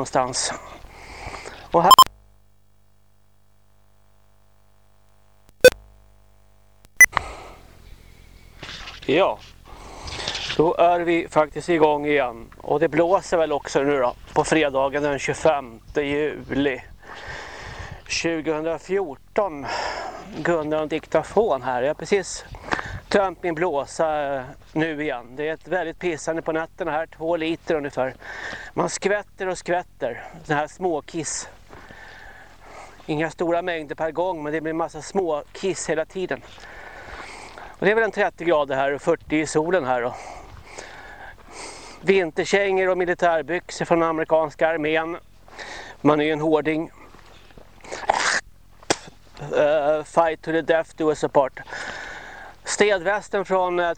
någonstans. Och här Ja, då är vi faktiskt igång igen. Och det blåser väl också nu då, på fredagen den 25 juli 2014. Gunnar en diktafon här. Jag har precis tömt min blåsa eh, nu igen. Det är ett väldigt pissande på nätterna här, två liter ungefär. Man skvätter och skvätter, sån här småkiss. Inga stora mängder per gång men det blir massa små kiss hela tiden. Och det är väl en 30 grader här och 40 i solen här då. Vinterkängor och militärbyxor från amerikanska armén. Man är ju en hårding. Uh, fight to the death do us apart. Städvästen från uh,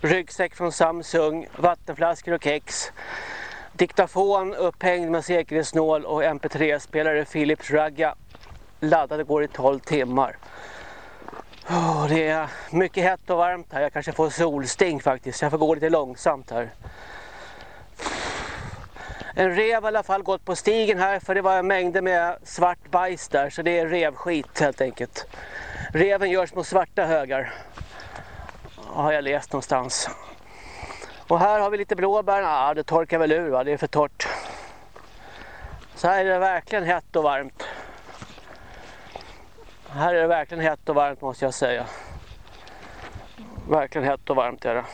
Ryggsäck från Samsung. Vattenflaskor och kex. Diktafon upphängd med säkerhetsnål och mp3-spelare Philips Ragga. Laddade går i 12 timmar. Oh, det är mycket hett och varmt här. Jag kanske får solsting faktiskt. Jag får gå lite långsamt här. En rev har i alla fall gått på stigen här för det var mängder med svart bajs där så det är revskit helt enkelt. Reven gör små svarta högar. Har jag läst någonstans. Och här har vi lite blåbär. Ja, det torkar väl ur va? Det är för torrt. Så här är det verkligen hett och varmt. Här är det verkligen hett och varmt måste jag säga. Verkligen hett och varmt är det.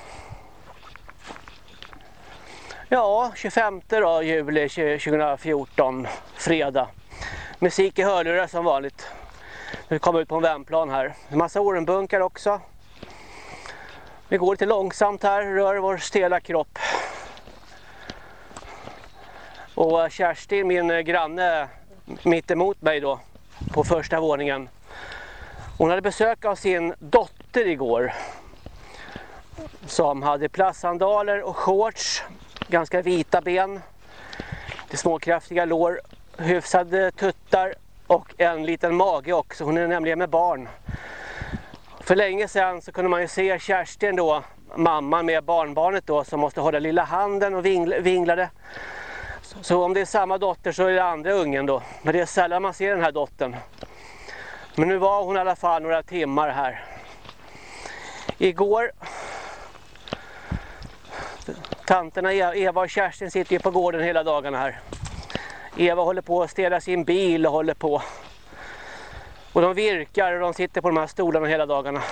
Ja, 25 då, juli 2014, fredag. Musik i hörlurar som vanligt. Vi kommer ut på en vändplan här. En massa ormbunkar också. Vi går lite långsamt här, rör vår stela kropp. Och eh, Kerstin, min eh, granne mitt emot mig då, på första våningen. Hon hade besök av sin dotter igår. Som hade plastsandaler och shorts ganska vita ben, lite småkraftiga lår, hyfsade tuttar och en liten mage också. Hon är nämligen med barn. För länge sedan så kunde man ju se Kerstin då, mamman med barnbarnet då som måste hålla lilla handen och vinglade. Så om det är samma dotter så är det andra ungen då. Men det är sällan man ser den här dottern. Men nu var hon i alla fall några timmar här. Igår Tanterna e- Eva och Kerstin sitter ju på gården hela dagarna här. Eva håller på att städa sin bil och håller på. Och de virkar och de sitter på de här stolarna hela dagarna.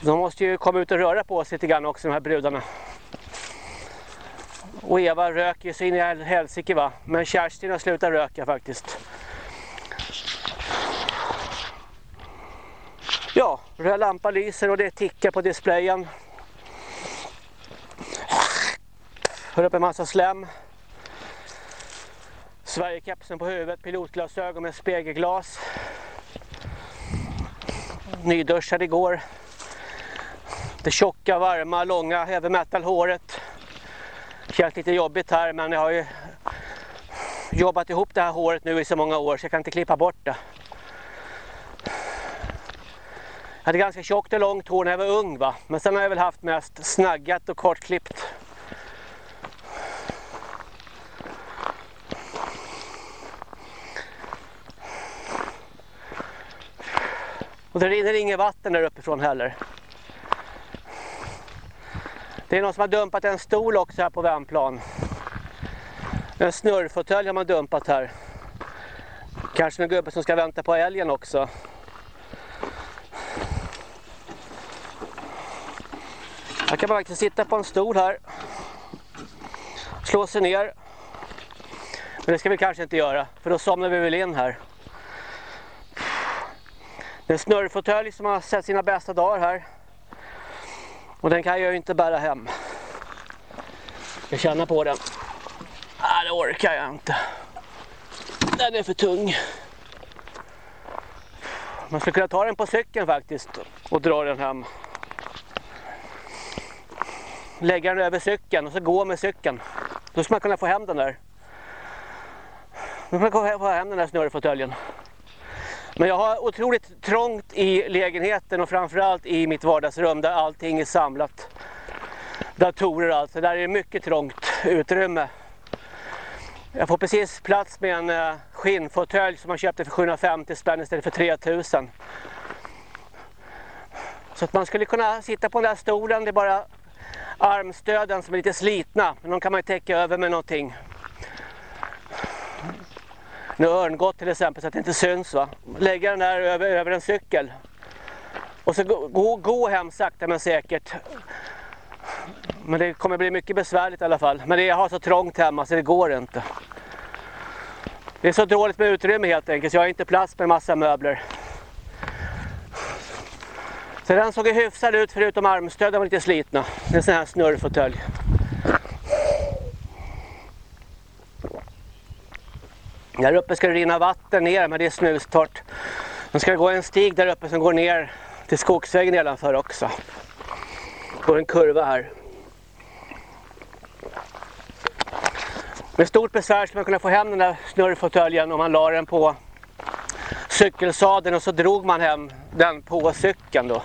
De måste ju komma ut och röra på sig lite grann också de här brudarna. Och Eva röker ju så in i helsike va. Men Kerstin har slutat röka faktiskt. Ja, röd lampa lyser och det tickar på displayen. Hör upp en massa slem. Sverigekepsen på huvudet, pilotglasögon med spegelglas. Nyduschad igår. Det tjocka, varma, långa heavy metal håret. Känns lite jobbigt här men jag har ju jobbat ihop det här håret nu i så många år så jag kan inte klippa bort det. Jag hade ganska tjockt och långt hår när jag var ung va. Men sen har jag väl haft mest snaggat och kortklippt. Och det rinner inget vatten där uppifrån heller. Det är någon som har dumpat en stol också här på Värmplan. En snurrfåtölj har man dumpat här. Kanske en gubbe som ska vänta på älgen också. Här kan man faktiskt sitta på en stol här. Slå sig ner. Men det ska vi kanske inte göra, för då somnar vi väl in här. Det är en snurrfåtölj som har sett sina bästa dagar här. Och den kan jag ju inte bära hem. Jag känner på den. Nej, det orkar jag inte. Den är för tung. Man skulle kunna ta den på cykeln faktiskt och dra den hem. Lägga den över cykeln och så gå med cykeln. Då skulle man kunna få hem den där. Då skulle man kunna få hem den där snurrfåtöljen. Men jag har otroligt trångt i lägenheten och framförallt i mitt vardagsrum där allting är samlat. Datorer alltså, där är det mycket trångt utrymme. Jag får precis plats med en eh, skinnfåtölj som man köpte för 750 spänn istället för 3000. Så att man skulle kunna sitta på den där stolen, det är bara armstöden som är lite slitna. Men de kan man ju täcka över med någonting. Nu örngott till exempel så att det inte syns va. Lägga den där över, över en cykel. Och så gå, gå, gå hem sakta men säkert. Men det kommer bli mycket besvärligt i alla fall. Men det, jag har så trångt hemma så det går inte. Det är så dåligt med utrymme helt enkelt så jag har inte plats med massa möbler. Så den såg hyfsad ut förutom armstöden var lite slitna. Det är en sån här snurrfåtölj. Där uppe ska det rinna vatten ner men det är snustort. Nu ska det gå en stig där uppe som går ner till skogsvägen nedanför också. Det går en kurva här. Med stort besvär skulle man kunna få hem den där snurrfåtöljen om man la den på cykelsadeln och så drog man hem den på cykeln då.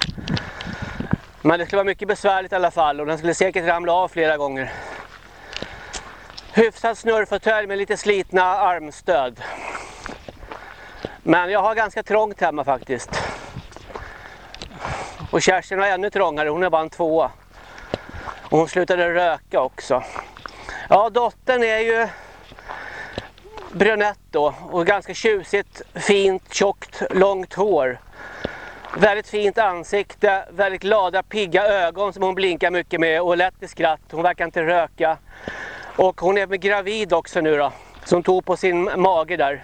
Men det skulle vara mycket besvärligt i alla fall och den skulle säkert ramla av flera gånger. Hyfsad snurrfåtölj med lite slitna armstöd. Men jag har ganska trångt hemma faktiskt. Och Kerstin har ännu trångare, hon är bara en tvåa. Och hon slutade röka också. Ja, dottern är ju brunett då och ganska tjusigt, fint, tjockt, långt hår. Väldigt fint ansikte, väldigt glada, pigga ögon som hon blinkar mycket med och lätt i skratt. Hon verkar inte röka. Och hon är gravid också nu då, som tog på sin mage där.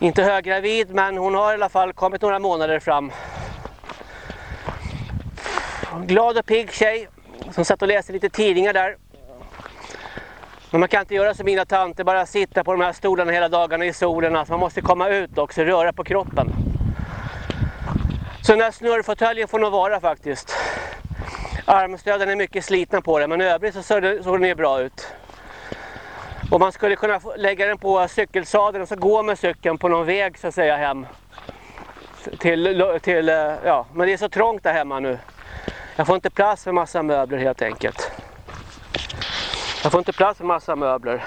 Inte höggravid men hon har i alla fall kommit några månader fram. Glad och pigg tjej som satt och läste lite tidningar där. Men man kan inte göra som mina tanter, bara sitta på de här stolarna hela dagarna i solen. Alltså man måste komma ut också, röra på kroppen. Så den här snurrfåtöljen får nog vara faktiskt. Armstöden är mycket slitna på den men i övrigt så såg den ju bra ut. Och man skulle kunna lägga den på cykelsadeln och så gå med cykeln på någon väg så att säga hem. Till, till, eh, ja, men det är så trångt där hemma nu. Jag får inte plats för massa möbler helt enkelt. Jag får inte plats för massa möbler.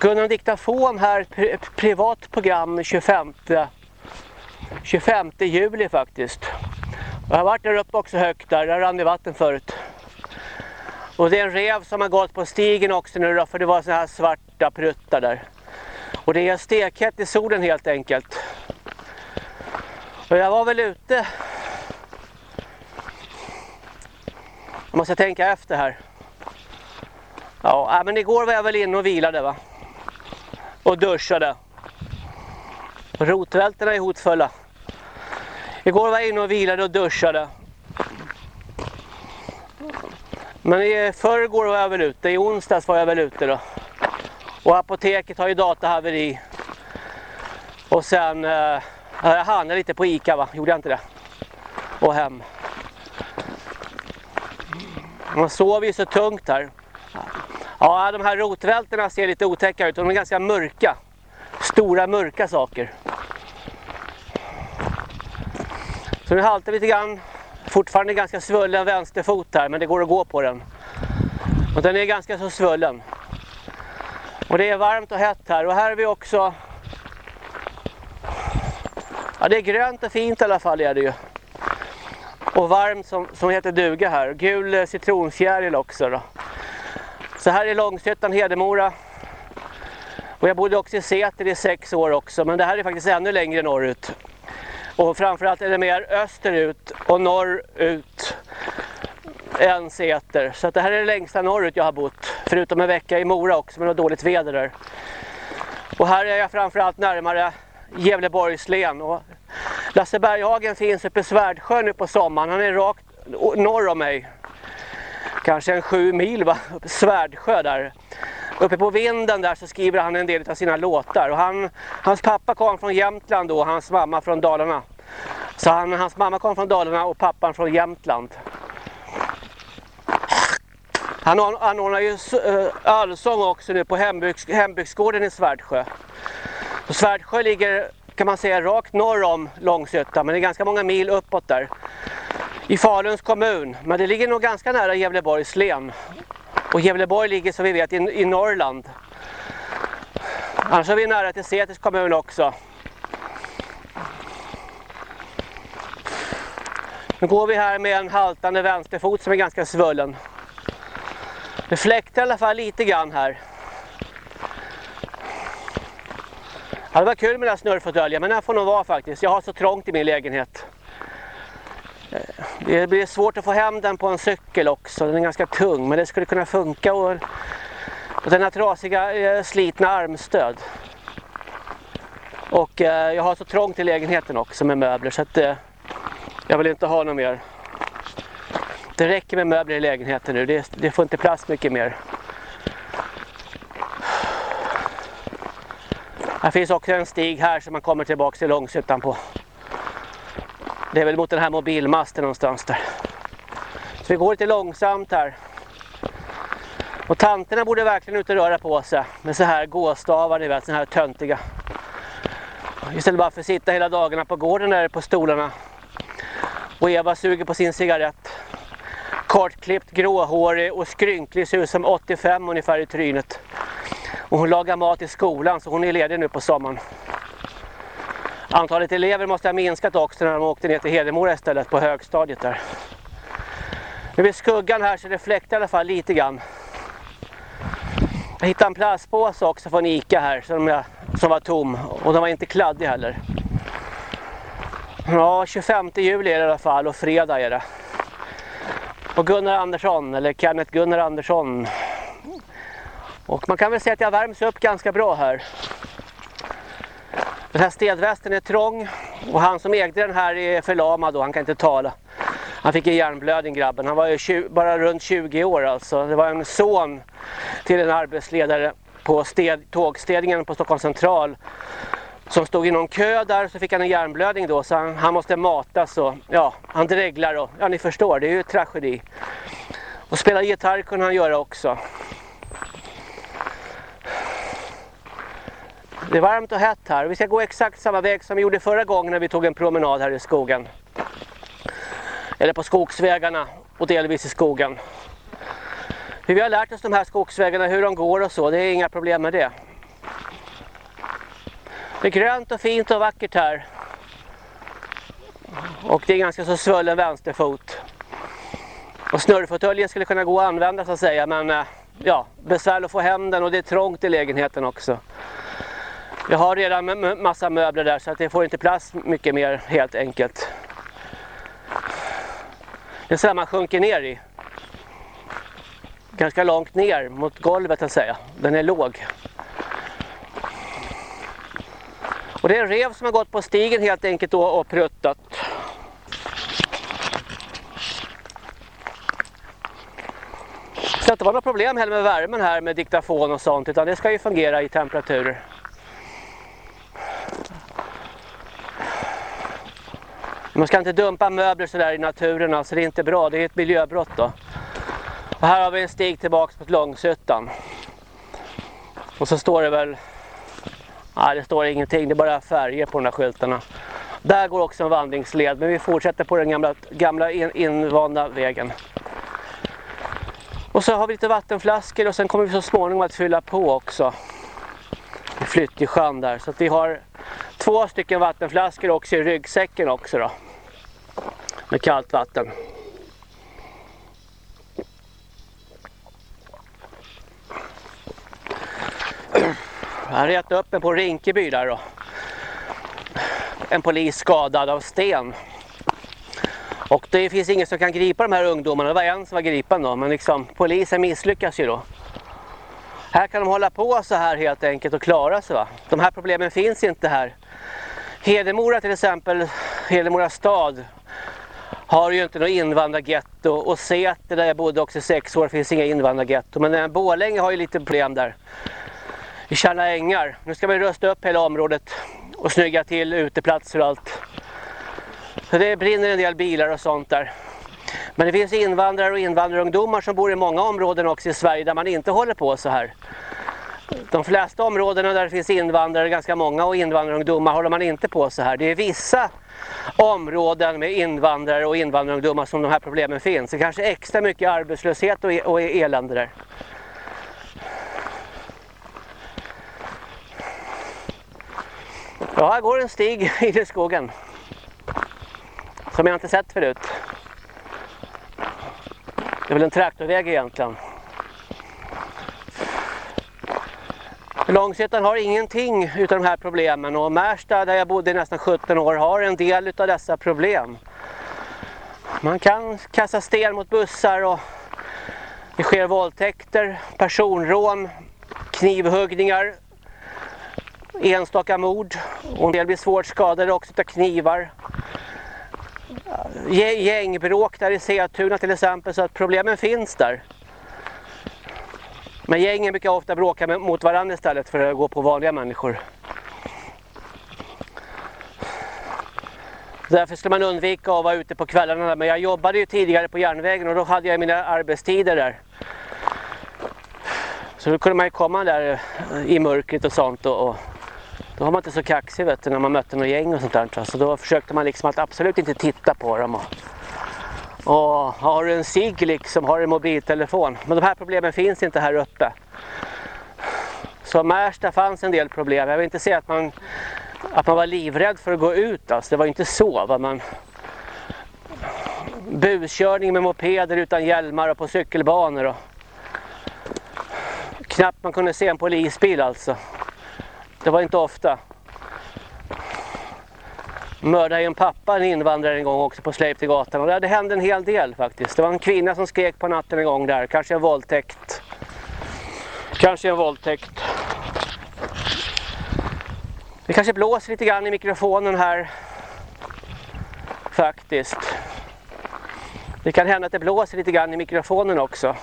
Gunnar Diktafon här, privat program 25, 25 juli faktiskt. Jag har varit där uppe också högt där, där rann det vatten förut. Och det är en rev som har gått på stigen också nu då, för det var såna här svarta pruttar där. Och det är stekhett i solen helt enkelt. Och jag var väl ute Jag måste tänka efter här. Ja, äh, men igår var jag väl inne och vilade va. Och duschade. Rotvältorna är hotfulla. Igår var jag inne och vilade och duschade. Men i förrgår var jag väl ute, i onsdags var jag väl ute då. Och apoteket har ju datahaveri. Och sen, eh, jag handlade lite på Ica va, gjorde jag inte det? Och hem. Man sover ju så tungt här. Ja, de här rotvältorna ser lite otäcka ut. De är ganska mörka. Stora mörka saker. Så nu haltar vi lite grann. Fortfarande ganska svullen vänsterfot här, men det går att gå på den. Och den är ganska så svullen. Och det är varmt och hett här. Och här är vi också... Ja, det är grönt och fint i alla fall är det ju. Och varmt som, som heter duga här. Gul eh, citronfjäril också då. Så här är Långshyttan, Hedemora. Och jag bodde också i Säter i sex år också. Men det här är faktiskt ännu längre norrut. Och framförallt är det mer österut och norrut än Säter. Så det här är det längsta norrut jag har bott. Förutom en vecka i Mora också, men det var dåligt väder där. Och här är jag framförallt närmare Gävleborgs län. Och Lasse Berghagen finns uppe i Svärdsjö nu på sommaren. Han är rakt norr om mig. Kanske en sju mil va? Svärdsjö där. Uppe på vinden där så skriver han en del av sina låtar. Och han, hans pappa kom från Jämtland då, och hans mamma från Dalarna. Så han, hans mamma kom från Dalarna och pappan från Jämtland. Han anordnar ju eh, allsång också nu på hembygds, hembygdsgården i Svärdsjö. Och Svärdsjö ligger kan man säga rakt norr om Långsötta men det är ganska många mil uppåt där. I Faluns kommun, men det ligger nog ganska nära Gävleborgs län. Och Gävleborg ligger som vi vet i, i Norrland. Annars är vi nära till Säters kommun också. Nu går vi här med en haltande vänsterfot som är ganska svullen. Det fläktar i alla fall lite grann här. Ja, det var kul med den här snurrfåtöljen men den får nog vara faktiskt. Jag har så trångt i min lägenhet. Det blir svårt att få hem den på en cykel också. Den är ganska tung men det skulle kunna funka. Och, och den har trasiga eh, slitna armstöd. Och eh, jag har så trångt i lägenheten också med möbler så att eh, jag vill inte ha något mer. Det räcker med möbler i lägenheten nu. Det, det får inte plats mycket mer. Här finns också en stig här som man kommer tillbaka till Långsuttan på. Det är väl mot den här mobilmasten någonstans där. Så vi går lite långsamt här. Och tanterna borde verkligen ut och röra på sig med så här gåstavar, ni vet, så här töntiga. Istället bara för att sitta hela dagarna på gården där på stolarna. Och Eva suger på sin cigarett. Kortklippt, gråhårig och skrynklig, ser ut som 85 ungefär i trynet. Och hon lagar mat i skolan så hon är ledig nu på sommaren. Antalet elever måste ha minskat också när de åkte ner till Hedemora istället på högstadiet där. Nu är skuggan här så det fläktar i alla fall lite grann. Jag hittade en plastpåse också från Ica här som, jag, som var tom och den var inte kladdig heller. Ja, 25 juli är det i alla fall och fredag är det. Och Gunnar Andersson, eller Kenneth Gunnar Andersson. Och man kan väl säga att jag värms upp ganska bra här. Den här städvästen är trång och han som ägde den här är förlamad och han kan inte tala. Han fick en hjärnblödning grabben. Han var ju 20, bara runt 20 år alltså. Det var en son till en arbetsledare på sted, tågstädningen på Stockholms central som stod i någon kö där så fick han en hjärnblödning då så han, han måste matas och ja, han dreglar och ja ni förstår, det är ju tragedi. Och spela gitarr kunde han göra också. Det är varmt och hett här. Vi ska gå exakt samma väg som vi gjorde förra gången när vi tog en promenad här i skogen. Eller på skogsvägarna och delvis i skogen. Vi har lärt oss de här skogsvägarna, hur de går och så. Det är inga problem med det. Det är grönt och fint och vackert här. Och det är ganska så svullen vänsterfot. Och snurrfåtöljen skulle kunna gå att använda så att säga men eh, ja, besvärligt att få hem den och det är trångt i lägenheten också. Jag har redan massa möbler där så att det får inte plats mycket mer helt enkelt. Det är så man sjunker ner i. Ganska långt ner mot golvet att säga. Den är låg. Och det är en rev som har gått på stigen helt enkelt då och pruttat. Så det var något problem heller med värmen här med diktafon och sånt utan det ska ju fungera i temperaturer. Man ska inte dumpa möbler sådär i naturen, alltså det är inte bra, det är ett miljöbrott då. Och här har vi en stig tillbaka mot Långshyttan. Och så står det väl, nej det står ingenting, det är bara färger på de här skyltarna. Där går också en vandringsled, men vi fortsätter på den gamla, gamla in, invanda vägen. Och så har vi lite vattenflaskor och sen kommer vi så småningom att fylla på också. Flytt i sjön där, så att vi har två stycken vattenflaskor också i ryggsäcken också då med kallt vatten. Han retade upp en på Rinkeby där då. En polis skadad av sten. Och det finns ingen som kan gripa de här ungdomarna. Det var en som var gripen då. Men liksom, polisen misslyckas ju då. Här kan de hålla på så här helt enkelt och klara sig va. De här problemen finns inte här. Hedemora till exempel, Hedemora stad har ju inte något invandrargetto och Säter där jag bodde också i sex år finns inga invandrargetto. Men eh, Bålänge har ju lite problem där. I Tjärna ängar. Nu ska vi rusta upp hela området och snygga till uteplatser och allt. Så det brinner en del bilar och sånt där. Men det finns invandrare och invandrarungdomar som bor i många områden också i Sverige där man inte håller på så här de flesta områdena där det finns invandrare, ganska många och invandrarungdomar håller man inte på så här. Det är vissa områden med invandrare och invandrarungdomar som de här problemen finns. Det kanske är extra mycket arbetslöshet och, e- och elände där. Ja, här går en stig in i skogen. Som jag inte sett förut. Det är väl en traktorväg egentligen. Långshyttan har ingenting utav de här problemen och Märsta där jag bodde i nästan 17 år har en del utav dessa problem. Man kan kasta sten mot bussar och det sker våldtäkter, personrån, knivhuggningar, enstaka mord och en del blir svårt skadade också av knivar. Gängbråk där i Setuna till exempel så att problemen finns där. Men gängen brukar ofta bråka mot varandra istället för att gå på vanliga människor. Därför skulle man undvika att vara ute på kvällarna. Men jag jobbade ju tidigare på järnvägen och då hade jag mina arbetstider där. Så då kunde man ju komma där i mörkret och sånt och, och då var man inte så kaxig vet du, när man mötte något gäng och sånt där. Så då försökte man liksom att absolut inte titta på dem. Och, och har du en cigg liksom, har du en mobiltelefon. Men de här problemen finns inte här uppe. Så Märsta fanns en del problem. Jag vill inte säga att man, att man var livrädd för att gå ut. Alltså. Det var inte så. Va? Man, buskörning med mopeder utan hjälmar och på cykelbanor. Och, knappt man kunde se en polisbil alltså. Det var inte ofta. Mördade en pappa, en invandrare en gång också på Sleipnergatan. Och det hände en hel del faktiskt. Det var en kvinna som skrek på natten en gång där. Kanske en våldtäkt. Kanske en våldtäkt. Det kanske blåser lite grann i mikrofonen här. Faktiskt. Det kan hända att det blåser lite grann i mikrofonen också.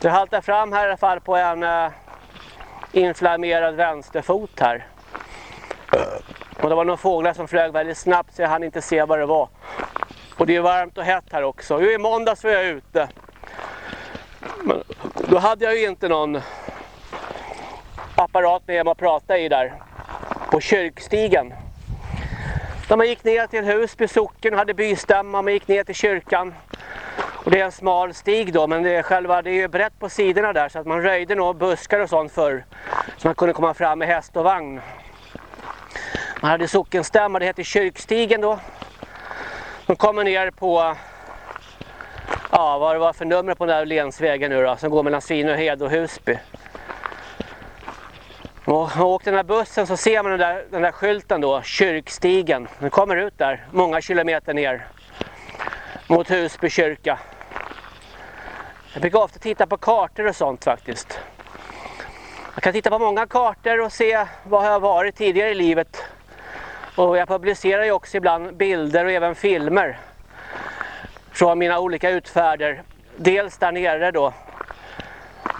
Det haltar fram här i alla fall på en uh, inflammerad vänsterfot här. Och det var några fåglar som flög väldigt snabbt så jag hann inte se vad det var. Och det är varmt och hett här också. Jo, i måndags var jag ute. Men då hade jag ju inte någon apparat med mig att prata i där. På kyrkstigen. När man gick ner till Husby socken hade bystämma. Man gick ner till kyrkan. Och det är en smal stig då, men det är, själva, det är brett på sidorna där så att man röjde nog buskar och sånt för så man kunde komma fram med häst och vagn. Man hade sockenstämma, det heter kyrkstigen då. De kommer ner på, ja vad det var för nummer på den där länsvägen nu då, som går mellan Svinöhed och Husby. Och åker den här bussen så ser man den där, den där skylten då, kyrkstigen. Den kommer ut där, många kilometer ner mot Husby kyrka. Jag brukar ofta titta på kartor och sånt faktiskt. Jag kan titta på många kartor och se var jag har varit tidigare i livet. Och jag publicerar ju också ibland bilder och även filmer från mina olika utfärder. Dels där nere då,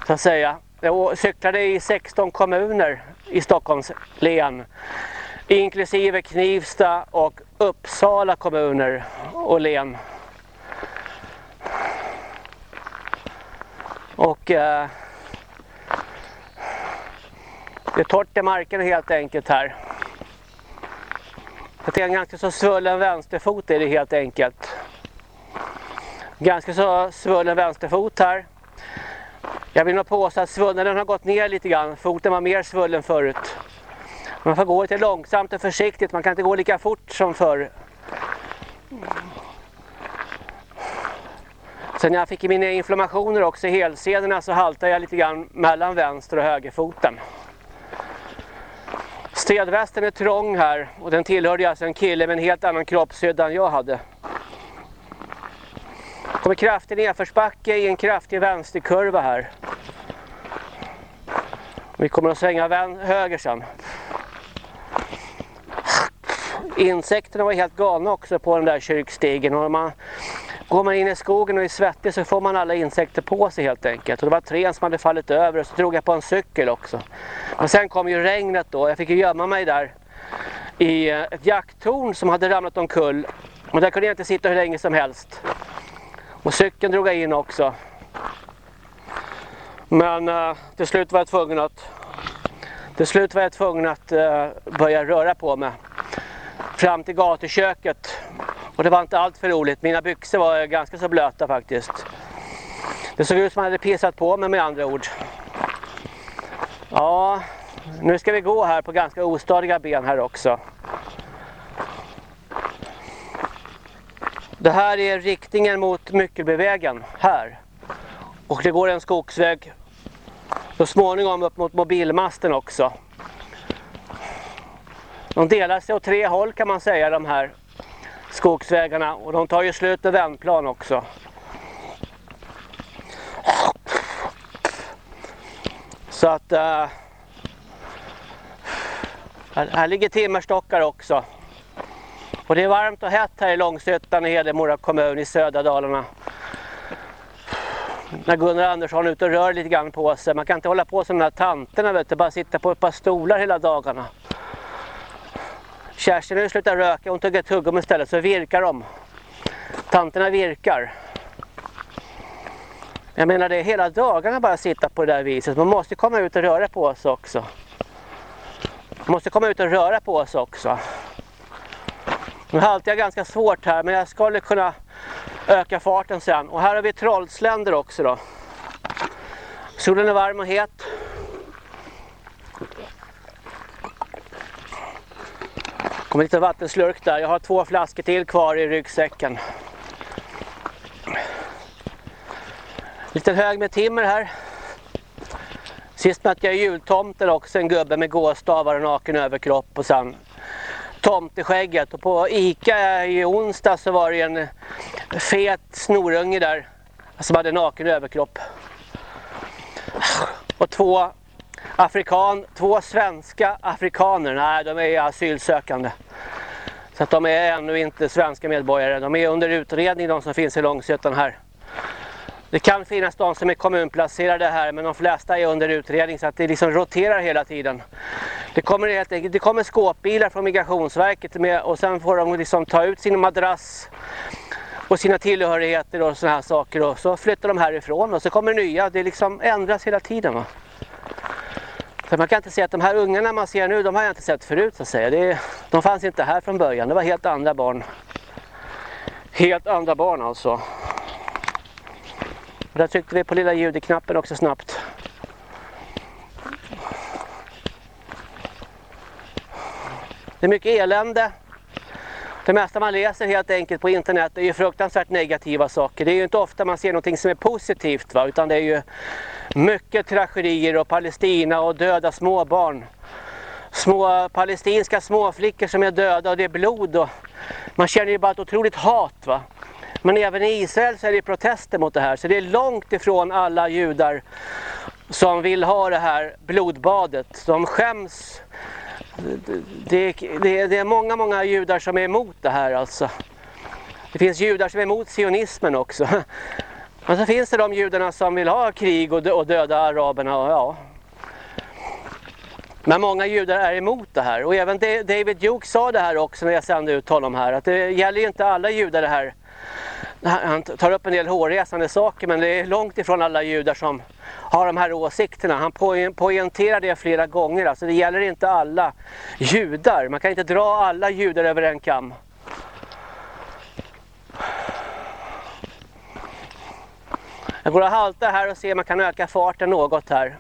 så att säga. Jag cyklade i 16 kommuner i Stockholms län. Inklusive Knivsta och Uppsala kommuner och län. Och eh, det är torrt i marken helt enkelt här. Det är en ganska så svullen vänsterfot är det helt enkelt. Ganska så svullen vänsterfot här. Jag vill nog påstå att svullnaden har gått ner lite grann. Foten var mer svullen förut. Man får gå lite långsamt och försiktigt. Man kan inte gå lika fort som förr. Sen när jag fick mina inflammationer också i helsederna så haltar jag lite grann mellan vänster och högerfoten. Stedvästen är trång här och den tillhörde alltså en kille med en helt annan kroppshydda än jag hade. Det kommer kraftig nedförsbacke i en kraftig vänsterkurva här. Vi kommer att svänga höger sen. Insekterna var helt galna också på den där kyrkstigen. Och man, går man in i skogen och är svettig så får man alla insekter på sig helt enkelt. Och det var tre som hade fallit över och så drog jag på en cykel också. Men sen kom ju regnet då. Jag fick ju gömma mig där i eh, ett jakttorn som hade ramlat omkull. Och där kunde jag inte sitta hur länge som helst. Och cykeln drog jag in också. Men uh, till slut var jag tvungen att till slut var jag tvungen att uh, börja röra på mig fram till gatuköket. Och det var inte allt för roligt. Mina byxor var ganska så blöta faktiskt. Det såg ut som att man hade pissat på mig med andra ord. Ja, Nu ska vi gå här på ganska ostadiga ben här också. Det här är riktningen mot Myckelbyvägen här. Och det går en skogsväg så småningom upp mot mobilmasten också. De delar sig åt tre håll kan man säga de här skogsvägarna och de tar ju slut med vändplan också. Så att uh, här, här ligger timmerstockar också. Och det är varmt och hett här i Långshyttan i Hedemora kommun i södra Dalarna. När Gunnar Andersson är ute och rör lite grann på sig. Man kan inte hålla på som de här tanterna vet du, bara sitta på ett par stolar hela dagarna. Kerstin har ju slutat röka, hon tog ett tuggum istället så virkar de. Tanterna virkar. Jag menar det är hela dagarna bara sitta på det där viset. Man måste komma ut och röra på sig också. Man måste komma ut och röra på sig också. Nu haltar jag ganska svårt här men jag skulle kunna öka farten sen. Och här har vi trollsländer också då. Solen är varm och het. Kommer lite vattenslurk där. Jag har två flaskor till kvar i ryggsäcken. Liten hög med timmer här. Sist mötte jag jultomten också, en gubbe med gåstavar och naken överkropp och sen tomteskägget. Och på Ica i onsdag så var det en fet snorunge där som hade naken överkropp. Och två afrikan, två svenska afrikaner, nej de är asylsökande. Så att de är ännu inte svenska medborgare, de är under utredning de som finns i Långsötan här. Det kan finnas de som är kommunplacerade här men de flesta är under utredning så att det liksom roterar hela tiden. Det kommer, helt enkelt, det kommer skåpbilar från Migrationsverket med, och sen får de liksom ta ut sin madrass och sina tillhörigheter och sådana här saker och så flyttar de härifrån och så kommer nya. Det liksom ändras hela tiden. Va? Så man kan inte säga att de här ungarna man ser nu, de har jag inte sett förut så att säga. Det, de fanns inte här från början, det var helt andra barn. Helt andra barn alltså. Och där tryckte vi på lilla ljudknappen också snabbt. Det är mycket elände. Det mesta man läser helt enkelt på internet är ju fruktansvärt negativa saker. Det är ju inte ofta man ser någonting som är positivt va? utan det är ju mycket tragedier och Palestina och döda småbarn. Små palestinska småflickor som är döda och det är blod. Och man känner ju bara ett otroligt hat. Va? Men även i Israel så är det protester mot det här. Så det är långt ifrån alla judar som vill ha det här blodbadet. De skäms. Det, det, det är många, många judar som är emot det här alltså. Det finns judar som är emot sionismen också. Men så finns det de judarna som vill ha krig och döda araberna. Och ja. Men många judar är emot det här. Och även David Duke sa det här också när jag sände ut honom här. Att det gäller ju inte alla judar det här. Han tar upp en del hårresande saker men det är långt ifrån alla judar som har de här åsikterna. Han poängterar det flera gånger. Alltså det gäller inte alla judar. Man kan inte dra alla judar över en kam. Jag går och haltar här och ser om man kan öka farten något här.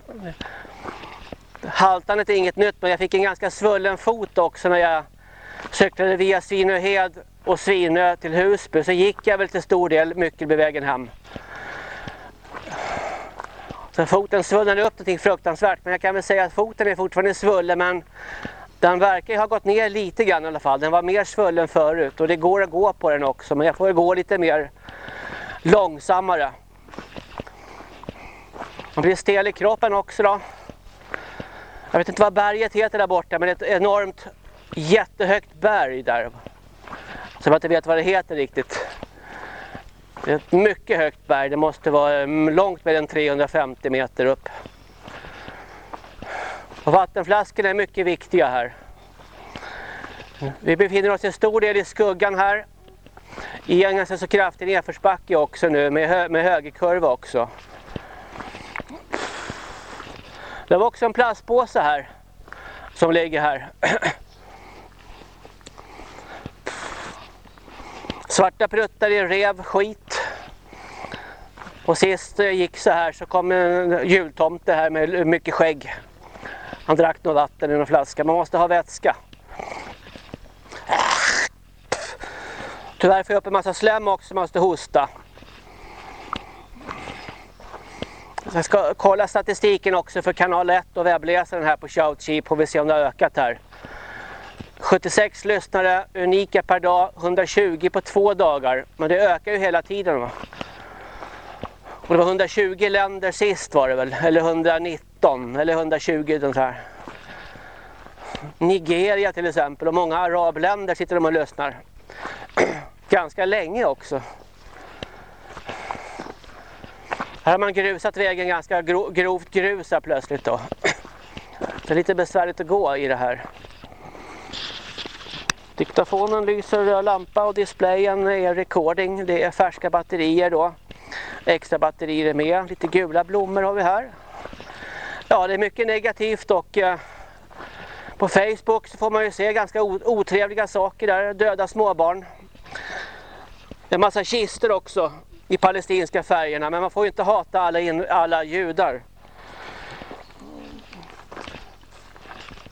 Haltandet är inget nytt men jag fick en ganska svullen fot också när jag cyklade via Svinöhed och Svinö till Husby. Så gick jag väl till stor del Myckelbyvägen hem. Så foten svullnade upp någonting fruktansvärt men jag kan väl säga att foten är fortfarande svullen men den verkar ha gått ner lite grann i alla fall. Den var mer svullen förut och det går att gå på den också men jag får gå lite mer långsammare. Man blir stel i kroppen också då. Jag vet inte vad berget heter där borta men det är ett enormt jättehögt berg där. Så jag inte vet vad det heter riktigt. Det är ett mycket högt berg, det måste vara mm, långt mer än 350 meter upp. Och vattenflaskorna är mycket viktiga här. Vi befinner oss en stor del i skuggan här. I en ganska så kraftig nedförsbacke också nu med, hö med högerkurva också. Det var också en plastpåse här som ligger här. Svarta pruttar i rev, skit. Och sist det gick så här så kom en jultomte här med mycket skägg. Han drack något vatten i en flaska. Man måste ha vätska. Äh. Tyvärr får jag upp en massa slem också, måste hosta. Jag ska kolla statistiken också för kanal 1 och webbläsaren här på Shoutcheap. och vi se om det har ökat här. 76 lyssnare, unika per dag, 120 på två dagar. Men det ökar ju hela tiden va. Och det var 120 länder sist var det väl, eller 119, eller 120 sånt här. Nigeria till exempel och många arabländer sitter de och lyssnar. Ganska länge också. Här har man grusat vägen ganska grovt grus här plötsligt då. Det är lite besvärligt att gå i det här. Diktafonen lyser röd lampa och displayen är recording. Det är färska batterier då. Extra batterier är med. Lite gula blommor har vi här. Ja, det är mycket negativt och eh, på Facebook så får man ju se ganska otrevliga saker där. Döda småbarn. Det är en massa kister också i palestinska färgerna. Men man får ju inte hata alla, in, alla judar.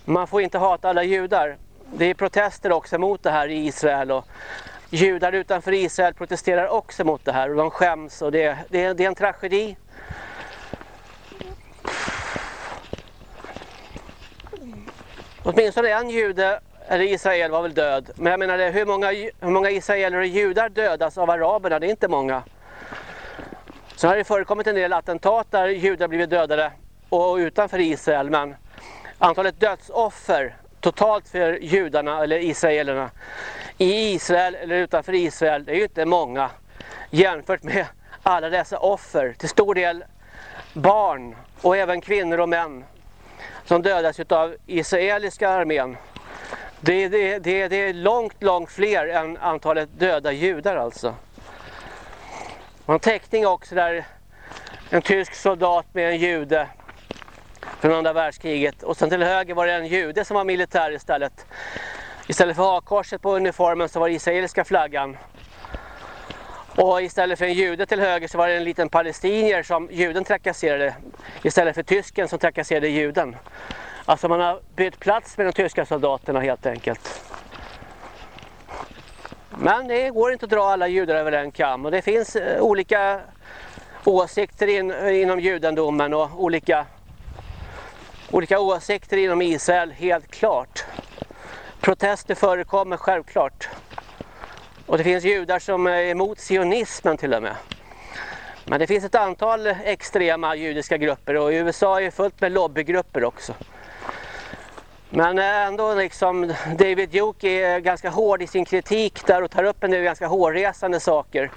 Man får inte hata alla judar. Det är protester också mot det här i Israel. Och judar utanför Israel protesterar också mot det här. Och de skäms och det, det, det är en tragedi. Åtminstone en jude eller Israel var väl död. Men jag menar hur många, hur många israeler och judar dödas av araberna? Det är inte många. Så har det förekommit en del attentat där judar blivit dödade och utanför Israel. Men antalet dödsoffer totalt för judarna eller israelerna i Israel eller utanför Israel det är ju inte många jämfört med alla dessa offer. Till stor del barn och även kvinnor och män som dödas av israeliska armén. Det, det, det, det är långt, långt fler än antalet döda judar alltså. Man teckning också där en tysk soldat med en jude från andra världskriget. Och sen till höger var det en jude som var militär istället. Istället för hakkorset på uniformen så var det israeliska flaggan. Och istället för en jude till höger så var det en liten palestinier som juden trakasserade. Istället för tysken som trakasserade juden. Alltså man har bytt plats med de tyska soldaterna helt enkelt. Men det går inte att dra alla judar över en kam och det finns eh, olika åsikter in, eh, inom judendomen och olika, olika åsikter inom Israel helt klart. Protester förekommer självklart. Och det finns judar som är emot sionismen till och med. Men det finns ett antal extrema judiska grupper och i USA är fullt med lobbygrupper också. Men eh, ändå liksom David Duke är ganska hård i sin kritik där och tar upp en del ganska hårresande saker.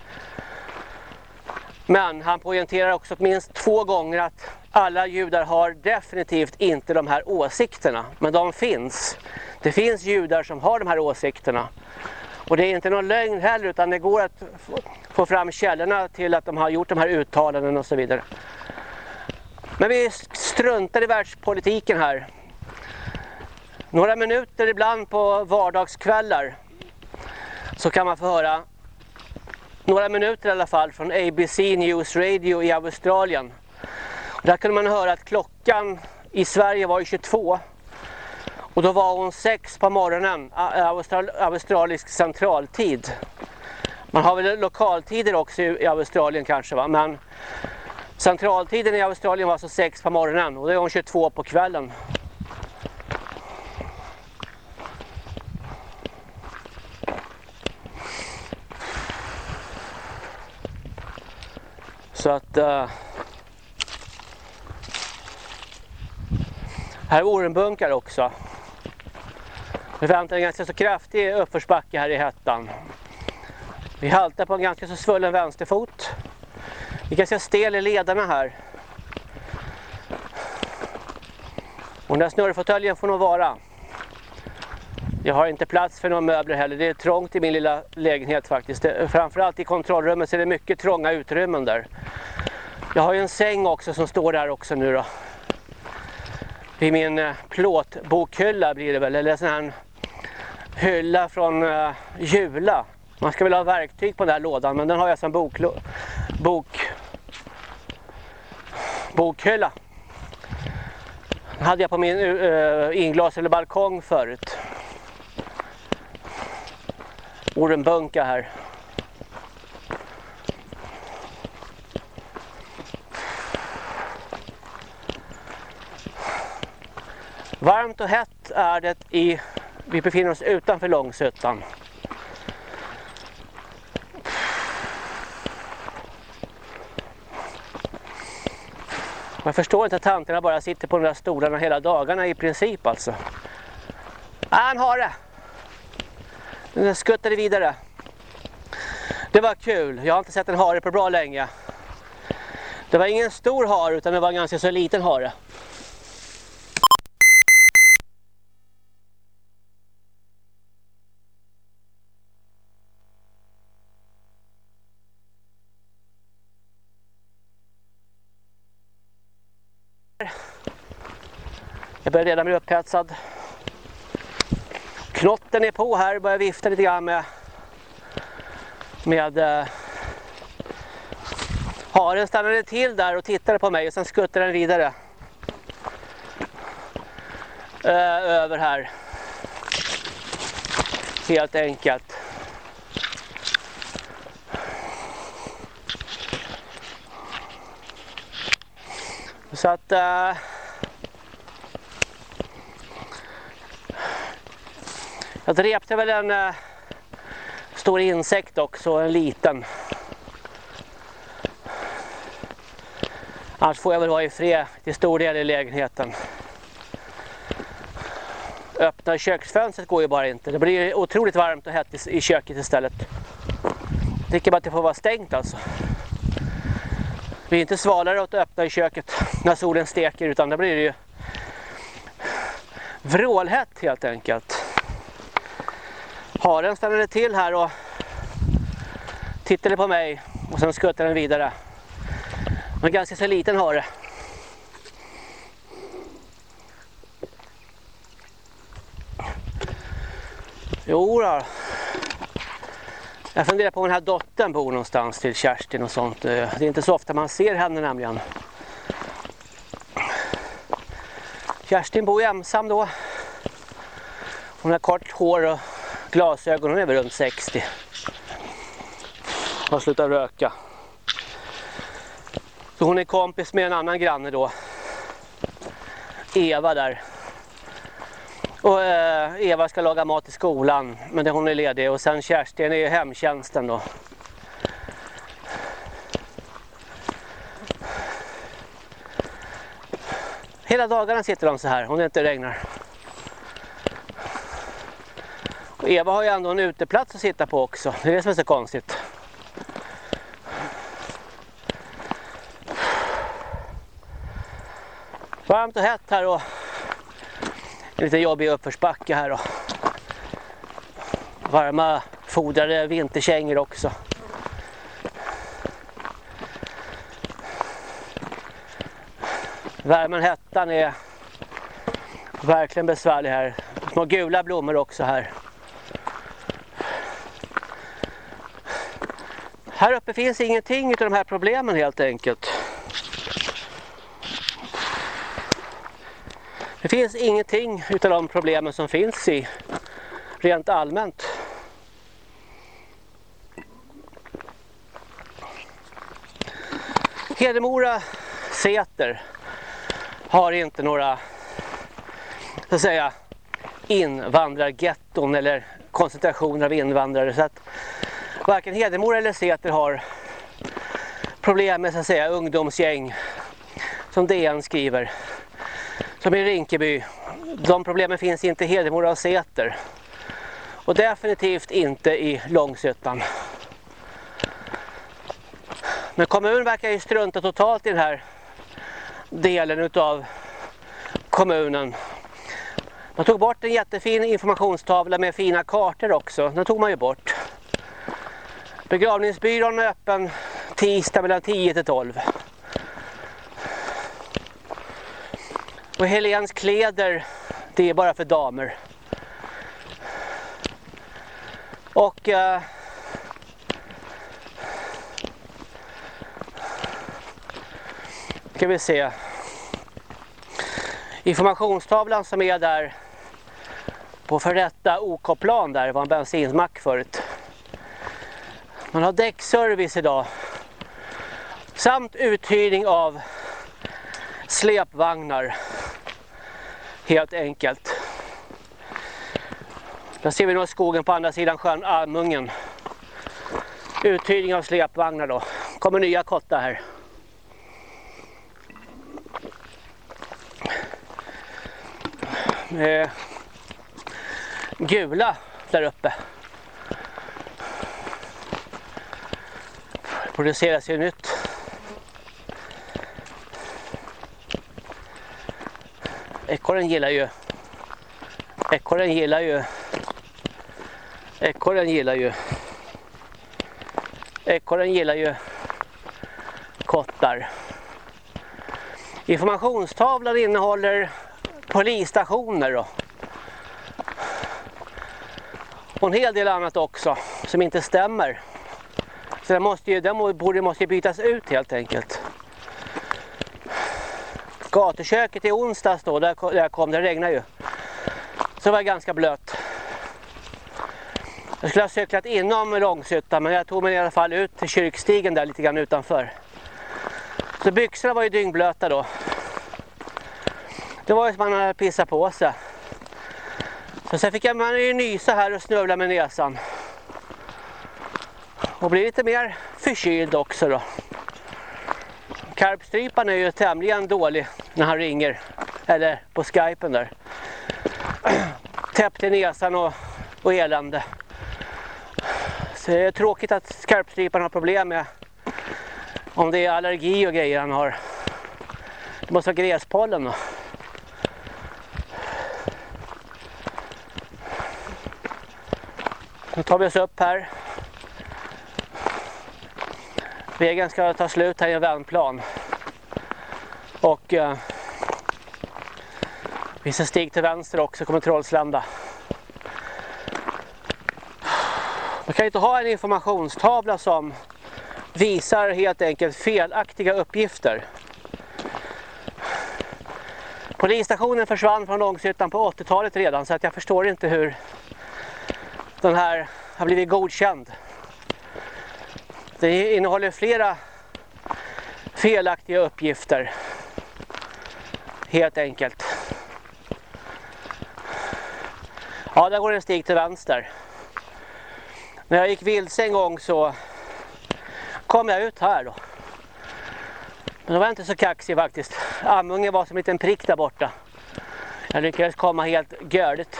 Men han poängterar också minst två gånger att alla judar har definitivt inte de här åsikterna. Men de finns. Det finns judar som har de här åsikterna. Och det är inte någon lögn heller utan det går att få fram källorna till att de har gjort de här uttalanden och så vidare. Men vi struntar i världspolitiken här. Några minuter ibland på vardagskvällar så kan man få höra några minuter i alla fall från ABC News Radio i Australien. Där kunde man höra att klockan i Sverige var 22 och då var hon 6 på morgonen, Austral australisk centraltid. Man har väl lokaltider också i Australien kanske va, men centraltiden i Australien var alltså 6 på morgonen och då är hon 22 på kvällen. Så att... Uh, här är ormbunkar också. Vi väntar en ganska så kraftig uppförsbacke här i hettan. Vi haltar på en ganska så svullen vänsterfot. Vi kan se stel i ledarna här. Och den här snurrfåtöljen får nog vara. Jag har inte plats för några möbler heller. Det är trångt i min lilla lägenhet faktiskt. Framförallt i kontrollrummet så är det mycket trånga utrymmen där. Jag har ju en säng också som står där också nu då. Vid min eh, plåtbokhylla blir det väl. Eller en sån här hylla från uh, Jula. Man ska väl ha verktyg på den här lådan men den har jag som bok, bok, bokhylla. Den hade jag på min uh, inglas eller balkong förut. Orenbunka här. Varmt och hett är det i, vi befinner oss utanför Långsötan. Jag förstår inte att tanterna bara sitter på de där stolarna hela dagarna i princip alltså. Äh, han har det. Den skuttade vidare. Det var kul. Jag har inte sett en hare på bra länge. Det var ingen stor hare utan det var en ganska så liten hare. Jag börjar redan bli upphetsad. Knotten är på här, börjar vifta lite grann med med eh, haren stannade till där och tittade på mig och sen skuttade den vidare eh, över här. Helt enkelt. Så att eh, Jag drepte väl en eh, stor insekt också, en liten. Annars får jag väl vara i fred till stor del i lägenheten. Öppna köksfönstret går ju bara inte. Det blir otroligt varmt och hett i köket istället. Jag tycker bara att det får vara stängt alltså. Det blir inte svalare att öppna i köket när solen steker utan det blir ju vrålhett helt enkelt. Haren stannade till här och tittade på mig och sen skuttade den vidare. En ganska så liten hare. Jo då. Jag funderar på om den här dottern bor någonstans till Kerstin och sånt. Det är inte så ofta man ser henne nämligen. Kerstin bor ju ensam då. Hon har kort hår och glasögon, hon är väl runt 60. Har slutat röka. Så hon är kompis med en annan granne då. Eva där. Och eh, Eva ska laga mat i skolan, men det hon är ledig. Och sen Kerstin är hemtjänsten då. Hela dagarna sitter de så här, hon är inte regnar. Och Eva har ju ändå en uteplats att sitta på också. Det är det som är så konstigt. Varmt och hett här och en lite jobbig uppförsbacke här och varma fodrade vinterkängor också. Värmen hettan är verkligen besvärlig här. Små gula blommor också här. Här uppe finns ingenting av de här problemen helt enkelt. Det finns ingenting av de problemen som finns i rent allmänt. Hedemora Säter har inte några så att säga invandrargetton eller koncentrationer av invandrare så att varken Hedemora eller Säter har problem med så att säga ungdomsgäng som DN skriver. Som i Rinkeby. De problemen finns inte i Hedemora och Säter. Och definitivt inte i Långsötan. Men kommunen verkar ju strunta totalt i den här delen utav kommunen. Man tog bort en jättefin informationstavla med fina kartor också. Den tog man ju bort. Begravningsbyrån är öppen tisdag mellan 10 till 12. Och Helens kläder, det är bara för damer. Och eh, ska vi se. Informationstavlan som är där på för detta OK-plan där var en bensinmack förut. Man har däckservice idag. Samt uthyrning av släpvagnar. Helt enkelt. Där ser vi nog skogen på andra sidan sjön ah, Almungen. Uthyrning av släpvagnar då. Kommer nya kottar här. Eh, gula där uppe. Produceras ju nytt. Ekorren gillar ju Ekorren gillar ju Ekorren gillar ju Ekorren gillar ju kottar. Informationstavlan innehåller polisstationer då. Och en hel del annat också som inte stämmer. Så den, måste ju, den borde måste ju bytas ut helt enkelt. Gatuköket i onsdags då, där, jag kom, det regnade ju. Så var jag ganska blöt. Jag skulle ha cyklat inom Långshyttan men jag tog mig i alla fall ut till kyrkstigen där lite grann utanför. Så byxorna var ju dyngblöta då. Det var ju som man hade pissat på sig. Så sen fick jag man ju nysa här och snövla med näsan. Och blir lite mer förkyld också då. Karpstrypan är ju tämligen dålig när han ringer. Eller på skypen där. Täppt i näsan och, och elände. Så det är tråkigt att karpstrypan har problem med om det är allergi och grejer han har. Det måste vara gräspollen då. Nu tar vi oss upp här. Vägen ska ta slut här i en vändplan. Och eh, vi stig till vänster också, kommer Trollslända. Man kan inte ha en informationstavla som visar helt enkelt felaktiga uppgifter. Polisstationen försvann från Långshyttan på 80-talet redan så att jag förstår inte hur den här har blivit godkänd. Det innehåller flera felaktiga uppgifter. Helt enkelt. Ja, där går en stig till vänster. När jag gick vilse en gång så kom jag ut här då. Men då var jag inte så kaxig faktiskt. Ammungen var som en liten prick där borta. Jag lyckades komma helt görligt.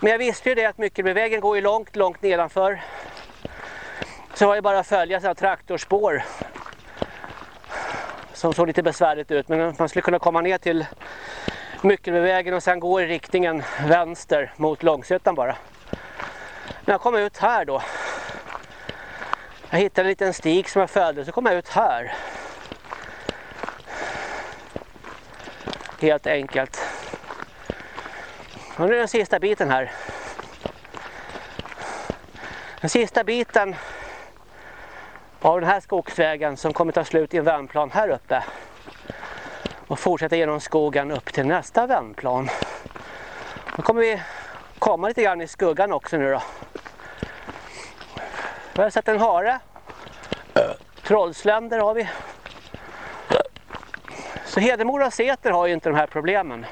Men jag visste ju det att Myckelbyvägen går ju långt, långt nedanför. Så var det bara att följa sina traktorspår. Som såg lite besvärligt ut. Men man skulle kunna komma ner till Myckelbyvägen och sen gå i riktningen vänster mot Långsötan bara. När jag kom ut här då. Jag hittade en liten stig som jag följde så kom jag ut här. Helt enkelt. Och nu är den sista biten här. Den sista biten av den här skogsvägen som kommer ta slut i en vändplan här uppe. Och fortsätta genom skogen upp till nästa vändplan. Då kommer vi komma lite grann i skuggan också nu då. Vi har sett en hare. Trollsländer har vi. Så Hedemora och Säter har ju inte de här problemen.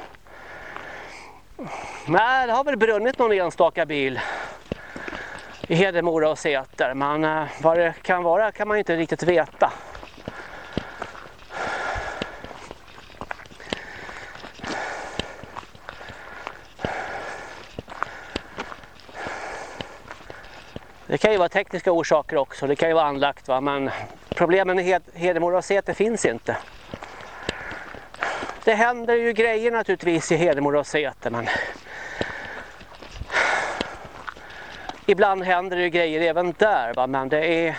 Nej, det har väl brunnit någon enstaka bil i Hedemora och Säter. Men eh, vad det kan vara kan man inte riktigt veta. Det kan ju vara tekniska orsaker också, det kan ju vara anlagt va? men problemen i Hedemora och Säter finns inte. Det händer ju grejer naturligtvis i Hedemora och Säter men ibland händer det ju grejer även där va? men det är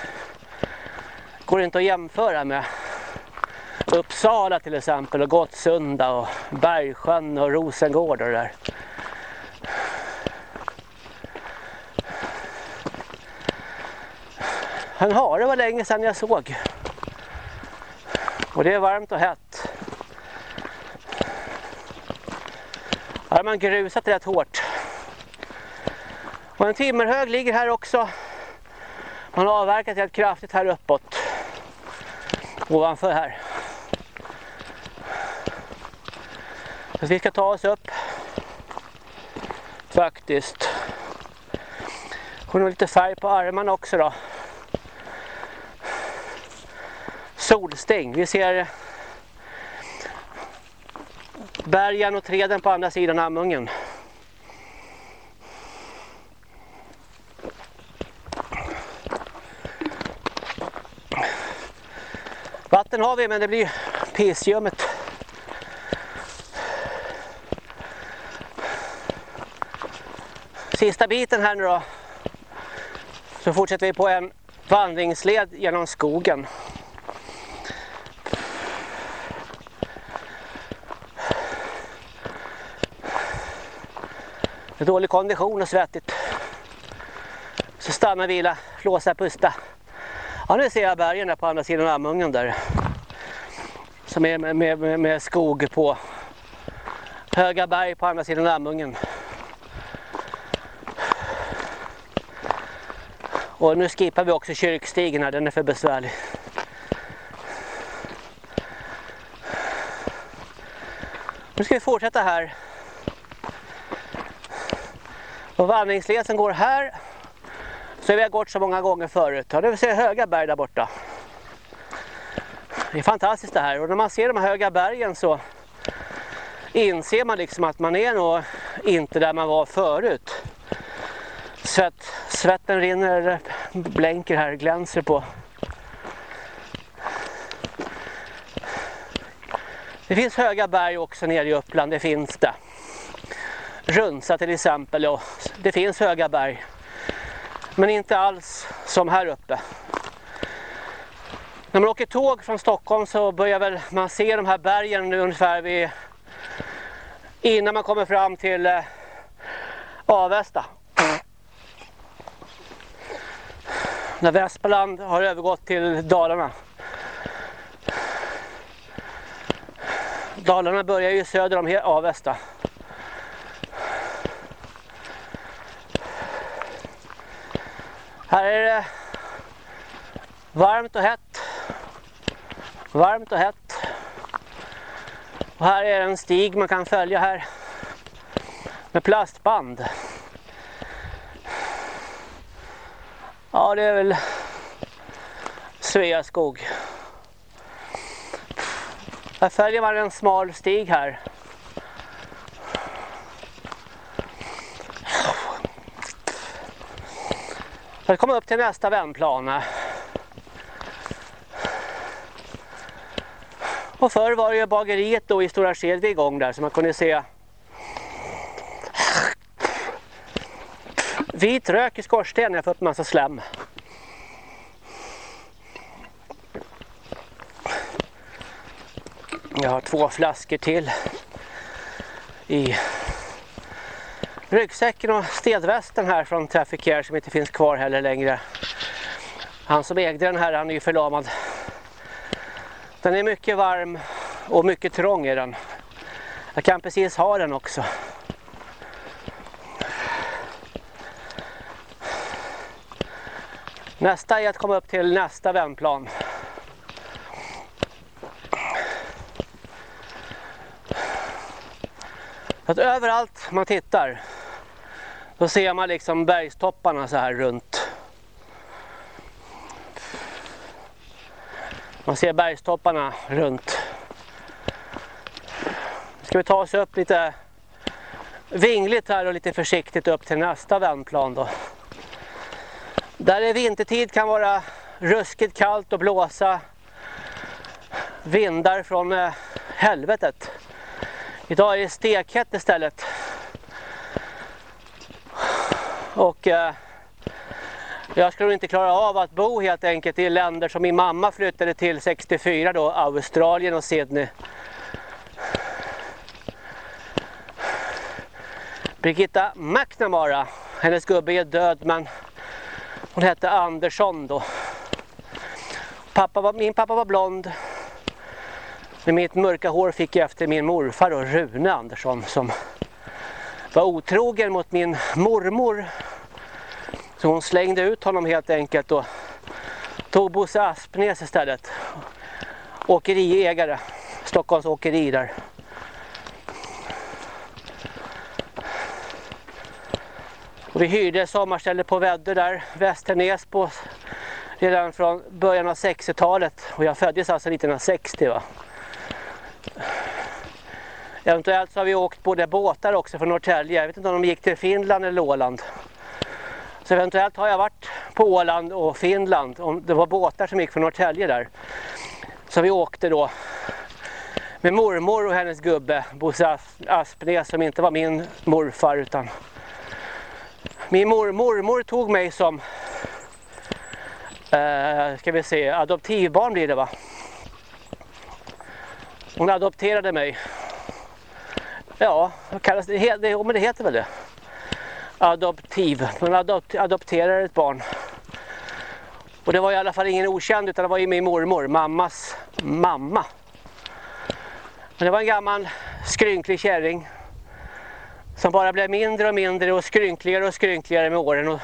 går inte att jämföra med Uppsala till exempel och Gottsunda och Bergsjön och Rosengård och det där. En hare var länge sedan jag såg. Och det är varmt och hett. Här har man grusat rätt hårt. Och en timmerhög ligger här också. Man har avverkat rätt kraftigt här uppåt. Ovanför här. Så vi ska ta oss upp. Faktiskt. Får nog lite färg på armarna också då. Solsting. Vi ser bergen och träden på andra sidan Amungen. Vatten har vi men det blir pissljummet. Sista biten här nu då. Så fortsätter vi på en vandringsled genom skogen. Det är dålig kondition och svettigt. Så stanna, vila, flåsa, pusta. Ja, nu ser jag bergen där på andra sidan Amungen där. Som är med, med, med skog på. Höga berg på andra sidan Amungen. Och nu skippar vi också kyrkstigen här, den är för besvärlig. Nu ska vi fortsätta här. Och vandringsleden går här. Så vi har gått så många gånger förut. Ja, det ser höga berg där borta. Det är fantastiskt det här. Och när man ser de här höga bergen så inser man liksom att man är nog inte där man var förut. Svett, svetten rinner, blänker här, glänser på. Det finns höga berg också nere i Uppland, det finns det. Runsa till exempel, och det finns höga berg. Men inte alls som här uppe. När man åker tåg från Stockholm så börjar väl man se de här bergen ungefär vid, innan man kommer fram till eh, Avesta. När Västmanland har övergått till Dalarna. Dalarna börjar ju söder om Avesta. Här är det varmt och hett. Varmt och hett. Och här är en stig man kan följa här. Med plastband. Ja, det är väl Sveaskog. Här följer man en smal stig här. För att komma upp till nästa vändplan. Och förr var det ju bageriet då i Stora Skedvi igång där så man kunde se vit rök i skorstenen. Jag fått en massa slem. Jag har två flaskor till i ryggsäcken och städvästen här från Traffic Care som inte finns kvar heller längre. Han som ägde den här han är ju förlamad. Den är mycket varm och mycket trång är den. Jag kan precis ha den också. Nästa är att komma upp till nästa vändplan. Att överallt man tittar då ser man liksom bergstopparna så här runt. Man ser bergstopparna runt. Nu Ska vi ta oss upp lite vingligt här och lite försiktigt upp till nästa vändplan då. Där det vintertid kan vara ruskigt kallt och blåsa vindar från eh, helvetet. Idag är det stekhett istället. Och eh, jag skulle inte klara av att bo helt enkelt i länder som min mamma flyttade till 64 då, Australien och Sydney. Birgitta McNamara, hennes gubbe är död men hon hette Andersson då. Pappa var, min pappa var blond. Men mitt mörka hår fick jag efter min morfar och Rune Andersson som var otrogen mot min mormor. Så hon slängde ut honom helt enkelt och tog Bosse Aspnäs istället. Åkeriägare, Stockholms åkeri där. Och vi hyrde sommarställe på Väddö där, Västernäs på redan från början av 60-talet. Och jag föddes alltså 1960 va. Eventuellt så har vi åkt både båtar också från Norrtälje. Jag vet inte om de gick till Finland eller Åland. Så eventuellt har jag varit på Åland och Finland. Om det var båtar som gick från Norrtälje där. Så vi åkte då med mormor och hennes gubbe Bosse Aspnäs som inte var min morfar utan min mor, mormor tog mig som eh, ska vi se, adoptivbarn blir det va. Hon adopterade mig. Ja, kallas det? det, men det heter väl det. Adoptiv. Man adopt, adopterar ett barn. Och det var i alla fall ingen okänd utan det var ju min mormor, mammas mamma. Men det var en gammal skrynklig kärring som bara blev mindre och mindre och skrynkligare och skrynkligare med åren och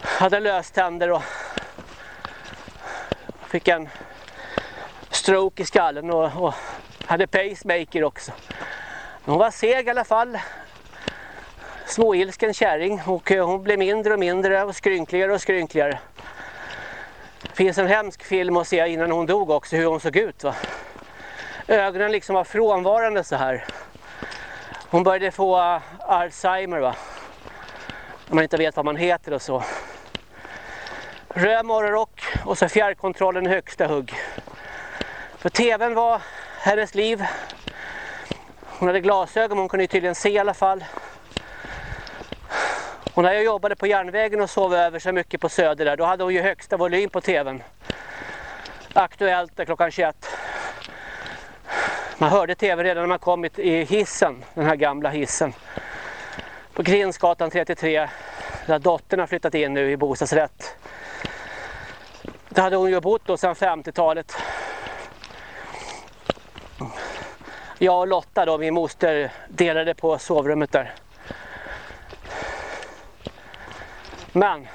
hade löständer och fick en stroke i skallen och, och hade pacemaker också. Hon var seg i alla fall. Småilsken kärring och eh, hon blev mindre och mindre och skrynkligare och skrynkligare. Det finns en hemsk film att se innan hon dog också hur hon såg ut va. Ögonen liksom var frånvarande så här. Hon började få eh, Alzheimer va. Om man inte vet vad man heter och så. Röd morgonrock och så fjärrkontrollen i högsta hugg. För tvn var hennes liv. Hon hade glasögon men hon kunde tydligen se i alla fall. Och när jag jobbade på järnvägen och sov över så mycket på Söder där, då hade hon ju högsta volym på tvn. Aktuellt klockan 21. Man hörde tv redan när man kom i hissen, den här gamla hissen. På Grinsgatan 33, där dottern har flyttat in nu i bostadsrätt. Där hade hon ju bott då sedan 50-talet. Jag och Lotta då, min moster, delade på sovrummet där. Men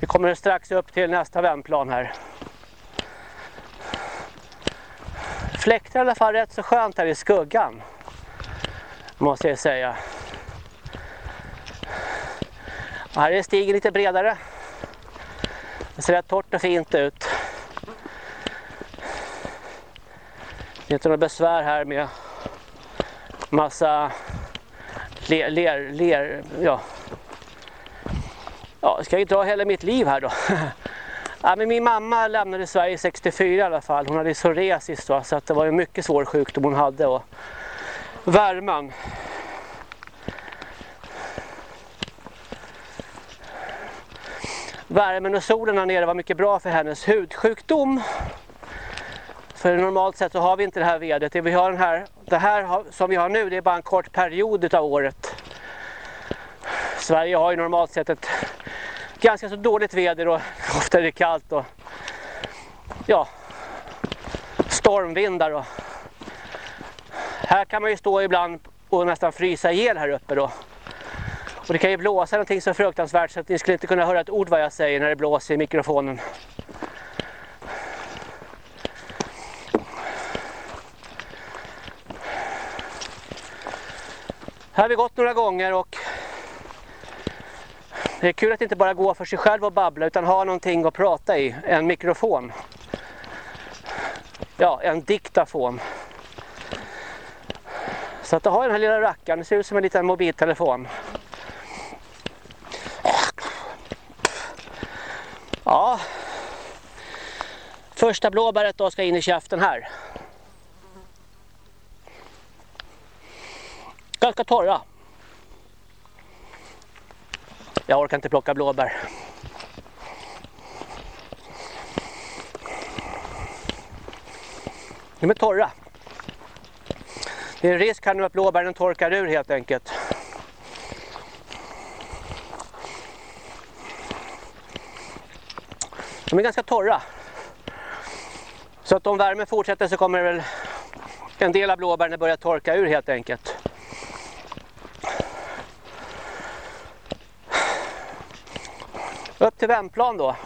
vi kommer strax upp till nästa vändplan här. Fläktar i alla fall rätt så skönt här i skuggan. Måste jag säga. Och här är stigen lite bredare. Det ser rätt torrt och fint ut. Det är inte besvär här med massa ler, ler, ler ja. Ja, ska jag dra hela mitt liv här då? ja, men min mamma lämnade Sverige 64 i alla fall. Hon hade psoriasis då, så att det var en mycket svår sjukdom hon hade. Och värmen. Värmen och solen här nere var mycket bra för hennes hudsjukdom. För normalt sett så har vi inte det här vädret. Det, vi har den här, det här som vi har nu det är bara en kort period av året. Sverige har ju normalt sett ett ganska så dåligt väder och ofta är det kallt och ja, stormvindar. Och. Här kan man ju stå ibland och nästan frysa ihjäl här uppe då. Och det kan ju blåsa någonting så fruktansvärt så att ni skulle inte kunna höra ett ord vad jag säger när det blåser i mikrofonen. Här har vi gått några gånger och det är kul att inte bara gå för sig själv och babbla utan ha någonting att prata i, en mikrofon. Ja, en diktafon. Så att ha den här lilla rackaren, det ser ut som en liten mobiltelefon. Ja. Första blåbäret då ska in i käften här. Ganska torra. Jag orkar inte plocka blåbär. De är torra. Det är en risk här nu att blåbären torkar ur helt enkelt. De är ganska torra. Så att om värmen fortsätter så kommer väl En del av blåbären börja torka ur helt enkelt. Upp till vändplan då.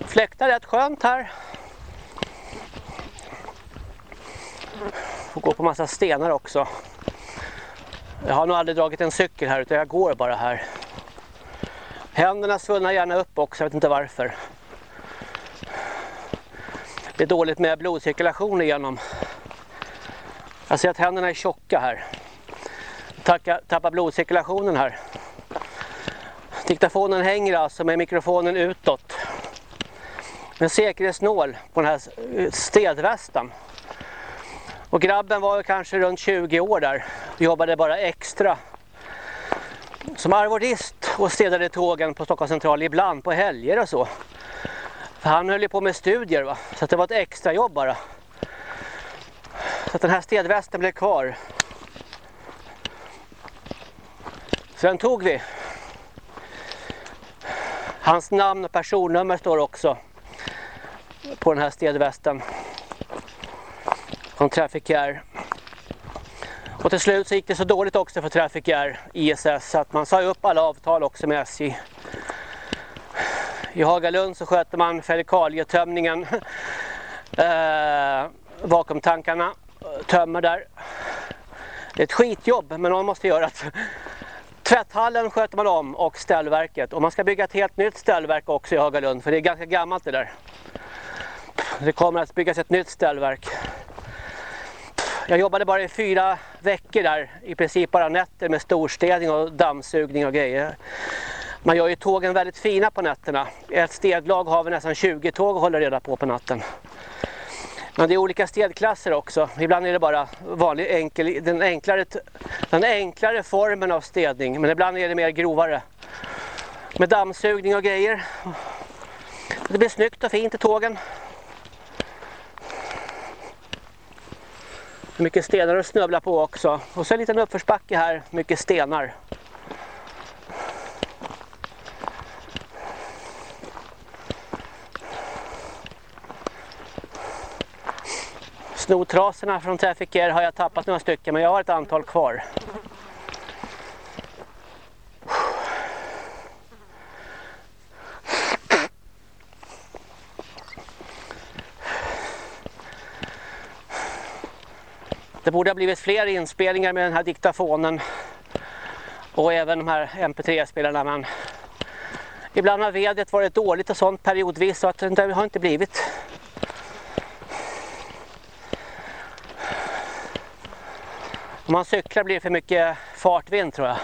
Fläktar rätt skönt här. Får gå på massa stenar också. Jag har nog aldrig dragit en cykel här utan jag går bara här. Händerna svullnar gärna upp också, jag vet inte varför. Det är dåligt med blodcirkulation igenom. Jag ser att händerna är tjocka här. Tappar blodcirkulationen här. Diktafonen hänger alltså med mikrofonen utåt. En säkerhetsnål på den här städvästen. Och grabben var kanske runt 20 år där. Jobbade bara extra. Som arvodist och städade tågen på Stockholms central ibland på helger och så. För han höll ju på med studier va. Så det var ett extra jobb bara. Så att den här städvästen blev kvar. Så den tog vi. Hans namn och personnummer står också på den här städvästen. Från Traffic Air. Och till slut så gick det så dåligt också för Traffic Air ISS att man sa upp alla avtal också med SJ. I Hagalund så sköter man fälikalietömningen. eh, vakuumtankarna tömmer där. Det är ett skitjobb men någon måste göra det. Tvätthallen sköter man om och ställverket. Och man ska bygga ett helt nytt ställverk också i Hagalund för det är ganska gammalt det där. Det kommer att byggas ett nytt ställverk. Jag jobbade bara i fyra veckor där, i princip bara nätter med storstädning och dammsugning och grejer. Man gör ju tågen väldigt fina på nätterna. Ett stedlag har vi nästan 20 tåg att hålla reda på på natten. Men det är olika städklasser också. Ibland är det bara vanlig enkel, den, enklare, den enklare formen av städning. Men ibland är det mer grovare. Med dammsugning och grejer. Det blir snyggt och fint i tågen. Mycket stenar att snubbla på också. Och så en liten uppförsbacke här, mycket stenar. Snotraserna från Traffic Air har jag tappat några stycken men jag har ett antal kvar. Det borde ha blivit fler inspelningar med den här diktafonen och även de här mp3-spelarna men ibland har vädret varit dåligt och sånt periodvis så att det har inte blivit. Om man cyklar blir det för mycket fartvind tror jag.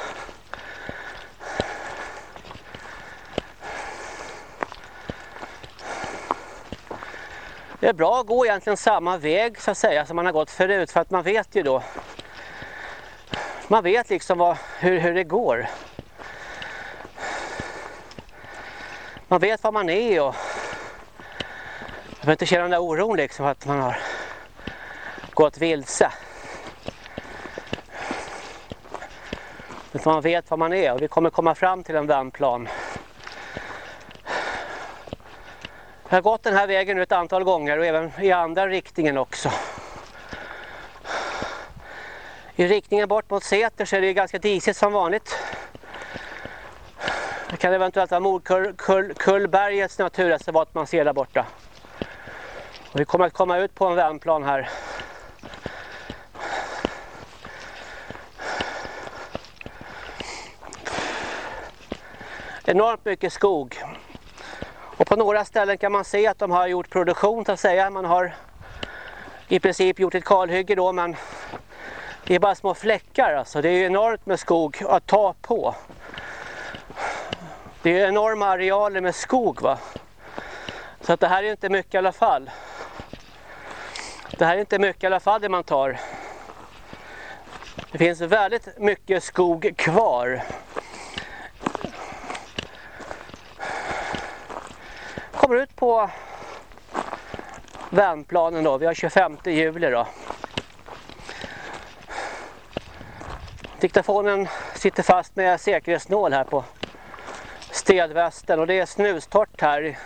Det är bra att gå egentligen samma väg så att säga som man har gått förut för att man vet ju då man vet liksom vad, hur, hur det går. Man vet var man är och man behöver inte känna den där oron liksom att man har gått vilse. Utan man vet vad man är och vi kommer komma fram till en vändplan. Jag har gått den här vägen nu ett antal gånger och även i andra riktningen också. I riktningen bort mot Säter så är det ganska disigt som vanligt. Det kan eventuellt vara Morkullbergets naturreservat man ser där borta. Och vi kommer att komma ut på en vändplan här. Enormt mycket skog. Och på några ställen kan man se att de har gjort produktion så att säga. Man har i princip gjort ett kalhygge då men det är bara små fläckar alltså. Det är enormt med skog att ta på. Det är enorma arealer med skog va. Så att det här är inte mycket i alla fall. Det här är inte mycket i alla fall det man tar. Det finns väldigt mycket skog kvar. Kommer ut på vändplanen då. Vi har 25 juli då. Diktafonen sitter fast med säkerhetsnål här på städvästen och det är snustort här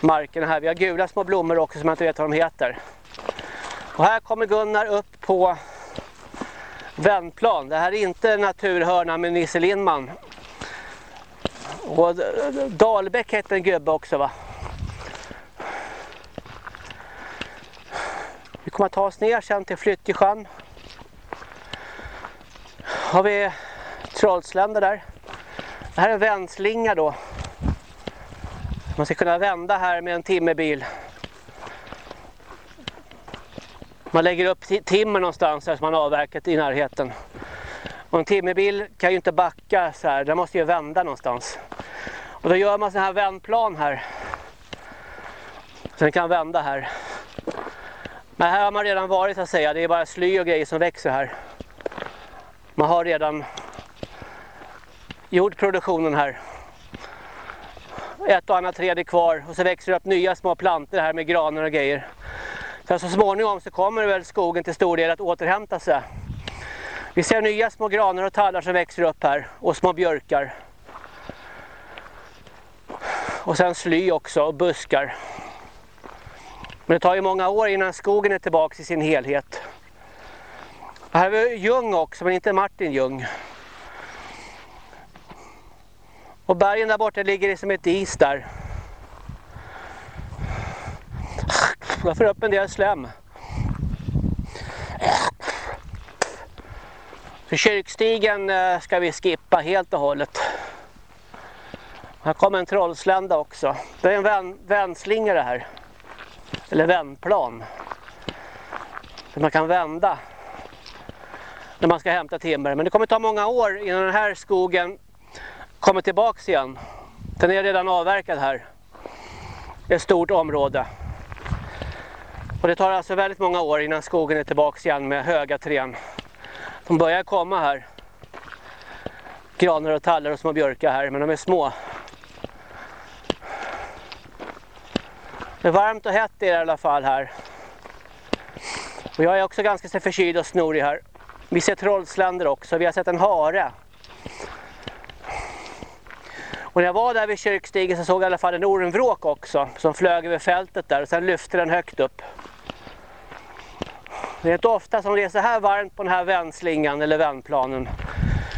marken här. Vi har gula små blommor också som jag inte vet vad de heter. Och här kommer Gunnar upp på vändplan. Det här är inte naturhörna med Nisse Lindman. Och eh, Dalbäck hette en gubbe också va? Vi kommer att ta oss ner sen till Flyttjesjön. Har vi Trollslända där. Det här är en vändslinga då. Man ska kunna vända här med en timmerbil. Man lägger upp timmer någonstans här som man avverkat i närheten. Och en timmerbil kan ju inte backa så här, den måste ju vända någonstans. Och då gör man sån här vändplan här. Så den kan vända här. Men här har man redan varit så att säga, det är bara sly och grejer som växer här. Man har redan gjort produktionen här. Ett och annat träd är kvar och så växer det upp nya små plantor här med granar och grejer. Så, så småningom så kommer väl skogen till stor del att återhämta sig. Vi ser nya små granar och tallar som växer upp här och små björkar. Och sen sly också och buskar. Men det tar ju många år innan skogen är tillbaka i sin helhet. Här har vi Ljung också, men inte Martin Ljung. Och bergen där borta ligger det som ett is där. Jag får upp en del slem. Så kyrkstigen eh, ska vi skippa helt och hållet. Här kommer en trollslända också. Det är en vän, vänslinga det här. Eller vändplan. Så man kan vända när man ska hämta timmer. Men det kommer ta många år innan den här skogen kommer tillbaks igen. Den är redan avverkad här. Ett stort område. Och det tar alltså väldigt många år innan skogen är tillbaks igen med höga trän. De börjar komma här. Granar och tallar och små björkar här, men de är små. Det är varmt och hett i alla fall här. Och jag är också ganska så förkyld och snorig här. Vi ser trollsländer också, vi har sett en hare. Och när jag var där vid kyrkstigen så såg jag i alla fall en ormvråk också som flög över fältet där och sen lyfte den högt upp. Det är inte ofta som det är så här varmt på den här vändslingan eller vändplanen.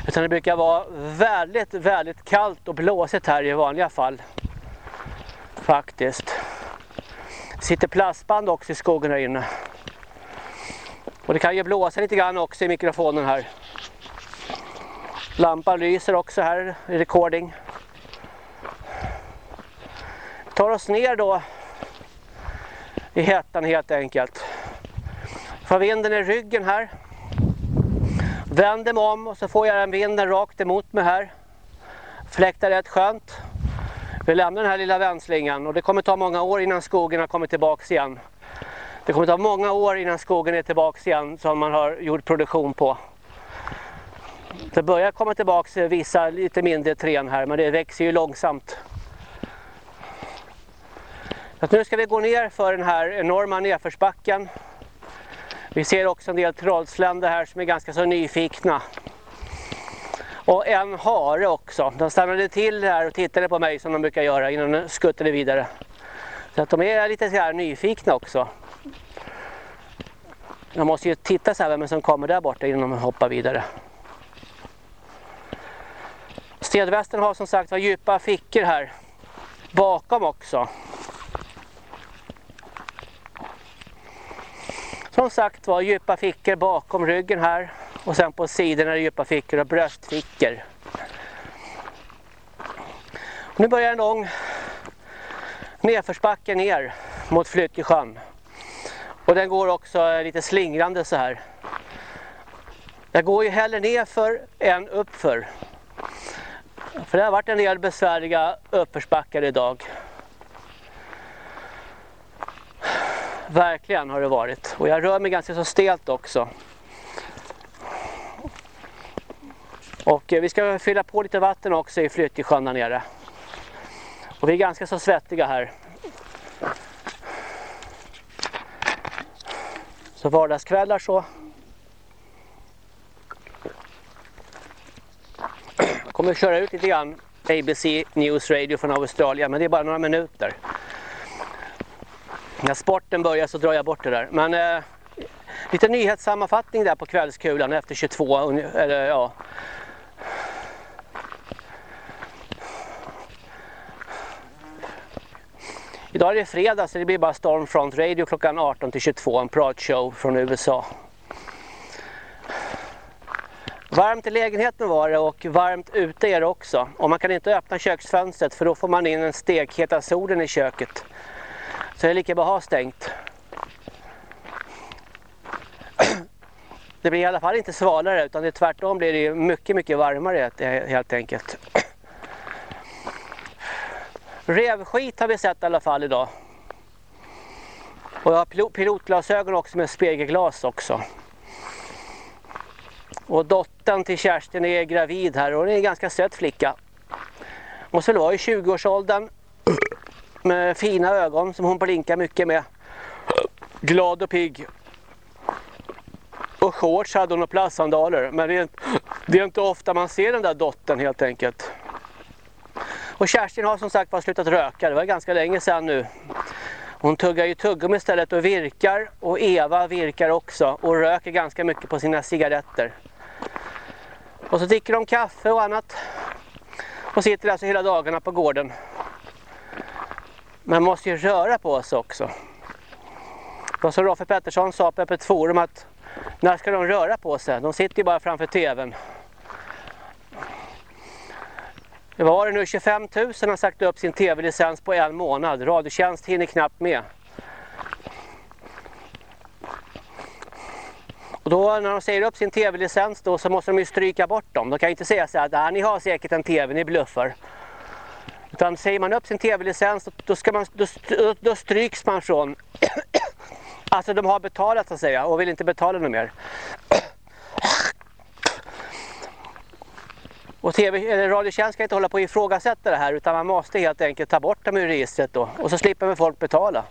Utan det brukar vara väldigt, väldigt kallt och blåsigt här i vanliga fall. Faktiskt. Det sitter plastband också i skogen här inne. Och det kan ju blåsa lite grann också i mikrofonen här. Lampan lyser också här i recording. Vi tar oss ner då i hettan helt enkelt. Får vinden i ryggen här. Vänder mig om och så får jag den vinden rakt emot mig här. Fläktar rätt skönt. Vi lämnar den här lilla vändslingan och det kommer ta många år innan skogen har kommit tillbaka igen. Det kommer ta många år innan skogen är tillbaka igen som man har gjort produktion på. Det börjar komma tillbaka vissa lite mindre trän här men det växer ju långsamt. Så nu ska vi gå ner för den här enorma nedförsbacken. Vi ser också en del trollsländer här som är ganska så nyfikna. Och en hare också. De stannade till här och tittade på mig som de brukar göra innan de skuttade vidare. Så att de är lite så här nyfikna också. De måste ju titta så här vem som kommer där borta innan de hoppar vidare. Stedvästen har som sagt var djupa fickor här bakom också. Som sagt var djupa fickor bakom ryggen här och sen på sidorna är det djupa fickor och bröstfickor. Nu börjar en lång nedförsbacke ner mot Flyttjesjön. Och den går också lite slingrande så här. Jag går ju hellre nerför än uppför. För det har varit en del besvärliga uppförsbackar idag. Verkligen har det varit. Och jag rör mig ganska så stelt också. Och eh, vi ska fylla på lite vatten också i Flyttjesjön där nere. Och vi är ganska så svettiga här. Så vardagskvällar så. Jag kommer att köra ut lite grann ABC News Radio från Australien men det är bara några minuter. När sporten börjar så drar jag bort det där. Men eh, lite nyhetssammanfattning där på kvällskulan efter 22. Eller, ja. Idag är det fredag så det blir bara Stormfront Radio klockan 18 till 22, en pratshow från USA. Varmt i lägenheten var det och varmt ute är det också. Och man kan inte öppna köksfönstret för då får man in den stekheta solen i köket. Så det är lika bra att ha stängt. Det blir i alla fall inte svalare utan det tvärtom blir det mycket mycket varmare helt enkelt. Revskit har vi sett i alla fall idag. Och jag har pilotglasögon också med spegelglas också. Och dottern till Kerstin är gravid här och hon är en ganska söt flicka. Måste väl vara i 20-årsåldern. Med fina ögon som hon blinkar mycket med. Glad och pigg. Och shorts hade hon och plastsandaler. Men det är, det är inte ofta man ser den där dottern helt enkelt. Och Kerstin har som sagt var slutat röka. Det var ganska länge sedan nu. Hon tuggar ju tuggummi istället och virkar. Och Eva virkar också. Och röker ganska mycket på sina cigaretter. Och så dricker de kaffe och annat. Och sitter alltså hela dagarna på gården. Man måste ju röra på sig också. Och som Roffe Pettersson sa på Öppet Forum att när ska de röra på sig? De sitter ju bara framför tvn. Det var det nu 25 000 har sagt upp sin tv-licens på en månad. Radiotjänst hinner knappt med. Och då när de säger upp sin tv-licens då så måste de ju stryka bort dem. De kan ju inte säga så att ni har säkert en tv, ni bluffar. Utan säger man upp sin tv-licens då, ska man, då, då stryks man från... alltså de har betalat så att säga och vill inte betala något mer. Och TV, eller Radiotjänst ska inte hålla på och ifrågasätta det här utan man måste helt enkelt ta bort dem ur registret då. Och så slipper man folk betala.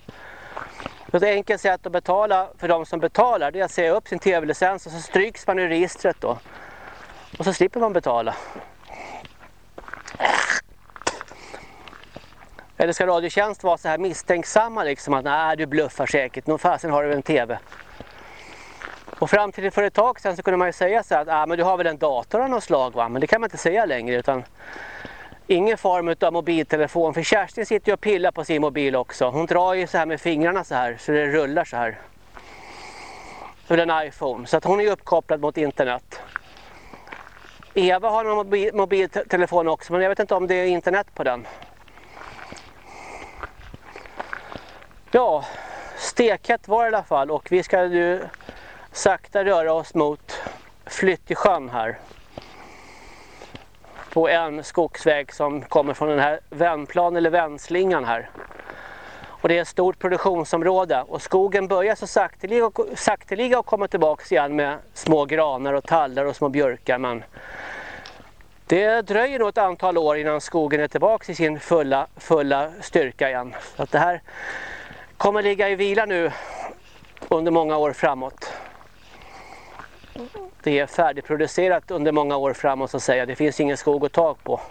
Så ett enkelt sätt att betala för de som betalar det är att säga upp sin tv-licens och så stryks man ur registret då. Och så slipper man betala. Eller ska Radiotjänst vara så här misstänksamma liksom att nej du bluffar säkert, nog fasen har du en tv. Och fram till för ett tag sedan så kunde man ju säga så att ah, men du har väl en dator av något slag va? Men det kan man inte säga längre utan ingen form av mobiltelefon. För Kerstin sitter ju och pillar på sin mobil också. Hon drar ju så här med fingrarna så här så det rullar så här. Ur en iPhone. Så att hon är uppkopplad mot internet. Eva har en mobiltelefon också men jag vet inte om det är internet på den. Ja, stekhett var det i alla fall och vi ska ju sakta röra oss mot Flyttjesjön här. På en skogsväg som kommer från den här vändplan eller vändslingan här. Och det är ett stort produktionsområde och skogen börjar så sakteliga, sakteliga att komma tillbaka igen med små granar och tallar och små björkar. Men det dröjer nog ett antal år innan skogen är tillbaka i sin fulla, fulla styrka igen. Så att det här kommer ligga i vila nu under många år framåt. Det är färdigproducerat under många år framåt så att säga. Det finns ingen skog att ta på.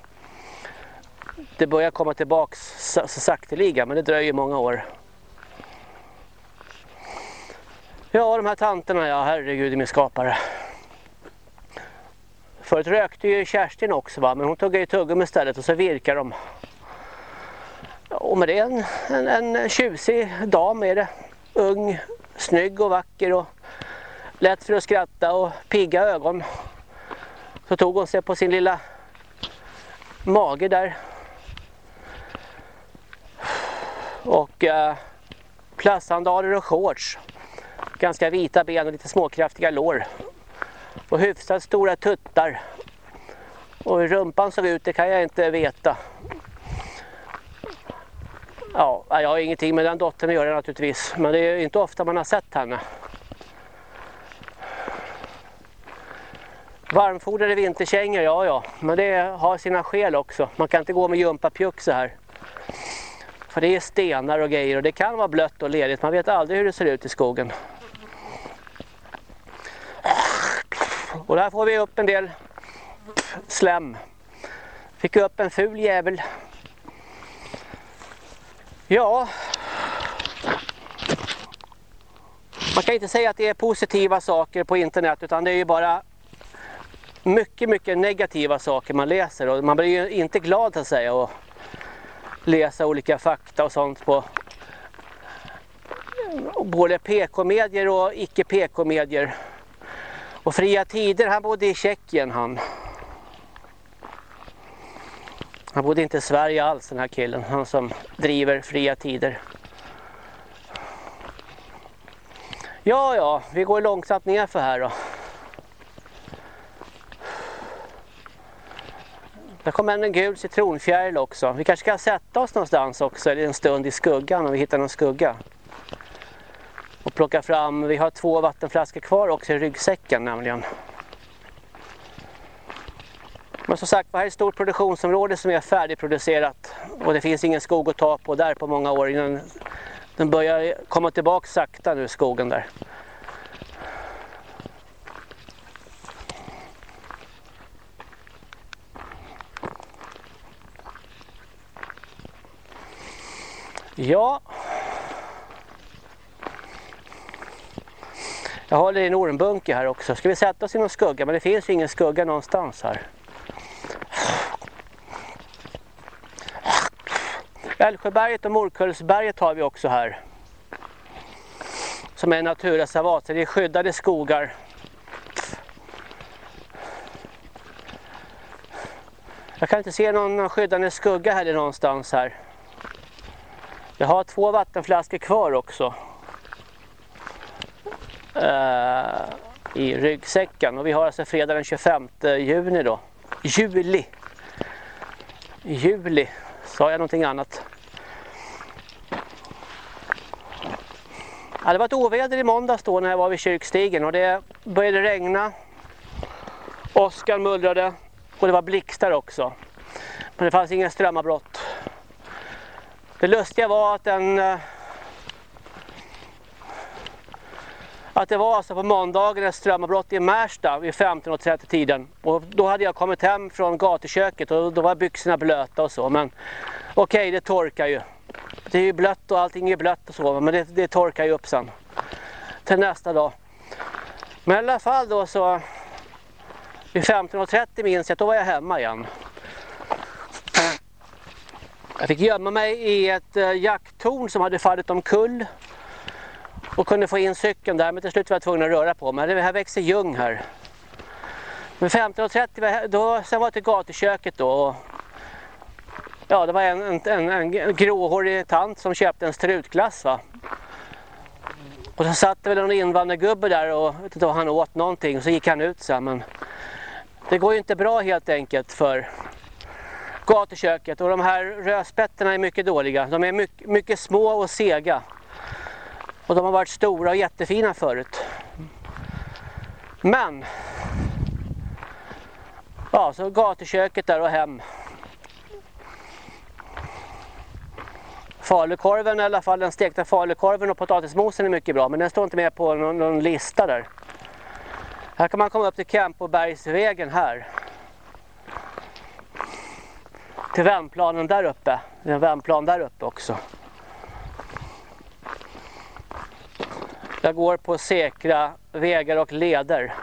Det börjar komma tillbaks så, sakteliga men det dröjer många år. Ja, de här tanterna, ja herregud min skapare. Förut rökte ju Kerstin också va, men hon tog i tuggummi istället och så virkar de. Och med det en, en, en tjusig dam är det. Ung, snygg och vacker och lätt för att skratta och pigga ögon. Så tog hon sig på sin lilla mage där. Och eh, plastsandaler och shorts. Ganska vita ben och lite småkraftiga lår. Och hyfsat stora tuttar. Och hur rumpan såg ut det kan jag inte veta. Ja, jag har ingenting med den dottern att göra naturligtvis. Men det är inte ofta man har sett henne. Varmfodrade vinterkängor, ja ja. Men det har sina skäl också. Man kan inte gå med jumpapjuck så här. För det är stenar och grejer och det kan vara blött och ledigt. Man vet aldrig hur det ser ut i skogen. Och där får vi upp en del slem. Fick upp en ful jävel. Ja. Man kan inte säga att det är positiva saker på internet utan det är ju bara mycket, mycket negativa saker man läser och man blir ju inte glad att säga och läsa olika fakta och sånt på både PK-medier och icke-PK-medier. Och Fria Tider, han bodde i Tjeckien han. Han bodde inte i Sverige alls den här killen, han som driver Fria Tider. Ja, ja, vi går långsamt ner för här då. Där kommer en gul citronfjäril också. Vi kanske ska sätta oss någonstans också en stund i skuggan om vi hittar någon skugga. Och plocka fram, vi har två vattenflaskor kvar också i ryggsäcken nämligen. Men som sagt, det här är ett stort produktionsområde som är färdigproducerat. Och det finns ingen skog att ta på där på många år innan den börjar komma tillbaka sakta nu skogen där. Ja. Jag håller i en ormbunke här också. Ska vi sätta oss i någon skugga? Men det finns ju ingen skugga någonstans här. Älvsjöberget och Morkullsberget har vi också här. Som är naturreservat, så det är skyddade skogar. Jag kan inte se någon skyddande skugga heller någonstans här. Jag har två vattenflaskor kvar också. Uh, I ryggsäcken. Och vi har alltså fredag den 25 juni då. Juli. Juli. Sa jag någonting annat? Ja, det var ett oväder i måndags då när jag var vid kyrkstigen och det började regna. Åskan mullrade och det var blixtar också. Men det fanns inga strömavbrott. Det lustiga var att den eh, att det var alltså på måndagen ett strömavbrott i Märsta vid 15.30 tiden. Och då hade jag kommit hem från gatuköket och då var byxorna blöta och så. Men okej, okay, det torkar ju. Det är ju blött och allting är blött och så, men det, det torkar ju upp sen. Till nästa dag. Men i alla fall då så vid 15.30 minns jag att då var jag hemma igen. Jag fick gömma mig i ett eh, jakttorn som hade fallit omkull. Och kunde få in cykeln där men till slut var jag tvungen att röra på mig. Det här växer ljung här. Men 15.30 då, sen var jag till gatuköket då. Och, ja det var en, en, en, en gråhårig tant som köpte en strutglass va. Och så satt det väl en invandrargubbe där och vet inte, han åt någonting och så gick han ut sen. Men det går ju inte bra helt enkelt för gatuköket och de här rödspetterna är mycket dåliga. De är mycket, mycket små och sega. Och de har varit stora och jättefina förut. Men ja, så gatuköket där och hem. Falukorven i alla fall, den stekta falukorven och potatismosen är mycket bra men den står inte med på någon, någon lista där. Här kan man komma upp till Kempobergsvägen här till vändplanen där uppe. Det är en vändplan där uppe också. Jag går på säkra vägar och leder.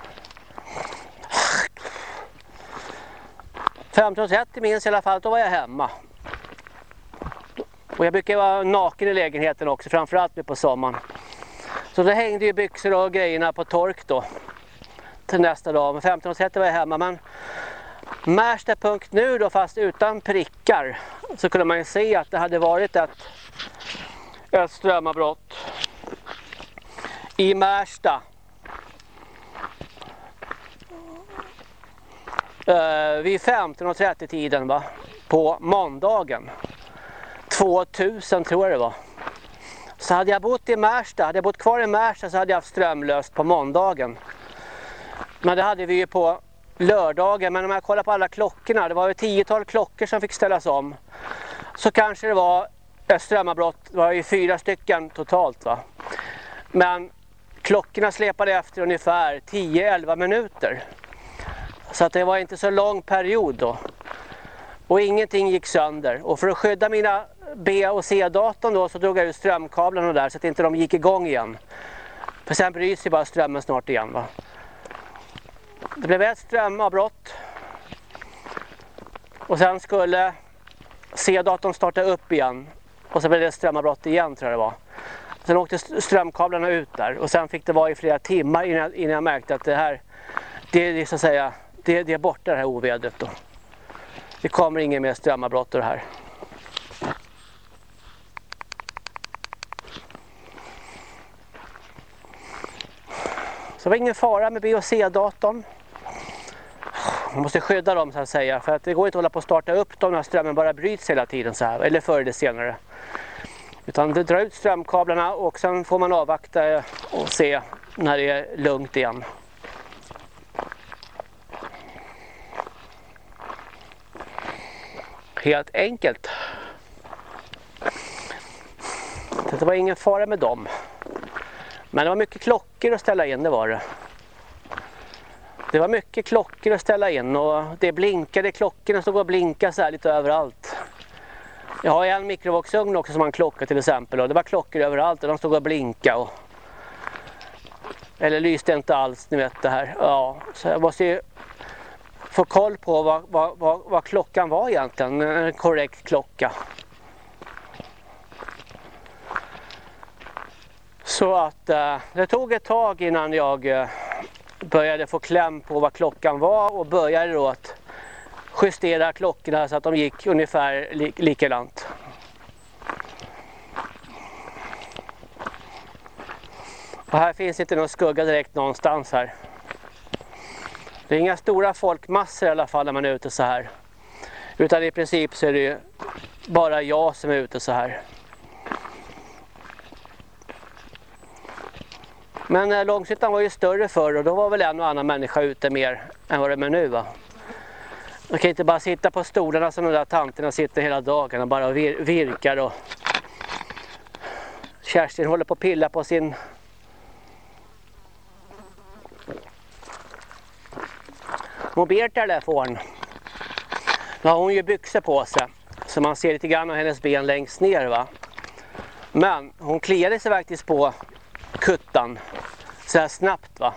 15.30 minns i alla fall, då var jag hemma. Och jag brukar vara naken i lägenheten också, framförallt nu på sommaren. Så då hängde ju byxor och grejerna på tork då. Till nästa dag. Men 15.30 var jag hemma. Men Märsta.nu då fast utan prickar så kunde man ju se att det hade varit ett, ett strömavbrott i Märsta. Uh, eh, vid 15.30 tiden va? på måndagen. 2000 tror jag det var. Så hade jag bott i Märsta, hade jag bott kvar i Märsta så hade jag haft strömlöst på måndagen. Men det hade vi ju på lördagen. Men om jag kollar på alla klockorna, det var ju tiotal klockor som fick ställas om. Så kanske det var ett strömavbrott, det var ju fyra stycken totalt va. Men klockorna släpade efter ungefär 10-11 minuter. Så att det var inte så lång period då. Och ingenting gick sönder. Och för att skydda mina B och C-datorn då så drog jag ut strömkablarna där så att inte de gick igång igen. För sen bryts ju bara strömmen snart igen va. Det blev ett strömavbrott. Och sen skulle C-datorn starta upp igen. Och så blev det strömavbrott igen tror jag det var. Sen åkte strömkablarna ut där och sen fick det vara i flera timmar innan jag, innan jag märkte att det här, det, det är så att säga, det, det är borta det här ovädret då. Det kommer ingen mer strömavbrott det här. Så det var ingen fara med B och C-datorn. Man måste skydda dem så att säga för att det går inte att hålla på att starta upp dem när strömmen bara bryts hela tiden så här eller förr eller senare. Utan dra drar ut strömkablarna och sen får man avvakta och se när det är lugnt igen. Helt enkelt. Det var ingen fara med dem. Men det var mycket klockor att ställa in, det var det. Det var mycket klockor att ställa in och det blinkade, klockorna stod och blinkade så här lite överallt. Jag har en mikrovågsugn också som har en klocka till exempel och det var klockor överallt och de stod och blinkade. Och... Eller lyste inte alls, ni vet det här. Ja, så jag måste ju få koll på vad, vad, vad, vad klockan var egentligen, en korrekt klocka. Så att eh, det tog ett tag innan jag eh, började få kläm på vad klockan var och började då att justera klockorna så att de gick ungefär li likadant. Och här finns inte någon skugga direkt någonstans här. Det är inga stora folkmassor i alla fall när man är ute så här. Utan i princip så är det bara jag som är ute så här. Men eh, Långshyttan var ju större förr och då var väl en och annan människa ute mer än vad det är nu va. Man kan inte bara sitta på stolarna som de där tanterna sitter hela dagen och bara vir virkar och Kerstin håller på att pilla på sin mobiltelefon. Nu har hon ju byxor på sig så man ser lite grann av hennes ben längst ner va. Men hon kliade sig faktiskt på kuttan så här snabbt va.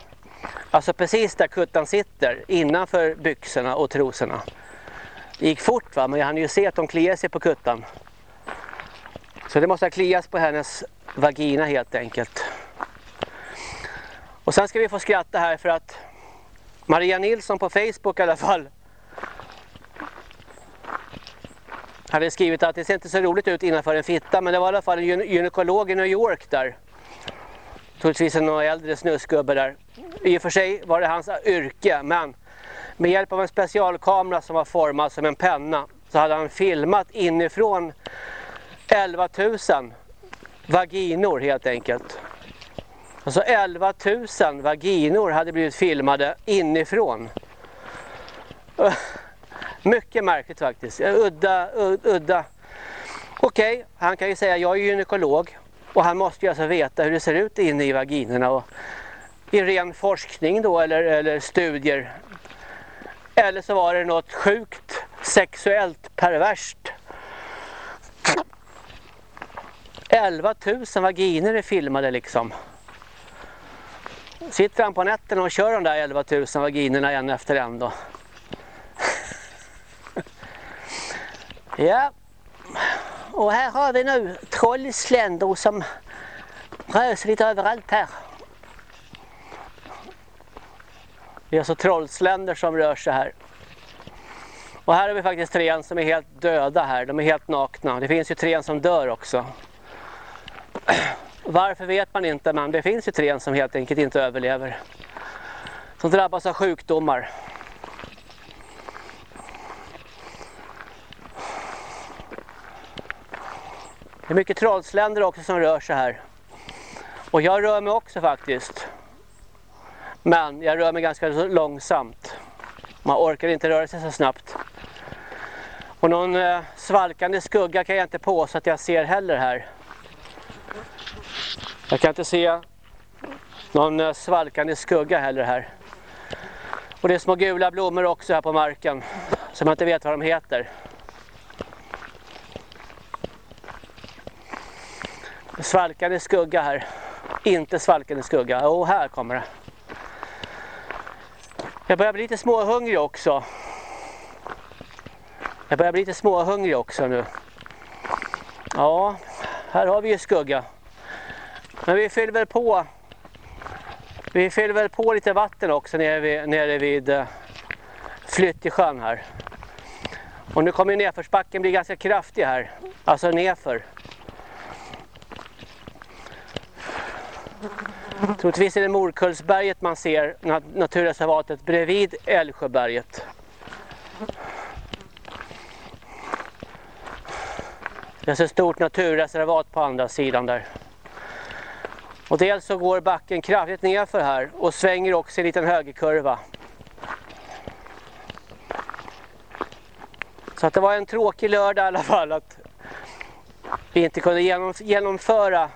Alltså precis där kuttan sitter innanför byxorna och trosorna. Det gick fort va men jag hann ju se att de kliar sig på kuttan. Så det måste ha kliats på hennes vagina helt enkelt. Och sen ska vi få skratta här för att Maria Nilsson på Facebook i alla fall hade skrivit att det ser inte så roligt ut innanför en fitta men det var i alla fall en gynekolog i New York där troligtvis en äldre snusgubbe där. I och för sig var det hans yrke men med hjälp av en specialkamera som var formad som en penna så hade han filmat inifrån 11 000 vaginor helt enkelt. Alltså 11 000 vaginor hade blivit filmade inifrån. Mycket märkligt faktiskt. Udda, udda. Okej, okay, han kan ju säga jag är gynekolog och han måste ju alltså veta hur det ser ut inne i vaginerna och i ren forskning då eller, eller studier. Eller så var det något sjukt sexuellt perverst. 11 000 vaginer är filmade liksom. Sitter han på nätterna och kör de där 11 000 vaginerna en efter en då. ja. Och här har vi nu trollsländor som rör sig lite överallt här. Det är alltså trollsländer som rör sig här. Och här har vi faktiskt trän som är helt döda här. De är helt nakna. Det finns ju trän som dör också. Varför vet man inte men det finns ju trän som helt enkelt inte överlever. Som drabbas av sjukdomar. Det är mycket trollsländer också som rör sig här. Och jag rör mig också faktiskt. Men jag rör mig ganska långsamt. Man orkar inte röra sig så snabbt. Och någon eh, svalkande skugga kan jag inte på så att jag ser heller här. Jag kan inte se någon eh, svalkande skugga heller här. Och det är små gula blommor också här på marken som jag inte vet vad de heter. Svalkande skugga här. Inte svalkande skugga. Och här kommer det. Jag börjar bli lite småhungrig också. Jag börjar bli lite småhungrig också nu. Ja, här har vi ju skugga. Men vi fyller väl på vi fyller väl på lite vatten också nere vid, nere vid uh, här. Och nu kommer nedförsbacken bli ganska kraftig här. Alltså nedför. Troligtvis är det Morkullsberget man ser, naturreservatet bredvid Älvsjöberget. Det är ett stort naturreservat på andra sidan där. Och dels så går backen kraftigt nerför här och svänger också i en liten högerkurva. Så att det var en tråkig lördag i alla fall att vi inte kunde genomföra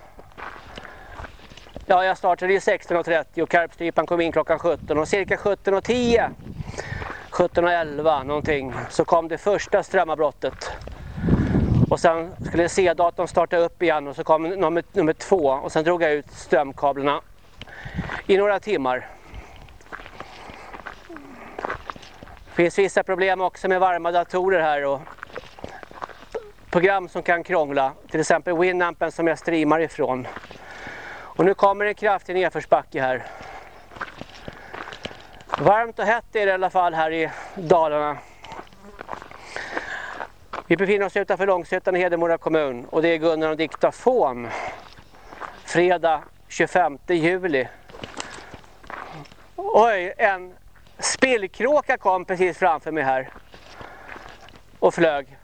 Ja, jag startade ju 16.30 och karpstrypan kom in klockan 17 och cirka 17.10 17.11 någonting så kom det första strömavbrottet. Och sen skulle C-datorn starta upp igen och så kom nummer, nummer två och sen drog jag ut strömkablarna i några timmar. Det finns vissa problem också med varma datorer här och program som kan krångla. Till exempel Winampen som jag streamar ifrån. Och nu kommer en kraftig nedförsbacke här. Varmt och hett är det i alla fall här i Dalarna. Vi befinner oss utanför Långshyttan i Hedemora kommun och det är Gunnar och Diktafon. Fredag 25 juli. Oj, en spillkråka kom precis framför mig här. Och flög.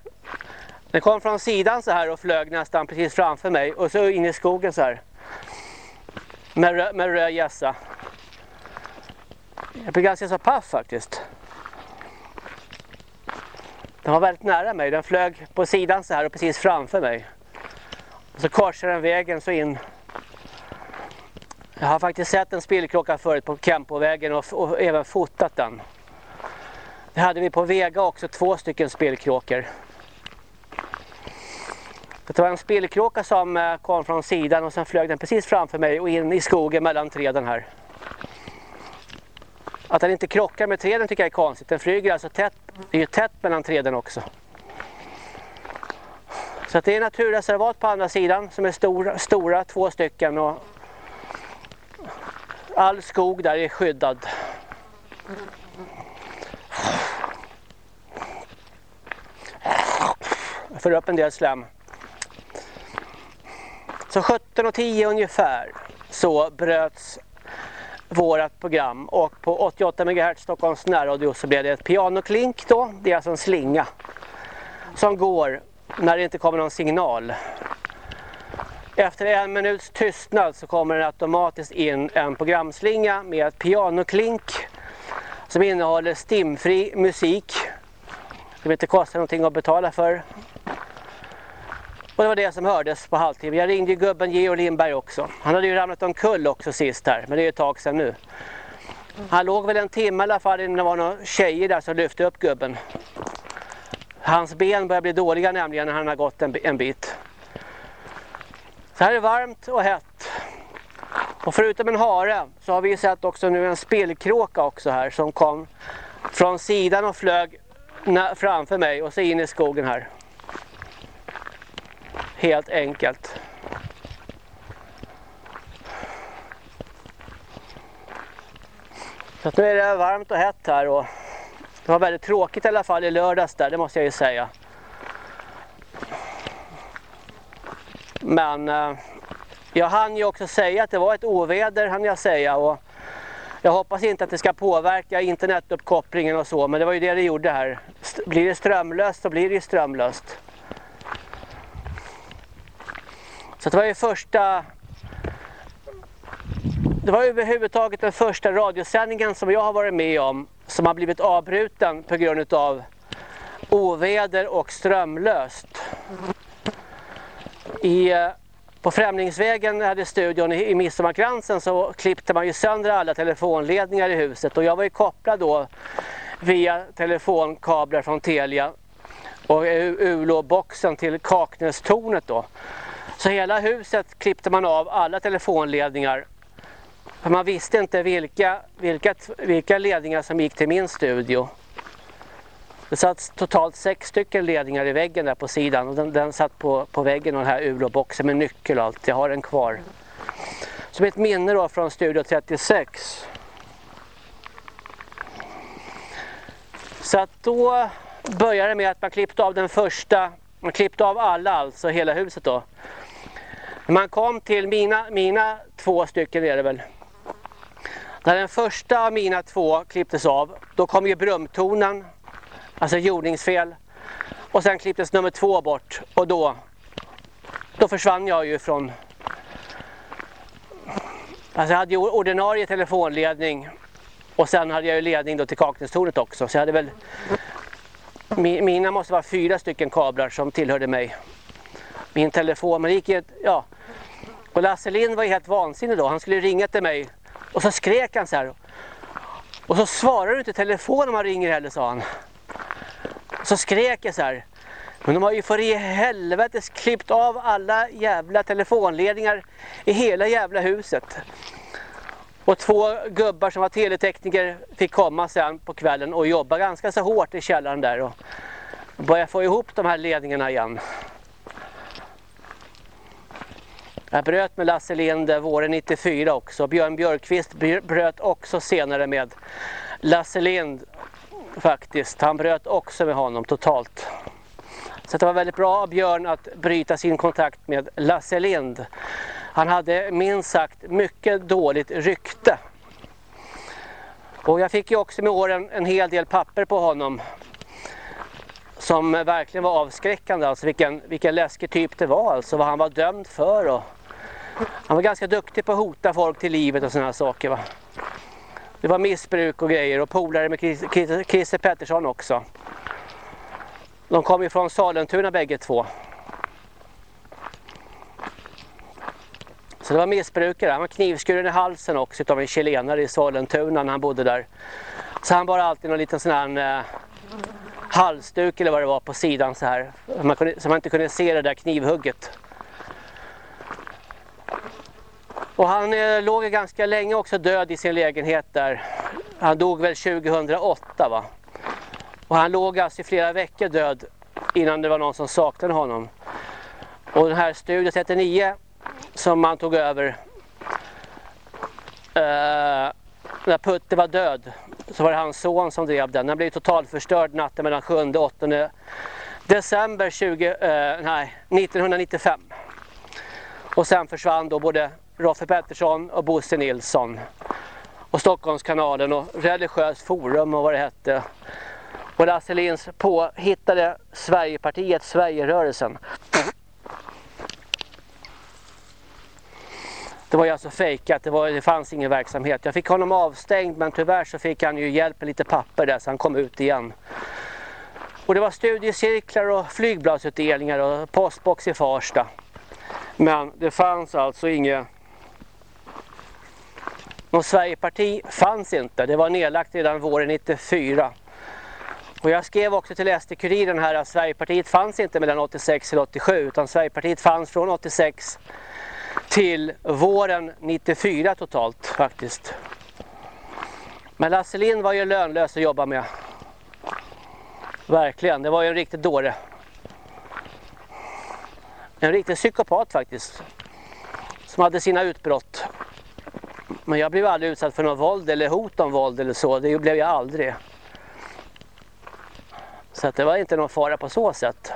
Den kom från sidan så här och flög nästan precis framför mig och så in i skogen så här. Med, med röd gässa. Jag blev ganska så paff faktiskt. Den var väldigt nära mig. Den flög på sidan så här och precis framför mig. Och så korsade den vägen så in. Jag har faktiskt sett en spillkråka förut på Kempovägen och, och även fotat den. Det hade vi på Vega också, två stycken spillkråkor. Det var en spillkråka som eh, kom från sidan och sen flög den precis framför mig och in i skogen mellan träden här. Att den inte krockar med träden tycker jag är konstigt. Den flyger alltså tätt, det är ju tätt mellan träden också. Så det är naturreservat på andra sidan som är stora, stora två stycken och all skog där är skyddad. Jag får upp en del slem. Så 17.10 ungefär så bröts vårat program och på 88 MHz Stockholms närradio så blev det ett pianoklink då. Det är alltså en slinga som går när det inte kommer någon signal. Efter en minuts tystnad så kommer det automatiskt in en programslinga med ett pianoklink som innehåller stimfri musik som inte kostar någonting att betala för. Och det var det som hördes på halvtid. Jag ringde gubben Georg Lindberg också. Han hade ju ramlat omkull också sist här, men det är ju ett tag sedan nu. Han låg väl en timme i alla fall innan det var några tjejer där som lyfte upp gubben. Hans ben börjar bli dåliga nämligen när han har gått en, en bit. Så här är det varmt och hett. Och förutom en hare så har vi sett också nu en spillkråka också här som kom från sidan och flög framför mig och så in i skogen här. Helt enkelt. Så nu är det varmt och hett här och det var väldigt tråkigt i alla fall i lördags där, det måste jag ju säga. Men eh, jag hann ju också säga att det var ett oväder, hann jag säga. Och jag hoppas inte att det ska påverka internetuppkopplingen och så, men det var ju det det gjorde här. Blir det strömlöst så blir det ju strömlöst. Så det var ju första det var överhuvudtaget den första radiosändningen som jag har varit med om som har blivit avbruten på grund av oväder och strömlöst. I, eh, på Främlingsvägen hade studion i, i Midsommarkransen så klippte man ju sönder alla telefonledningar i huset och jag var ju kopplad då via telefonkablar från Telia och ULO-boxen till Kaknästornet då. Så hela huset klippte man av alla telefonledningar. För man visste inte vilka, vilka, vilka ledningar som gick till min studio. Det satt totalt sex stycken ledningar i väggen där på sidan och den, den satt på, på väggen och den här uloboxen med nyckel och allt. Jag har den kvar. Som ett minne då från Studio 36. Så att då började det med att man klippte av den första, man klippte av alla alltså, hela huset då. När man kom till mina, mina två stycken är det väl. När den första av mina två klipptes av, då kom ju brumtonen, alltså jordningsfel. Och sen klipptes nummer två bort och då, då försvann jag ju från... Alltså jag hade ju ordinarie telefonledning och sen hade jag ju ledning då till kakningstornet också. Så jag hade väl... Mina måste vara fyra stycken kablar som tillhörde mig. Min telefon, men det gick ju... Ja. Och Lasse Lind var ju helt vansinnig då. Han skulle ringa till mig och så skrek han så här. Och så svarar du inte telefon om man ringer heller, sa han. Så skrek jag så här. Men de har ju för i helvetes klippt av alla jävla telefonledningar i hela jävla huset. Och två gubbar som var teletekniker fick komma sen på kvällen och jobba ganska så hårt i källaren där och börja få ihop de här ledningarna igen. Jag bröt med Lasse Linde våren 94 också. Björn Björkqvist bröt också senare med Lasse Lind faktiskt. Han bröt också med honom totalt. Så det var väldigt bra av Björn att bryta sin kontakt med Lasse Lind. Han hade minst sagt mycket dåligt rykte. Och jag fick ju också med åren en hel del papper på honom. Som verkligen var avskräckande, alltså vilken, vilken läskig typ det var, alltså vad han var dömd för. Och han var ganska duktig på att hota folk till livet och sådana saker. Va? Det var missbruk och grejer och polare med Christer Pettersson också. De kom ju från Salentuna bägge två. Så det var missbrukare. Han var knivskuren i halsen också av en chilenare i Salentuna när han bodde där. Så han bar alltid någon liten sån här eh, halsduk eller vad det var på sidan så här. Man kunde, så man inte kunde se det där knivhugget. Och han eh, låg ganska länge också död i sin lägenhet där. Han dog väl 2008 va. Och han låg alltså i flera veckor död innan det var någon som saknade honom. Och den här Studio 39 som man tog över eh, när Putte var död så var det hans son som drev den. Den blev totalförstörd natten mellan 7 och 8 december 20, eh, nej, 1995. Och sen försvann då både Roffe Pettersson och Bosse Nilsson. Och Stockholmskanalen och Religiöst Forum och vad det hette. Och Lasse Lins påhittade Sverigepartiet, Sverigerörelsen. Det var ju alltså fejkat, det, var, det fanns ingen verksamhet. Jag fick honom avstängd men tyvärr så fick han ju hjälp med lite papper där så han kom ut igen. Och det var studiecirklar och flygbladsutdelningar och postbox i Farsta. Men det fanns alltså inget... Något Sverigeparti fanns inte. Det var nedlagt redan våren 94. Och jag skrev också till SD-kuriren här att Sverigepartiet fanns inte mellan 86 och 87 utan Sverigepartiet fanns från 86 till våren 94 totalt faktiskt. Men Lasse Lind var ju lönlös att jobba med. Verkligen, det var ju en riktigt dåre. En riktig psykopat faktiskt. Som hade sina utbrott. Men jag blev aldrig utsatt för något våld eller hot om våld eller så. Det blev jag aldrig. Så det var inte någon fara på så sätt.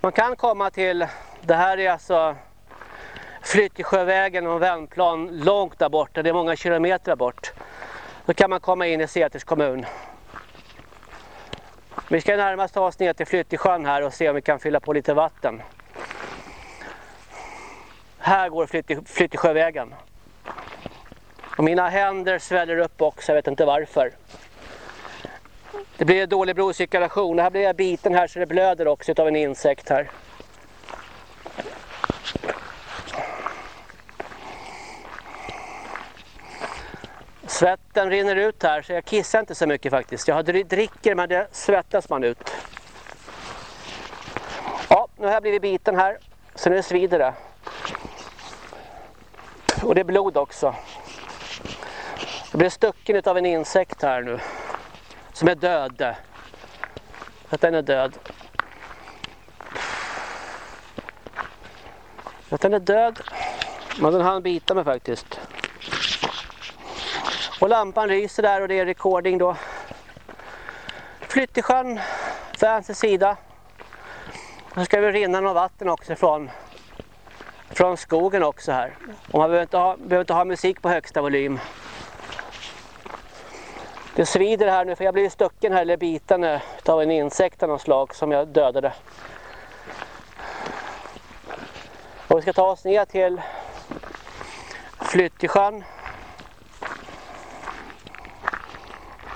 Man kan komma till, det här är alltså Flyttesjövägen och vändplan långt där borta, det är många kilometer bort. Då kan man komma in i Säters kommun. Vi ska närmast ta oss ner till Flyttesjön här och se om vi kan fylla på lite vatten. Här går Flyttesjövägen. Och mina händer sväller upp också, jag vet inte varför. Det blir dålig blodcirkulation. Här blir jag biten här så det blöder också av en insekt här. Svetten rinner ut här så jag kissar inte så mycket faktiskt. Jag dricker men det svettas man ut. Ja, nu har jag blivit biten här. Så nu svider det. Och det är blod också. Jag blev stucken av en insekt här nu. Som är död. Att den är död. Att den är död. Men den hann bita mig faktiskt. Och lampan ryser där och det är recording då. Flyttesjön, vänster sida. Så ska vi rinna något vatten också från, från skogen också här. Och man behöver inte, ha, behöver inte ha musik på högsta volym. Det svider här nu för jag blev stucken här eller biten eh, av en insekt av något slag som jag dödade. Och vi ska ta oss ner till Flyttjesjön.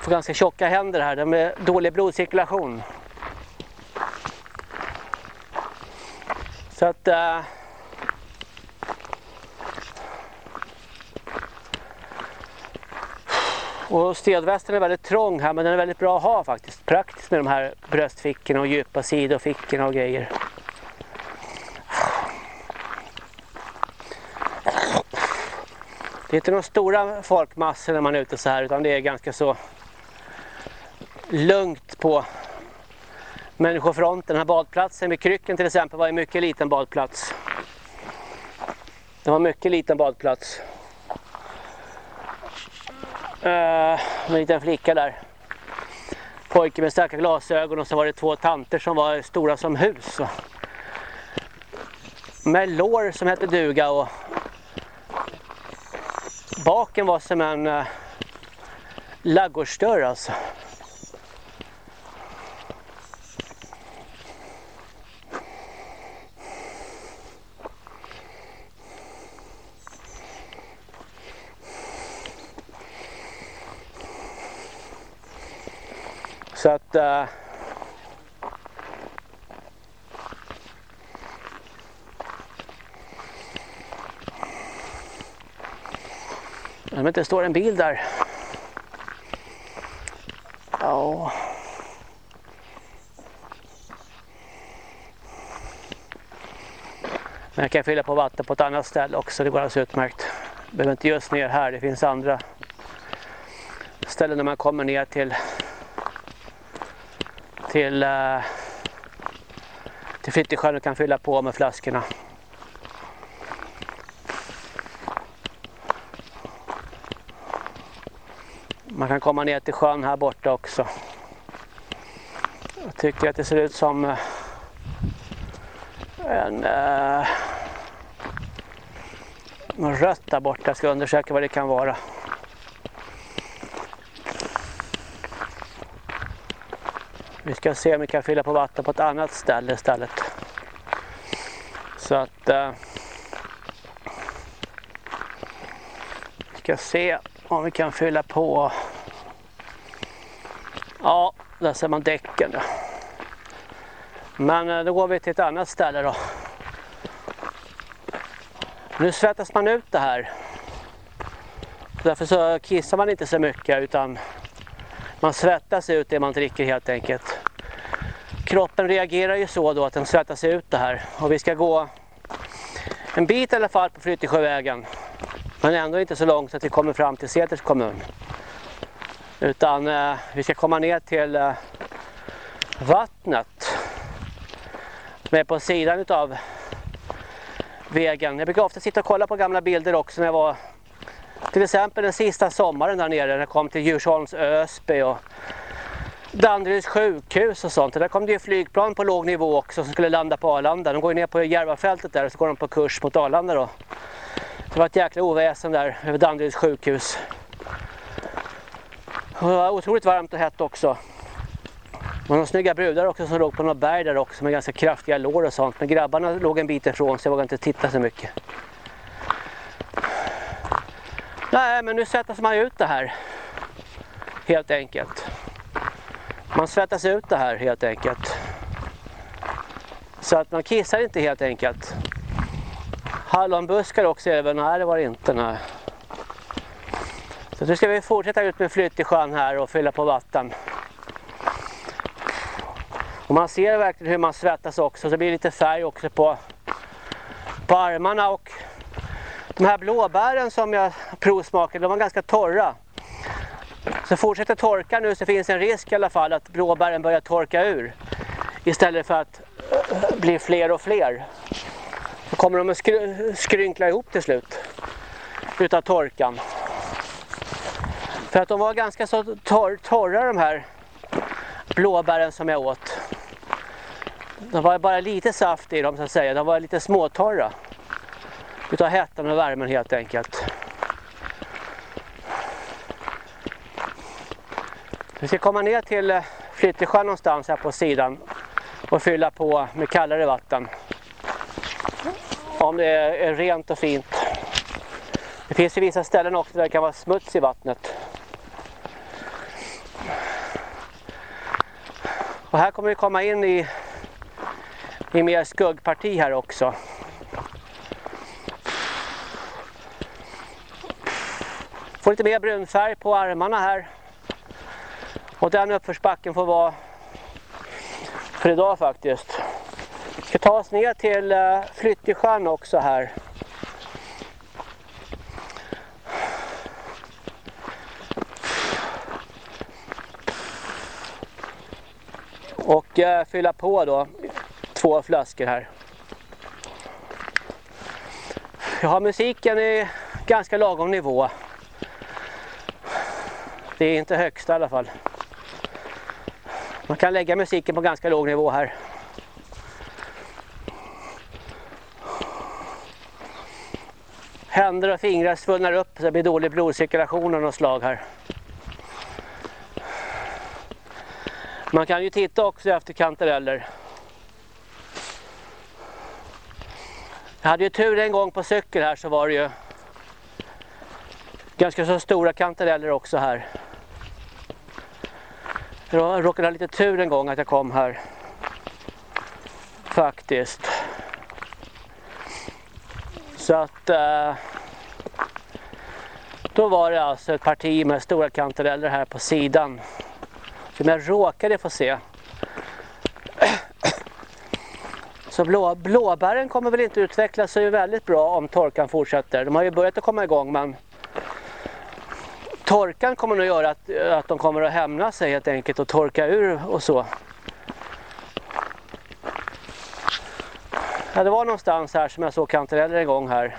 Får ganska tjocka händer här, de är dålig blodcirkulation. Så att... Uh, och stödvästen är väldigt trång här men den är väldigt bra att ha faktiskt. Praktiskt med de här bröstfickorna och djupa sidofickorna och grejer. Det är inte några stora folkmassor när man är ute så här utan det är ganska så lugnt på människofronten. Den här badplatsen med krycken till exempel var en mycket liten badplats. Det var en mycket liten badplats med en liten flicka där. Pojke med starka glasögon och så var det två tanter som var stora som hus. Med lår som hette duga och baken var som en eh, uh, ladugårdsdörr alltså. Så att... Jag vet inte, det står en bil där. Ja. Men jag kan fylla på vatten på ett annat ställe också, det går alldeles utmärkt. Behöver inte just ner här, det finns andra ställen när man kommer ner till till, eh, till Flyttesjön och kan fylla på med flaskorna. Man kan komma ner till sjön här borta också. Jag tycker att det ser ut som eh, en eh, något rött där borta. Jag ska undersöka vad det kan vara. Vi ska se om vi kan fylla på vatten på ett annat ställe istället. Så att... Eh, vi ska se om vi kan fylla på. Ja, där ser man däcken. Men eh, då går vi till ett annat ställe då. Nu svettas man ut det här. Därför så kissar man inte så mycket utan man svettas ut det man dricker helt enkelt. Kroppen reagerar ju så då att den svettas ut det här. Och vi ska gå en bit i alla fall på Flyttesjövägen. Men ändå inte så långt att vi kommer fram till Säters kommun. Utan eh, vi ska komma ner till eh, vattnet. Som är på sidan av vägen. Jag brukar ofta sitta och kolla på gamla bilder också när jag var till exempel den sista sommaren där nere när jag kom till Djursholms Ösby och Danderyds sjukhus och sånt. där kom det ju flygplan på låg nivå också som skulle landa på Arlanda. De går ju ner på Järvafältet där och så går de på kurs mot Arlanda då. Det var ett jäkla oväsen där över Danderyds sjukhus. Och det var otroligt varmt och hett också. Det var några snygga brudar också som låg på några berg där också med ganska kraftiga lår och sånt. Men grabbarna låg en bit ifrån så jag vågade inte titta så mycket. Nej, men nu sätter man ut det här. Helt enkelt. Man svettas ut det här helt enkelt. Så att man kissar inte helt enkelt. Hallonbuskar också även. Nej, det var det inte. Nej. Så nu ska vi fortsätta ut med flytt i sjön här och fylla på vatten. Och man ser verkligen hur man svettas också. Så det blir lite färg också på, på armarna. Och de här blåbären som jag provsmakade, de var ganska torra. Så fortsätter torka nu så finns en risk i alla fall att blåbären börjar torka ur. Istället för att eh, bli fler och fler. Då kommer de att skry skrynkla ihop till slut. Utav torkan. För att de var ganska så torr, torra de här blåbären som jag åt. Det var bara lite saft i dem så att säga. De var lite småtorra. Utav hettan och värmen helt enkelt. Vi ska komma ner till eh, Flyttesjön någonstans här på sidan och fylla på med kallare vatten. Om det är rent och fint. Det finns ju vissa ställen också där det kan vara smuts i vattnet. Och här kommer vi komma in i, i mer skuggparti här också. Får lite mer brunfärg på armarna här. Och den uppförsbacken får vara för idag faktiskt. Vi ska ta oss ner till eh, Flyttisjön också här. Och eh, fylla på då två flaskor här. Jag har musiken i ganska lagom nivå. Det är inte högsta i alla fall. Man kan lägga musiken på ganska låg nivå här. Händer och fingrar svullnar upp så det blir dålig blodcirkulation av något slag här. Man kan ju titta också efter kantareller. Jag hade ju tur en gång på cykel här så var det ju ganska så stora kantareller också här. Jag råkade ha lite tur en gång att jag kom här. Faktiskt. Så att... Eh, då var det alltså ett parti med stora kantareller här på sidan. Som jag råkade få se. Så blå, blåbären kommer väl inte utveckla sig väldigt bra om torkan fortsätter. De har ju börjat att komma igång men torkan kommer nog göra att, eh, att de kommer att hämna sig helt enkelt och torka ur och så. Ja, det var någonstans här som jag såg kantareller en gång här.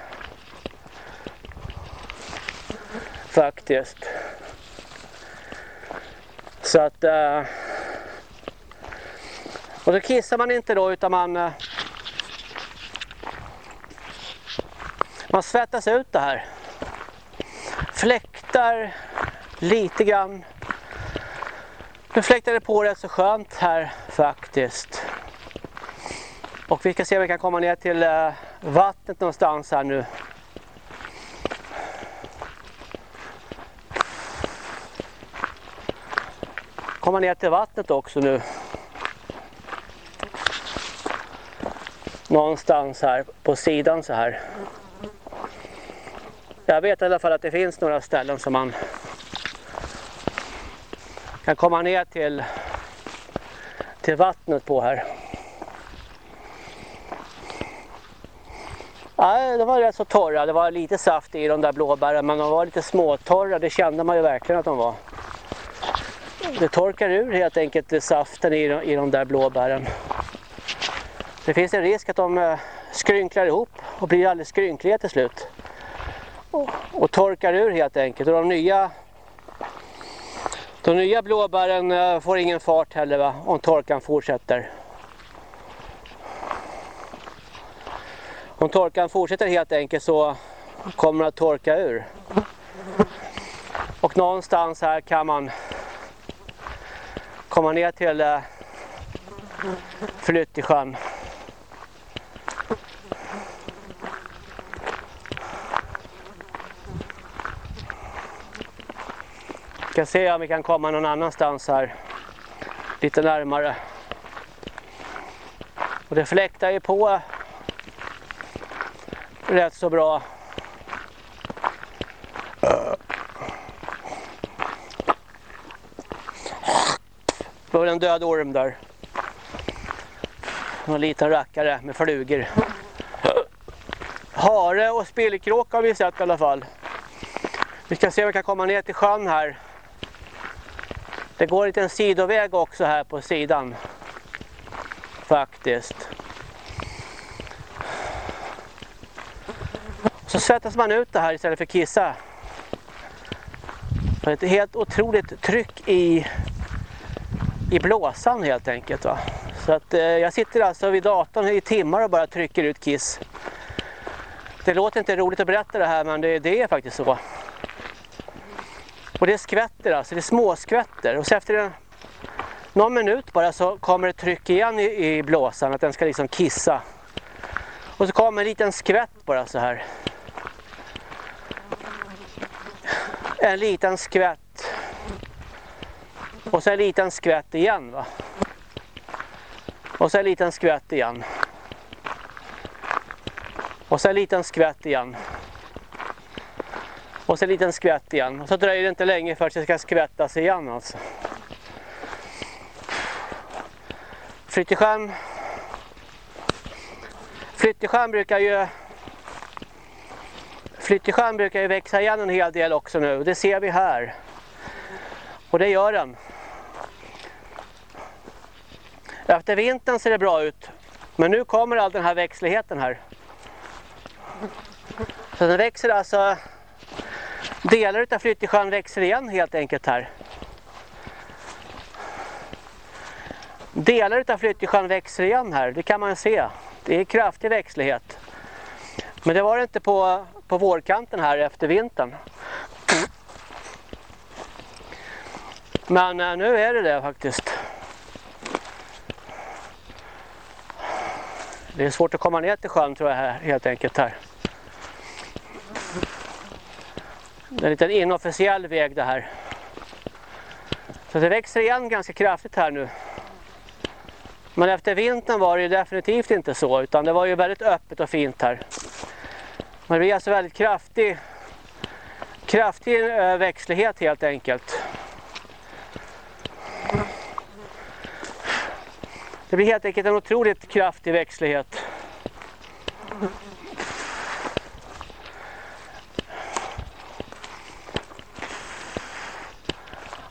Faktiskt. Så att... Uh... Och då kissar man inte då utan man... Uh... Man svettas ut det här. Fläktar lite grann. Nu fläktar det på rätt så skönt här faktiskt. Och vi ska se om vi kan komma ner till eh, vattnet någonstans här nu. Komma ner till vattnet också nu. Någonstans här på sidan så här. Jag vet i alla fall att det finns några ställen som man kan komma ner till, till vattnet på här. Ja, de var rätt så torra. Det var lite saft i de där blåbären men de var lite småtorra. Det kände man ju verkligen att de var. Det torkar ur helt enkelt saften i de, i de där blåbären. Det finns en risk att de eh, skrynklar ihop och blir alldeles skrynkliga till slut. Och, torkar ur helt enkelt. Och de nya de nya blåbären eh, får ingen fart heller va, om torkan fortsätter. Om torkan fortsätter helt enkelt så kommer det att torka ur. Och någonstans här kan man komma ner till eh, Flyttisjön flytt i sjön. Ska se om vi kan komma någon annanstans här. Lite närmare. Och det fläktar ju på rätt så bra. Det var en död orm där. Någon liten rackare med flugor. Hare och spillkråka har vi sett i alla fall. Vi ska se om vi kan komma ner till sjön här. Det går en liten sidoväg också här på sidan. Faktiskt. Så svettas man ut det här istället för kissa. Det är ett helt otroligt tryck i, i blåsan helt enkelt. Va? Så att, eh, jag sitter alltså vid datorn i timmar och bara trycker ut kiss. Det låter inte roligt att berätta det här men det, det är faktiskt så. Och det skvätter alltså, det småskvätter. Och så efter en, någon minut bara så kommer det tryck igen i, i blåsan att den ska liksom kissa. Och så kommer en liten skvätt bara så här. En liten skvätt. Och så en liten skvätt igen va. Och så en liten skvätt igen. Och så en liten skvätt igen. Och så en liten skvätt igen. Och så dröjer det inte länge för att det ska skvättas igen alltså. Flytteskärm. Flytteskärm brukar ju Flytteskärm brukar ju växa igen en hel del också nu. Det ser vi här. Och det gör den. Efter vintern ser det bra ut. Men nu kommer all den här växtligheten här. Så den växer alltså Delar av flyttesjön växer igen helt enkelt här. Delar av flyttesjön växer igen här, det kan man se. Det är kraftig växtlighet. Men det var det inte på, på vårkanten här efter vintern. Men eh, nu är det det faktiskt. Det är svårt att komma ner till sjön tror jag här, helt enkelt här. Det är en liten inofficiell väg det här. Så det växer igen ganska kraftigt här nu. Men efter vintern var det definitivt inte så utan det var ju väldigt öppet och fint här. Men det är alltså väldigt kraftig kraftig eh, växtlighet helt enkelt. Det blir helt enkelt en otroligt kraftig växtlighet.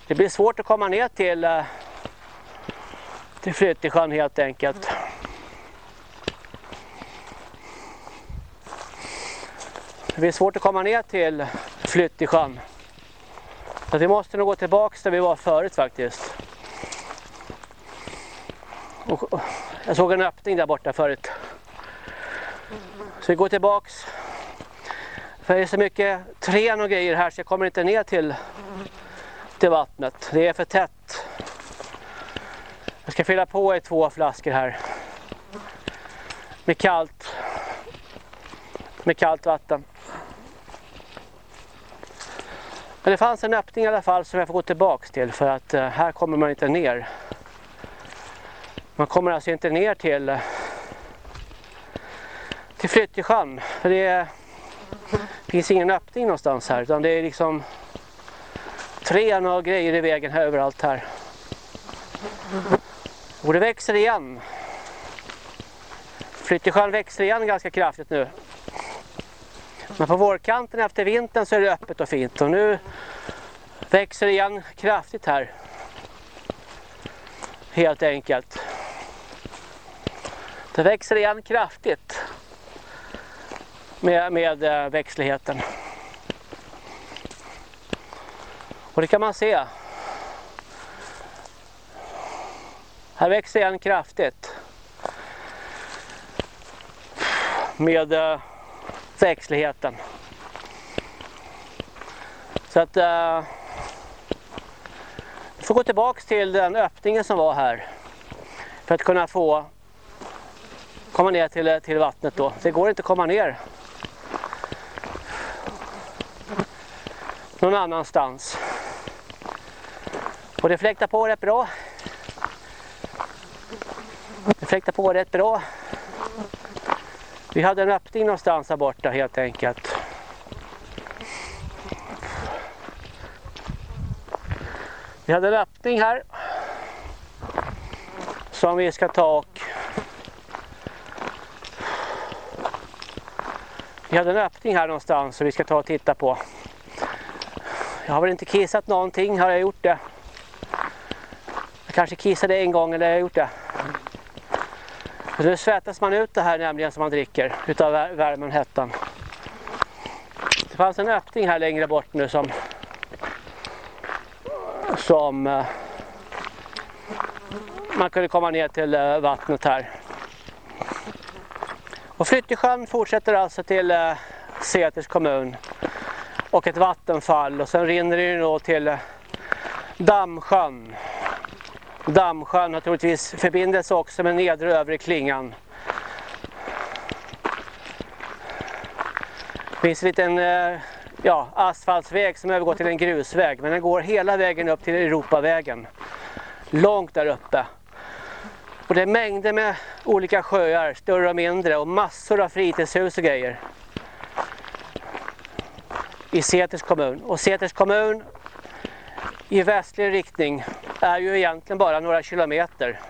Det blir svårt att komma ner till, eh, till Flyttesjön helt enkelt. Det blir svårt att komma ner till Flyttesjön. Så vi måste nog gå tillbaka där vi var förut faktiskt. Och, jag såg en öppning där borta förut. Så vi går tillbaks. För det är så mycket trän och grejer här så jag kommer inte ner till i vattnet. Det är för tätt. Jag ska fylla på i två flaskor här. Med kallt. Med kallt vatten. Men det fanns en öppning i alla fall som jag får gå tillbaks till för att eh, här kommer man inte ner. Man kommer alltså inte ner till eh, till Flyttjesjön. För det finns ingen öppning någonstans här utan det är liksom träd och grejer i vägen här överallt här. Och det växer igen. Flyttesjön växer igen ganska kraftigt nu. Men på vårkanten efter vintern så är det öppet och fint. Och nu växer det igen kraftigt här. Helt enkelt. Det växer igen kraftigt. Med, med eh, växtligheten. Och det kan man se. Här växer den kraftigt. Med äh, växtligheten. Så att eh, vi får gå tillbaks till den öppningen som var här. För att kunna få komma ner till, eh, till vattnet då. Det går inte att komma ner. Någon annanstans. Och det fläktar på rätt bra. Det fläktar på rätt bra. Vi hade en öppning någonstans här borta helt enkelt. Vi hade en öppning här. Som vi ska ta och... Vi hade en öppning här någonstans som vi ska ta och titta på. Jag har väl inte kissat någonting, har jag gjort det? Jag kanske kissade en gång eller har jag gjort det? Så nu svettas man ut det här nämligen som man dricker utav värmen och hettan. Det fanns en öppning här längre bort nu som som eh, man kunde komma ner till eh, vattnet här. Och Flyttesjön fortsätter alltså till eh, Säters kommun och ett vattenfall och sen rinner det då till eh, Dammsjön. Dammsjön har troligtvis förbindelse också med nedre och övre klingan. Det finns en liten eh, ja, asfaltsväg som övergår till en grusväg men den går hela vägen upp till Europavägen. Långt där uppe. Och det är mängder med olika sjöar, större och mindre och massor av fritidshus och grejer. I Seters kommun. Och Seters kommun i västlig riktning är ju egentligen bara några kilometer.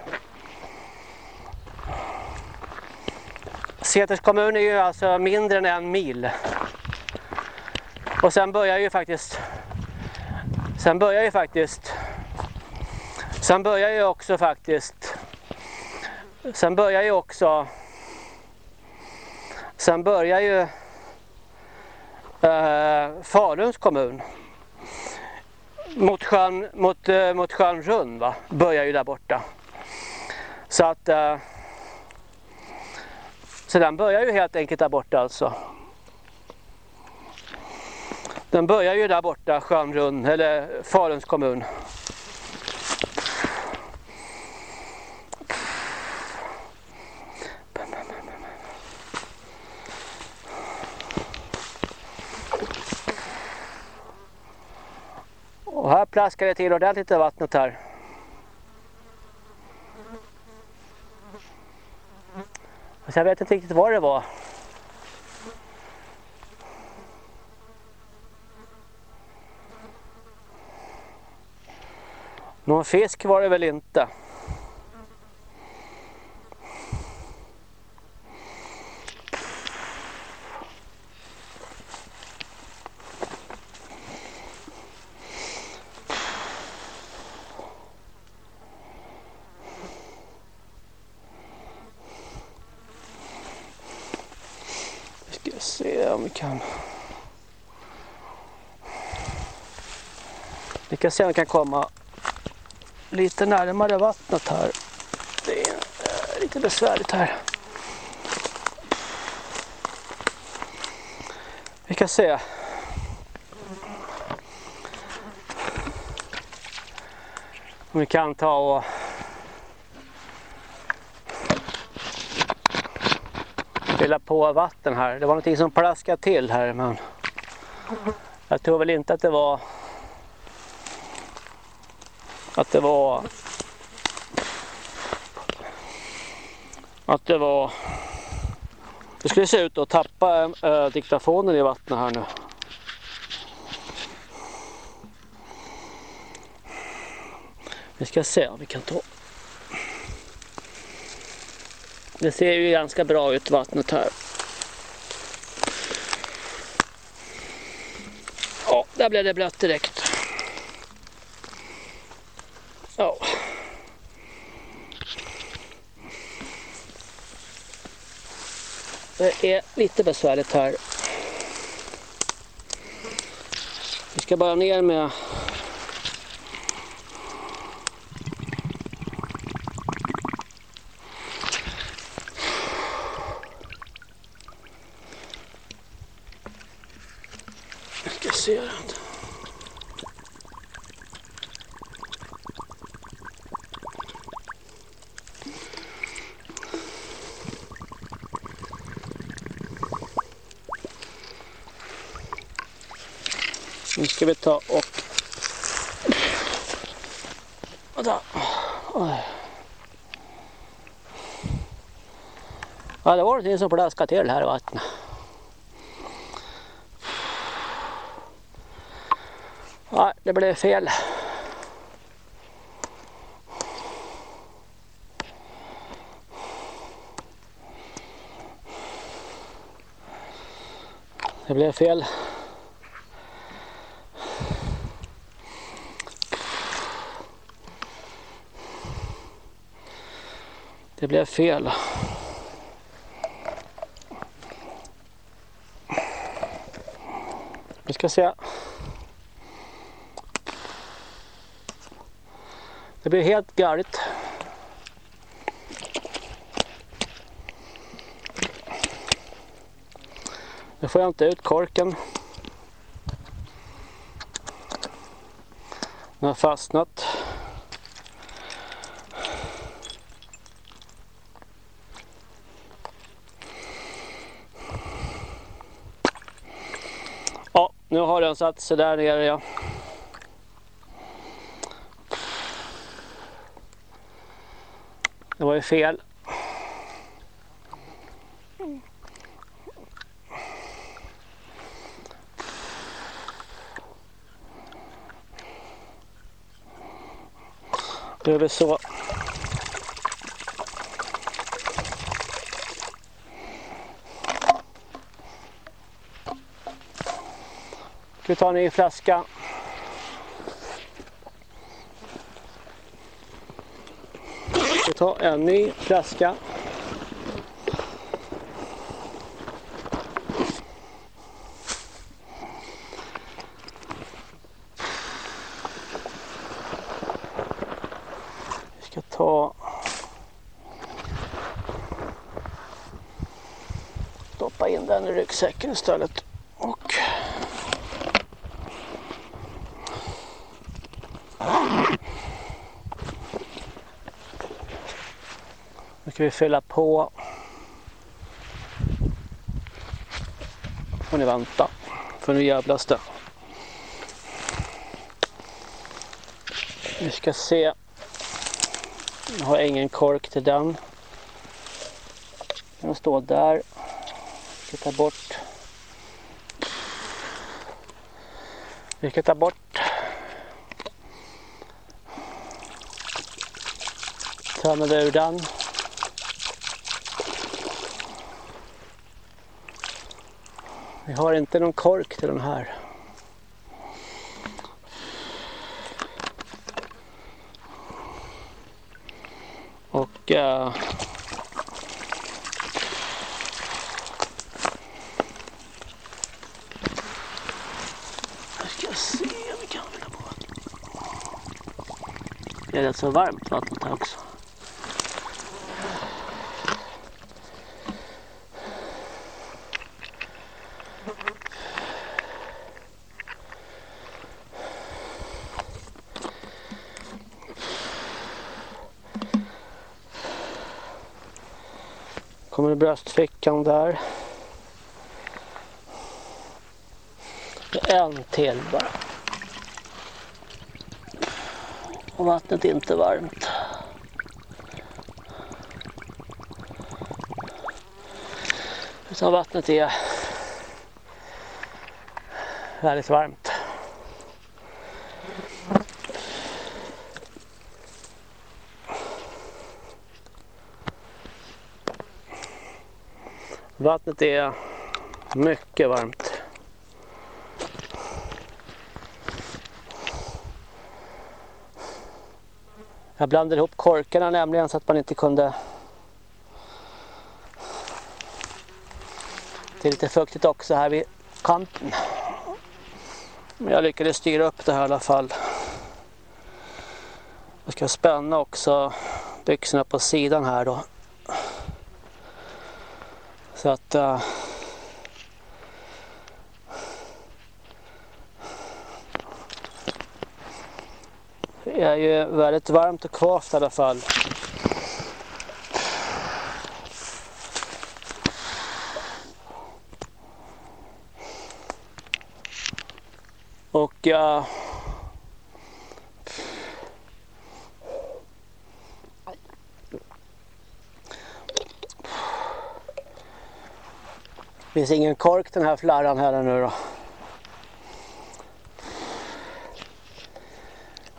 Seters kommun är ju alltså mindre än en mil. Och sen börjar ju faktiskt Sen börjar ju faktiskt Sen börjar ju också faktiskt Sen börjar ju också Sen börjar ju eh, Faluns kommun mot sjön, mot, eh, mot sjön Rund va? börjar ju där borta. Så att eh, så den börjar ju helt enkelt där borta alltså. Den börjar ju där borta, Sjönrund, eller Faluns kommun. Och här plaskar det till ordentligt i vattnet här. Så jag vet inte riktigt vad det var. Någon fisk var det väl inte. Vi ska se om vi kan Vi kan se om vi kan komma lite närmare vattnet här. Det är lite besvärligt här. Vi kan se. Om vi kan ta och fylla på vatten här. Det var någonting som plaskade till här men jag tror väl inte att det var att det var att det var det skulle se ut att tappa äh, diktafonen i vattnet här nu. Vi ska se om vi kan ta. Det ser ju ganska bra ut vattnet här. Ja, där blev det blött direkt. Ja. Det är lite besvärligt här. Vi ska bara ner med Vi ska se här. Nu ska vi ta och... Vänta. Ja, det var någonting som plaskade till här i vattnet. Ja, det blev fel. Det blev fel. Det blev fel. Vi ska se. Det blir helt galet. Nu får jag inte ut korken. Den har fastnat. Ja, nu har den satt sig där nere. Ja. Det var ju fel. Då gör vi så. Ta en ny flaska. Vi tar en ny flaska. Vi ska ta stoppa in den i ryggsäcken istället. Och nu ska vi fylla på. Får ni vänta. För nu jävlas det. Vi ska se. Jag har ingen kork till den. Den står där. Vi ska ta bort. Vi ska ta bort. Tömmer ur den. Vi har inte någon kork till den här. Och uh, vi. Det är rätt så varmt vattnet här också. Kommer bröstfickan där. En till bara. Och vattnet är inte varmt. Utan vattnet är väldigt varmt. Vattnet är mycket varmt. Jag blandade ihop korkarna nämligen så att man inte kunde Det är lite fuktigt också här vid kanten. Men jag lyckades styra upp det här i alla fall. Jag ska spänna också byxorna på sidan här då. Så att uh, Det är ju väldigt varmt och kvavt i alla fall. Och uh, finns ingen kork den här flarran heller nu då.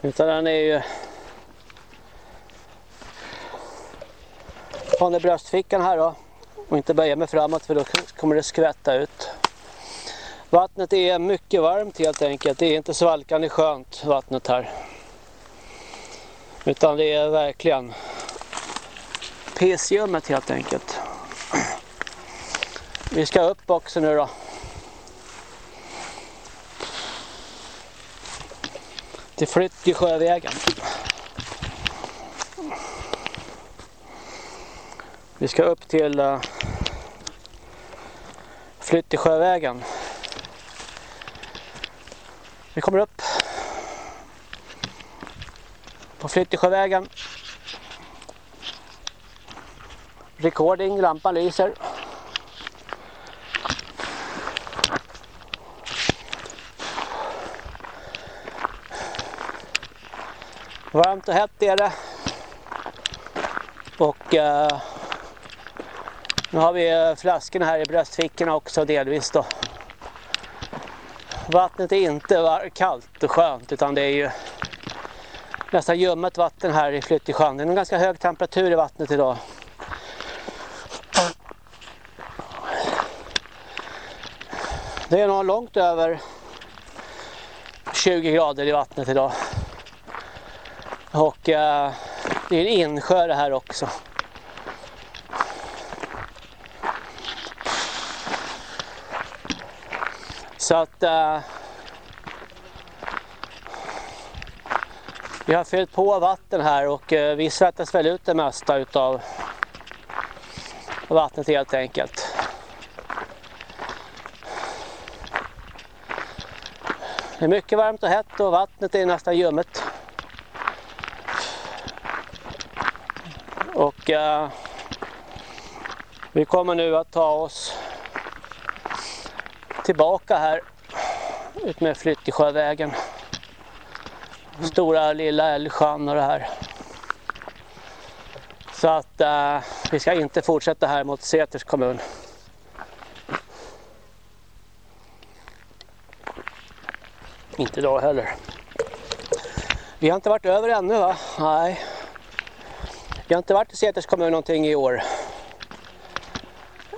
Utan den är ju Ha den bröstfickan här då. Och inte böja mig framåt för då kommer det skvätta ut. Vattnet är mycket varmt helt enkelt. Det är inte svalkande skönt vattnet här. Utan det är verkligen pissljummet helt enkelt. Vi ska upp också nu då. Till Flyttjesjövägen. Vi ska upp till eh, uh, Flyttjesjövägen. Vi kommer upp på Flyttjesjövägen. Recording, lampan lyser. Varmt och hett är det. Och eh, nu har vi eh, flaskorna här i bröstfickorna också delvis då. Vattnet är inte kallt och skönt utan det är ju nästan ljummet vatten här i Flyttesjön. Det är en ganska hög temperatur i vattnet idag. Det är nog långt över 20 grader i vattnet idag. Och eh, det är en insjö det här också. Så att eh, vi har fyllt på vatten här och eh, vi svettas väl ut det mesta utav vattnet helt enkelt. Det är mycket varmt och hett och vattnet är nästan ljummet. Och eh, vi kommer nu att ta oss tillbaka här utmed Flyttesjövägen. Stora lilla Älvsjön och det här. Så att eh, vi ska inte fortsätta här mot Säters kommun. Inte idag heller. Vi har inte varit över ännu va? Nej. Jag har inte varit i Säters kommun någonting i år.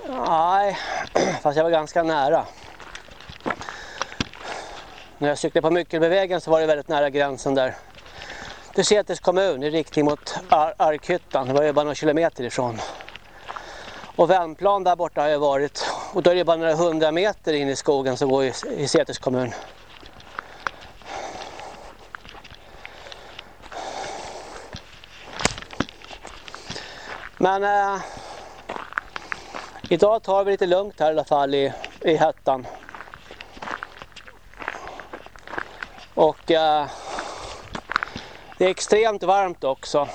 Nej, fast jag var ganska nära. När jag cyklade på Myckelbevägen så var det väldigt nära gränsen där. Till Säters kommun i riktning mot Ar Arkhyttan. Det var ju bara några kilometer ifrån. Och Värmplan där borta har jag varit. Och då är det bara några hundra meter in i skogen som går i, i Säters kommun. Men eh, idag tar vi lite lugnt här i alla fall i, i hettan. Och eh, det är extremt varmt också.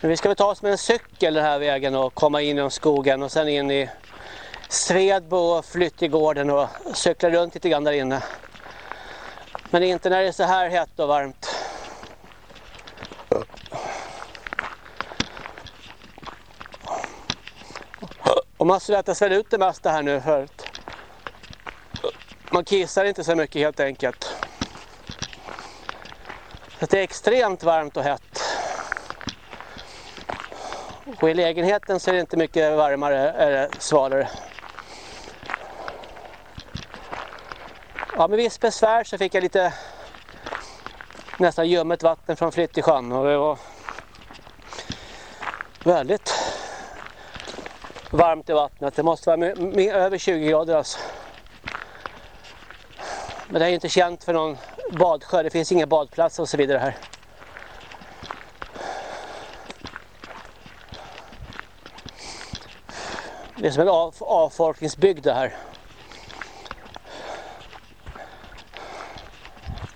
Men vi ska väl ta oss med en cykel den här vägen och komma in i skogen och sen in i Svedbo och Flyttegården och cykla runt lite grann där inne. Men inte när det är så här hett och varmt. Och man svettas väl ut det mesta här nu förut. Man kissar inte så mycket helt enkelt. Så det är extremt varmt och hett. Och i lägenheten så är det inte mycket varmare eller svalare. Ja, med viss besvär så fick jag lite nästan ljummet vatten från Flyttjesjön och det var väldigt varmt i vattnet. Det måste vara över 20 grader alltså. Men det är inte känt för någon badsjö, det finns inga badplatser och så vidare här. Det är som en av, avfolkningsbygd det här.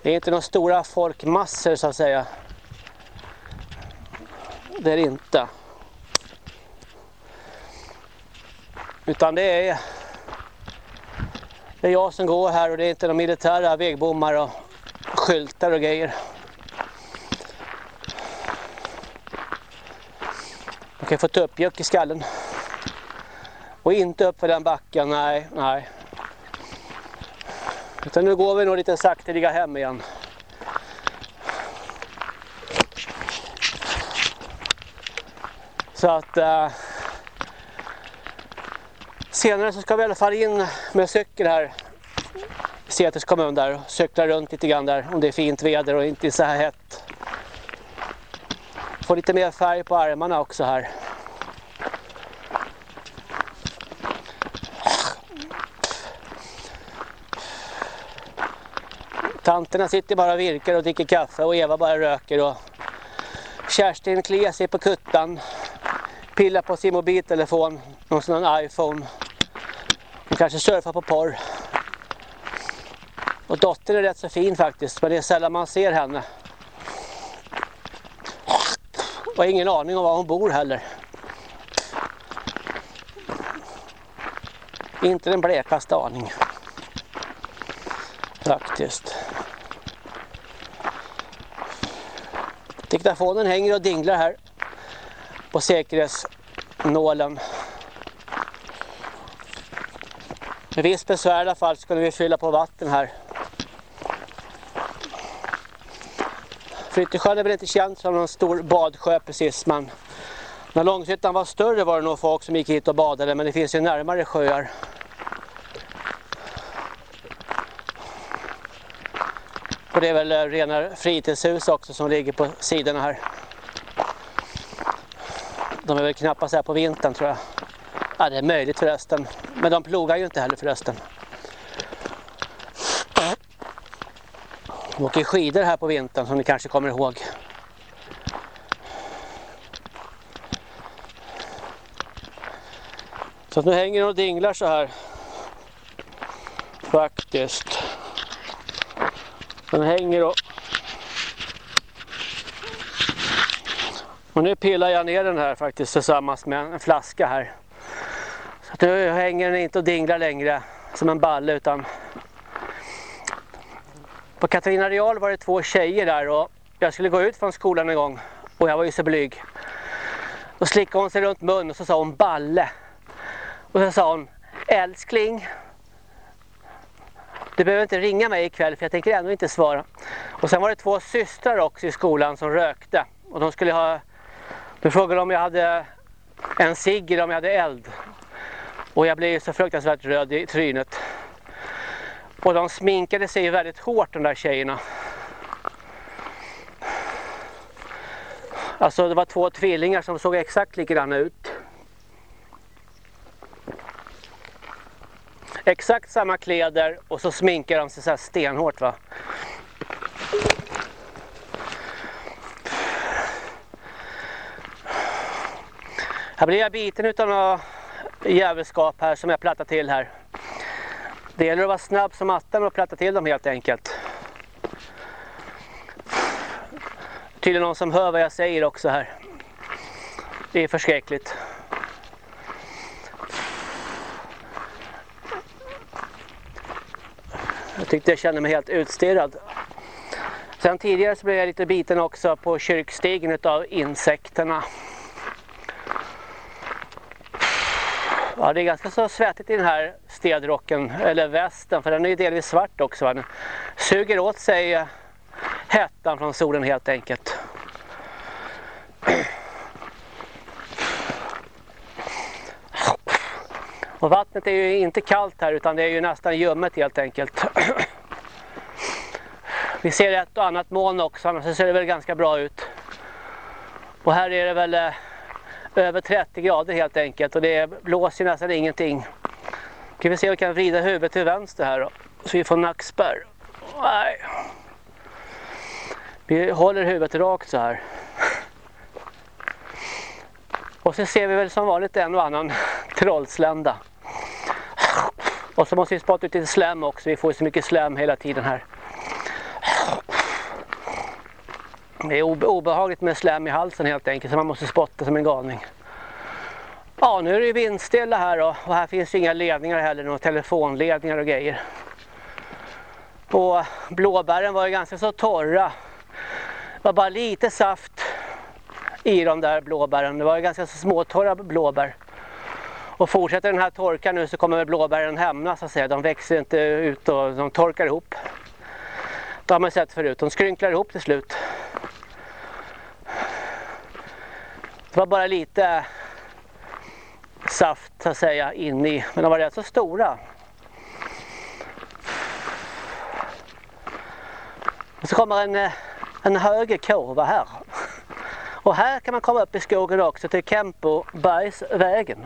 Det är inte några stora folkmassor så att säga. Det är det inte. Utan det är det är jag som går här och det är inte några militära vägbommar och skyltar och grejer. Man kan få ett uppjuck i skallen. Och inte upp för den backen, nej, nej. Utan nu går vi nog lite sakteliga hem igen. Så att... Uh, Senare så ska vi i alla fall in med cykel här i Säters kommun där och cykla runt lite grann där om det är fint väder och inte så här hett. Få lite mer färg på armarna också här. Tanterna sitter bara och virkar och dricker kaffe och Eva bara röker och Kerstin kliar sig på kuttan pillar på sin mobiltelefon någon sån här iPhone kanske surfar på porr. Och dottern är rätt så fin faktiskt men det är sällan man ser henne. Och ingen aning om var hon bor heller. Inte den blekaste aning faktiskt. Diktafonen hänger och dinglar här på säkerhetsnålen. Med viss besvär i alla fall skulle vi fylla på vatten här. Flyttesjön är väl inte känd som någon stor badsjö precis men när Långshyttan var större var det nog folk som gick hit och badade men det finns ju närmare sjöar. Och det är väl eh, rena fritidshus också som ligger på sidorna här. De är väl knappast här på vintern tror jag. Ja, det är möjligt förresten. Men de plogar ju inte heller förresten. De åker skidor här på vintern som ni kanske kommer ihåg. Så nu hänger de och dinglar så här. Faktiskt. Den hänger och... Och nu pillar jag ner den här faktiskt tillsammans med en flaska här. Så nu hänger den inte och dinglar längre som en balle utan... På Katarina Real var det två tjejer där och jag skulle gå ut från skolan en gång och jag var ju så blyg. Då slickade hon sig runt mun och så sa hon balle. Och så sa hon älskling du behöver inte ringa mig ikväll för jag tänker ändå inte svara. Och sen var det två systrar också i skolan som rökte. Och de skulle ha... De frågade om jag hade en cigg eller om jag hade eld. Och jag blev så fruktansvärt röd i trynet. Och de sminkade sig väldigt hårt de där tjejerna. Alltså det var två tvillingar som såg exakt likadana ut. exakt samma kläder och så sminkar de sig så här stenhårt va. Här blir jag biten utan att jävelskap här som jag plattar till här. Det gäller att vara snabb som attan och platta till dem helt enkelt. Tydligen någon som hör vad jag säger också här. Det är förskräckligt. Jag tyckte jag kände mig helt utstirrad. Sen tidigare så blev jag lite biten också på kyrkstigen av insekterna. Ja, det är ganska så svettigt i den här stedrocken, eller västen, för den är ju delvis svart också. Den suger åt sig eh, hettan från solen helt enkelt. Och vattnet är ju inte kallt här utan det är ju nästan ljummet helt enkelt. Vi ser ett och annat moln också, annars ser det väl ganska bra ut. Och här är det väl eh, över 30 grader helt enkelt och det blåser nästan ingenting. Ska vi se om vi kan vrida huvudet till vänster här då, så vi får nackspärr. Nej. Vi håller huvudet rakt så här. Och så ser vi väl som vanligt en och annan trollslända. Och så måste vi spotta ut lite slem också. Vi får så mycket slem hela tiden här. Det är obehagligt med slem i halsen helt enkelt så man måste spotta som en galning. Ja, nu är det vindstilla här och, och här finns inga ledningar heller, några telefonledningar och grejer. Och blåbären var ju ganska så torra. Det var bara lite saft i de där blåbären. Det var ganska så småtorra blåbär. Och fortsätter den här torkan nu så kommer blåbären hämna så att säga. De växer inte ut och de torkar ihop. Det har man sett förut. De skrynklar ihop till slut. Det var bara lite saft så att säga in i. Men de var rätt så stora. Och så kommer en, eh, en högerkurva här. Och här kan man komma upp i skogen också till Kempobergsvägen.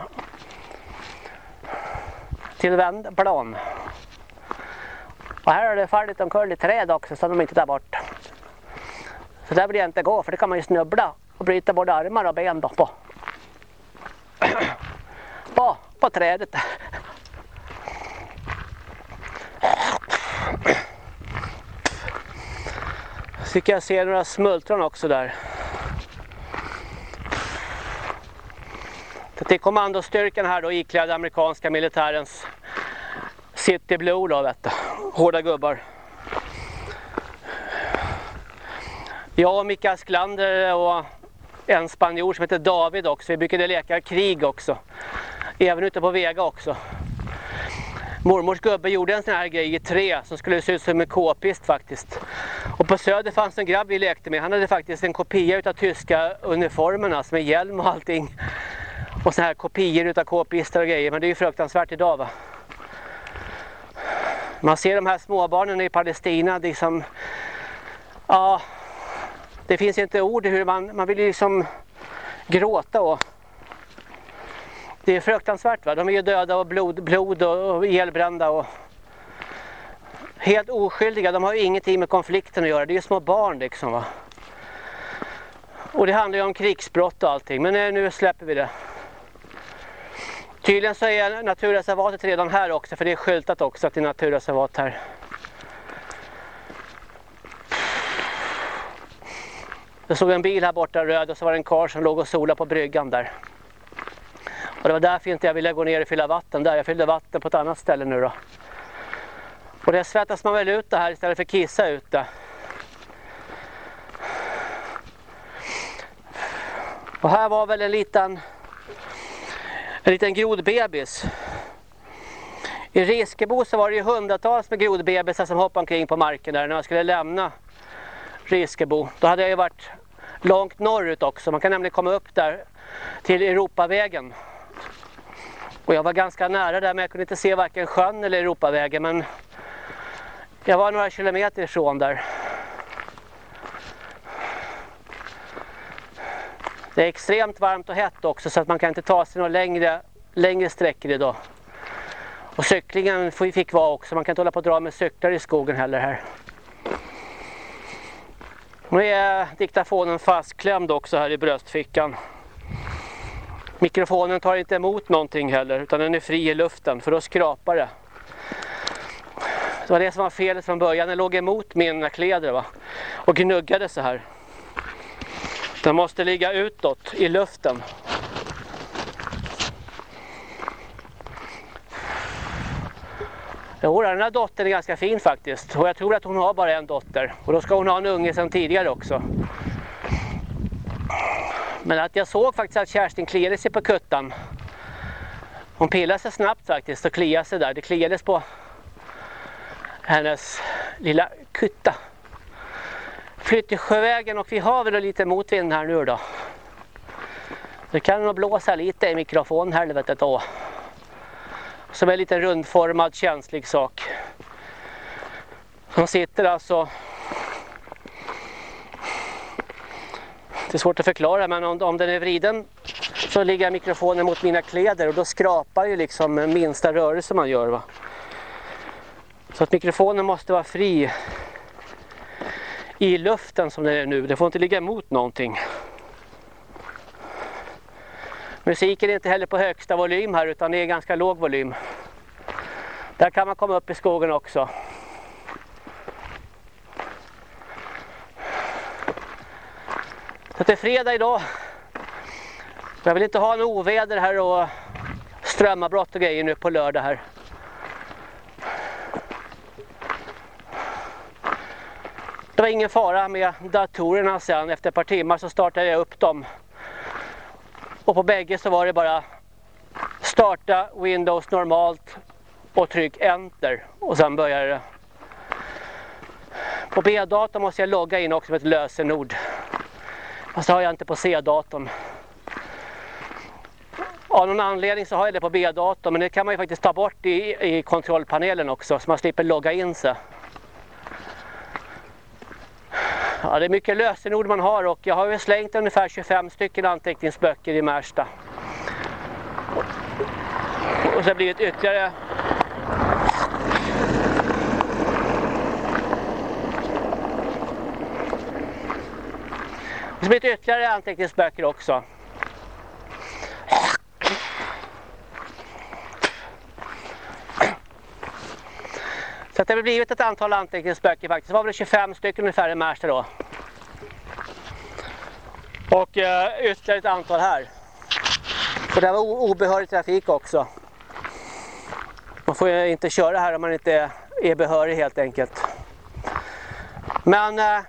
Till vändplan. Och här har det fallit omkull i träd också så de inte tar bort. Så där vill jag inte gå för det kan man ju snubbla och bryta både armar och ben då på. på, på trädet. Så tycker jag ser några smultron också där. Det är kommandostyrkan här då iklädd amerikanska militärens City Blue då vet du. Hårda gubbar. Jag och Micke Asklander och en spanjor som heter David också. Vi brukade leka krig också. Även ute på Vega också. Mormors gubbe gjorde en sån här grej i tre som skulle se ut som en k-pist faktiskt. Och på Söder fanns en grabb vi lekte med. Han hade faktiskt en kopia utav tyska uniformerna med hjälm och allting. Och såna här kopior utav k-pistar och grejer. Men det är ju fruktansvärt idag va. Man ser de här småbarnen i Palestina liksom, ja, det finns inte ord hur man, man vill liksom gråta och det är fruktansvärt va, de är ju döda och blod, blod och, och elbrända och helt oskyldiga, de har ju ingenting med konflikten att göra, det är ju små barn liksom va. Och det handlar ju om krigsbrott och allting, men eh, nu släpper vi det. Tydligen så är naturreservatet redan här också för det är skyltat också att det är naturreservat här. Jag såg en bil här borta röd och så var det en kar som låg och solade på bryggan där. Och det var därför inte jag ville gå ner och fylla vatten där. Jag fyllde vatten på ett annat ställe nu då. Och det svettas man väl ut det här istället för kissa ut det. Och här var väl en liten en liten grodbebis. I Riskebo så var det ju hundratals med grodbebisar som hoppade omkring på marken där när jag skulle lämna Friskebo. Då hade jag ju varit långt norrut också. Man kan nämligen komma upp där till Europavägen. Och jag var ganska nära där men jag kunde inte se varken sjön eller Europavägen men jag var några kilometer ifrån där. Det är extremt varmt och hett också så att man kan inte ta sig några längre, längre sträckor idag. Och cyklingen fick vara också, man kan inte hålla på att dra med cyklar i skogen heller här. Nu är diktafonen fastklämd också här i bröstfickan. Mikrofonen tar inte emot någonting heller utan den är fri i luften för då skrapar det. Det var det som var felet från början, den låg emot mina kläder va? och gnuggade så här. Den måste ligga utåt i luften. Jo, den här dottern är ganska fin faktiskt. Och jag tror att hon har bara en dotter. Och då ska hon ha en unge sedan tidigare också. Men att jag såg faktiskt att Kerstin kliade sig på kuttan. Hon pillade sig snabbt faktiskt och kliade sig där. Det kliades på hennes lilla kutta. Flyttesjövägen och vi har väl lite motvind här nu då. Det kan nog blåsa lite i mikrofonhelvetet då. Som är en liten rundformad känslig sak. De sitter alltså Det är svårt att förklara men om, om den är vriden så ligger mikrofonen mot mina kläder och då skrapar ju liksom minsta rörelse man gör va. Så att mikrofonen måste vara fri i luften som den är nu. Det får inte ligga emot någonting. Musiken är inte heller på högsta volym här utan det är ganska låg volym. Där kan man komma upp i skogen också. Så det är fredag idag. Jag vill inte ha en oväder här och strömavbrott och grejer nu på lördag här. Det var ingen fara med datorerna sen. Efter ett par timmar så startade jag upp dem. Och på bägge så var det bara starta Windows normalt och tryck enter. Och sen börjar det. På B-datorn måste jag logga in också med ett lösenord. Fast det har jag inte på C-datorn. Av någon anledning så har jag det på B-datorn men det kan man ju faktiskt ta bort i, i kontrollpanelen också så man slipper logga in sig. Ja, det är mycket lösenord man har och jag har ju slängt ungefär 25 stycken anteckningsböcker i Märsta. Och så har det blivit ytterligare Det har blivit ytterligare anteckningsböcker också. Så det har blivit ett antal anteckningsböcker faktiskt. Det var väl 25 stycken ungefär i Märsta då. Och eh, ytterligare ett antal här. Så det var obehörig trafik också. Man får ju inte köra här om man inte är behörig helt enkelt. Men eh,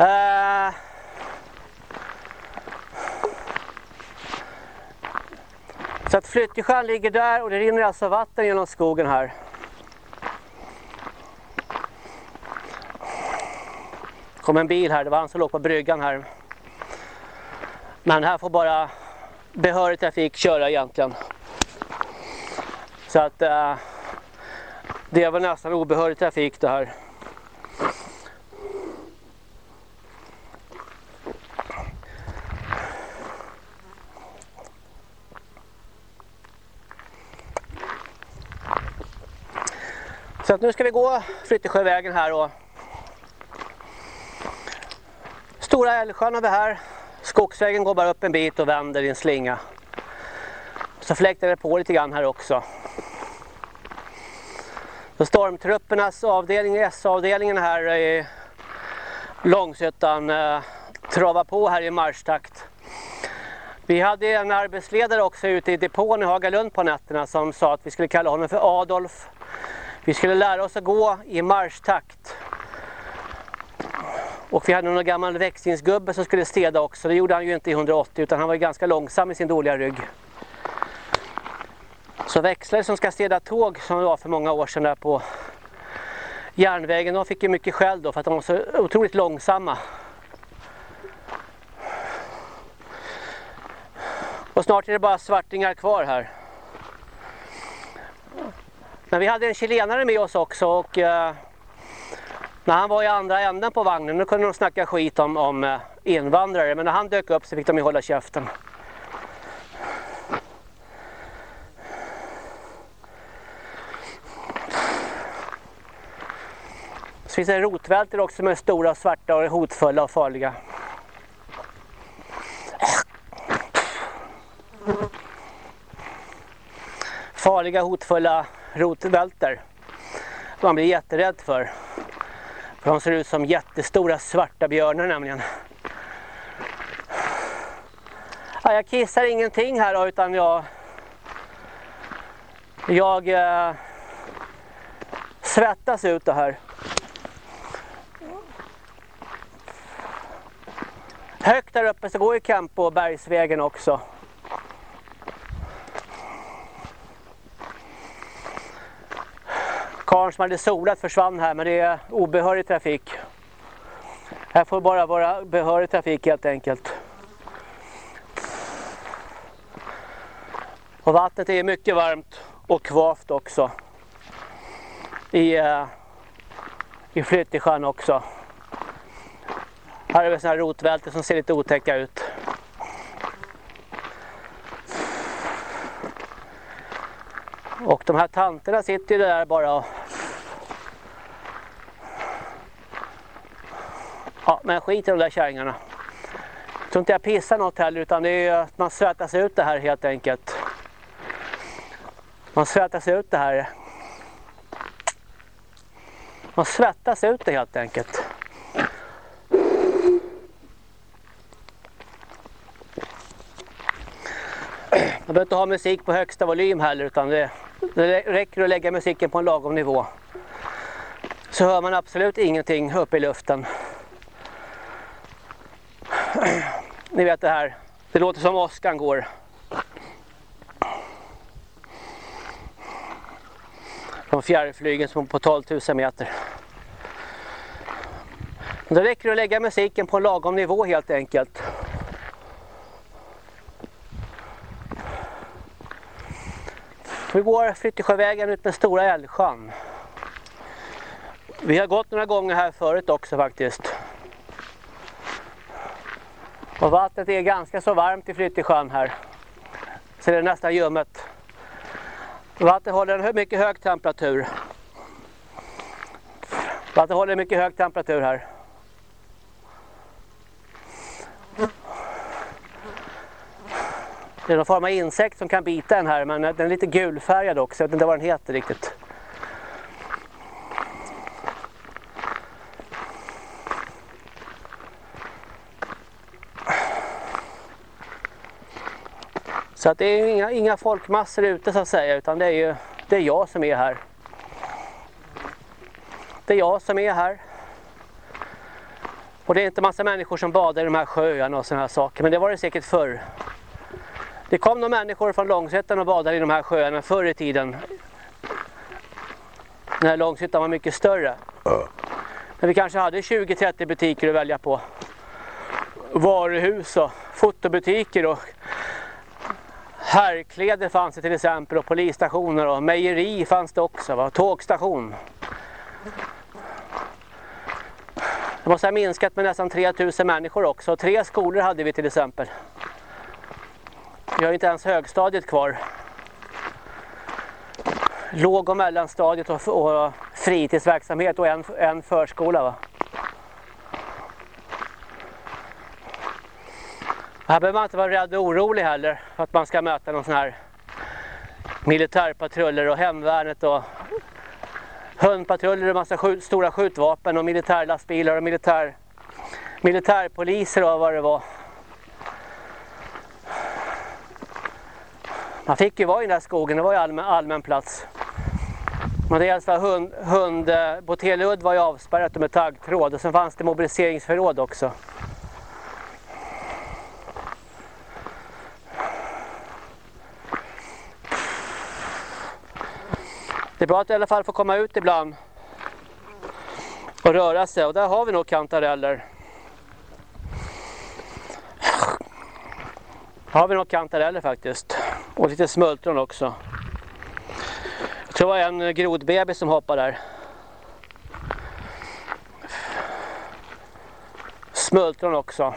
Uh, Så att Flyttjesjön ligger där och det rinner alltså vatten genom skogen här. Det kom en bil här, det var han som låg på bryggan här. Men här får bara behörig trafik köra egentligen. Så att eh, det är väl nästan obehörig trafik det här. Så att nu ska vi gå Flyttesjövägen här och Stora Älvsjön har vi här. Skogsvägen går bara upp en bit och vänder i en slinga. Så fläktar det på lite grann här också. Så stormtruppernas avdelning, S-avdelningen här i Långsötan eh, travar på här i marschtakt. Vi hade en arbetsledare också ute i depån i Hagalund på nätterna som sa att vi skulle kalla honom för Adolf vi skulle lära oss att gå i marschtakt. Och vi hade någon gammal växlingsgubbe som skulle städa också. Det gjorde han ju inte i 180 utan han var ganska långsam i sin dåliga rygg. Så växlare som ska städa tåg som det var för många år sedan där på järnvägen. De fick ju mycket skäll då för att de var så otroligt långsamma. Och snart är det bara svartingar kvar här. Men vi hade en chilenare med oss också och eh, när han var i andra änden på vagnen då kunde de snacka skit om, om eh, invandrare men när han dök upp så fick de ju hålla käften. Så finns det rotvältor också som är stora, svarta och hotfulla och farliga. Farliga, hotfulla rotvälter. Man blir jätterädd för. För de ser ut som jättestora svarta björnar nämligen. Ja, jag kissar ingenting här då, utan jag jag eh, svettas ut det här. Högt där uppe så går ju Camp och Bergsvägen också. Karn som hade solat försvann här men det är obehörig trafik. Här får bara vara behörig trafik helt enkelt. Och vattnet är mycket varmt och kvavt också. I, uh, i Flyttesjön också. Här är det sådana här rotvältor som ser lite otäcka ut. Och de här tanterna sitter ju där bara och Ja, men skit i de där kärringarna. Jag tror inte jag pissar något heller utan det är att man svettas ut det här helt enkelt. Man svettas ut det här. Man svettas ut det helt enkelt. Behöver inte ha musik på högsta volym heller utan det, det räcker att lägga musiken på en lagom nivå. Så hör man absolut ingenting uppe i luften. Ni vet det här, det låter som åskan går. Från fjärrflygen som är på 12 000 meter. Det räcker att lägga musiken på en lagom nivå helt enkelt. Vi går Flyttesjövägen ut med Stora Älvsjön. Vi har gått några gånger här förut också faktiskt. Och vattnet är ganska så varmt i Flyttesjön här. Så det är nästan ljummet. Vattnet håller en mycket hög temperatur. Vattnet håller en mycket hög temperatur här. Det är någon form av insekt som kan bita den här men den är lite gulfärgad också. Jag vet inte vad den heter riktigt. Så att det är inga, inga folkmassor ute så att säga utan det är ju det är jag som är här. Det är jag som är här. Och det är inte massa människor som badar i de här sjöarna och sådana här saker men det var det säkert förr. Det kom några människor från Långshyttan och badade i de här sjöarna förr i tiden. När Långshyttan var mycket större. Men vi kanske hade 20-30 butiker att välja på. Varuhus och fotobutiker och herrkläder fanns det till exempel och polisstationer och mejeri fanns det också. Va? Tågstation. Det måste ha minskat med nästan 3000 människor också. Tre skolor hade vi till exempel. Vi har inte ens högstadiet kvar. Låg- och mellanstadiet och, och fritidsverksamhet och en, en förskola. Va? Här behöver man inte vara rädd och orolig heller för att man ska möta någon sån här militärpatruller och hemvärnet och hundpatruller och massa skjut, stora skjutvapen och militärlastbilar och militär, militärpoliser och vad det var. Man fick ju vara i den där skogen, det var ju allmän, allmän plats. Men det alltså hund, hund, eh, Botelud var ju avspärrat med taggtråd och sen fanns det mobiliseringsförråd också. Det är bra att i alla fall få komma ut ibland och röra sig och där har vi nog kantareller. Har vi några kantareller faktiskt. Och lite smultron också. Jag tror det var en grodbebis som hoppade där. Smultron också.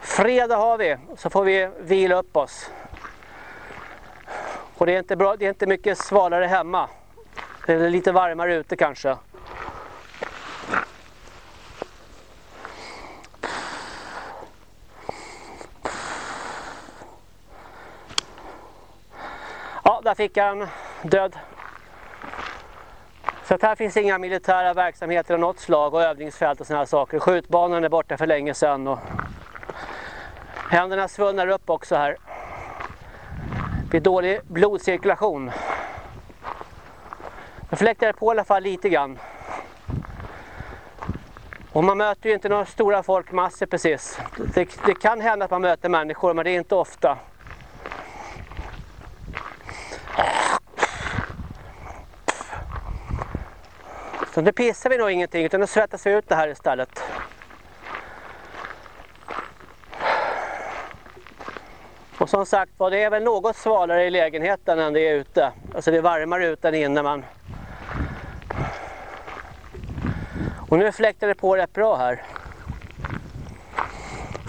Fredag har vi, så får vi vila upp oss. Och det är inte, bra, det är inte mycket svalare hemma. Det är lite varmare ute kanske. Där fick jag en död. Så att här finns inga militära verksamheter av något slag och övningsfält och sådana här saker. Skjutbanan är borta för länge sedan. Och händerna svullnar upp också här. Det är dålig blodcirkulation. Jag fläktar på i alla fall lite grann. Och man möter ju inte några stora folkmassor precis. Det, det, kan hända att man möter människor men det är inte ofta. Så nu pissar vi nog ingenting utan nu svettas vi ut det här istället. Och som sagt var, det är väl något svalare i lägenheten än det är ute. Alltså det är varmare ute än inne man. Och nu fläktar det på rätt bra här.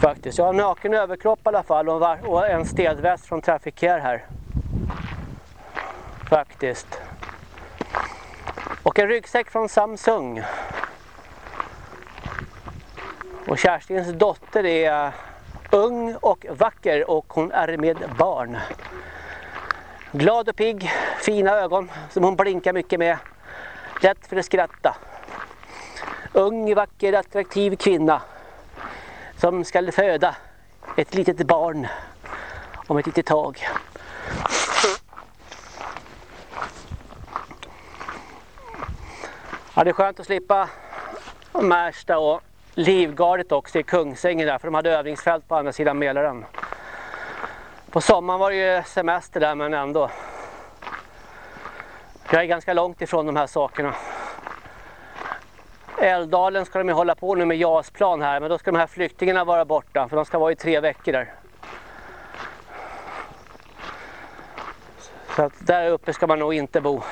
Faktiskt. Jag har naken överkropp i alla fall och en städväst från Trafficare här. Faktiskt. Och en ryggsäck från Samsung. Och Kerstins dotter är ung och vacker och hon är med barn. Glad och pigg, fina ögon som hon blinkar mycket med. Lätt för att skratta. Ung, vacker, attraktiv kvinna som ska föda ett litet barn om ett litet tag. Ja, det är skönt att slippa Märsta och Livgardet också i Kungsängen där för de hade övningsfält på andra sidan Mälaren. På sommaren var det ju semester där men ändå. Jag är ganska långt ifrån de här sakerna. Älvdalen ska de ju hålla på nu med jasplan här men då ska de här flyktingarna vara borta för de ska vara i tre veckor där. Så att där uppe ska man nog inte bo.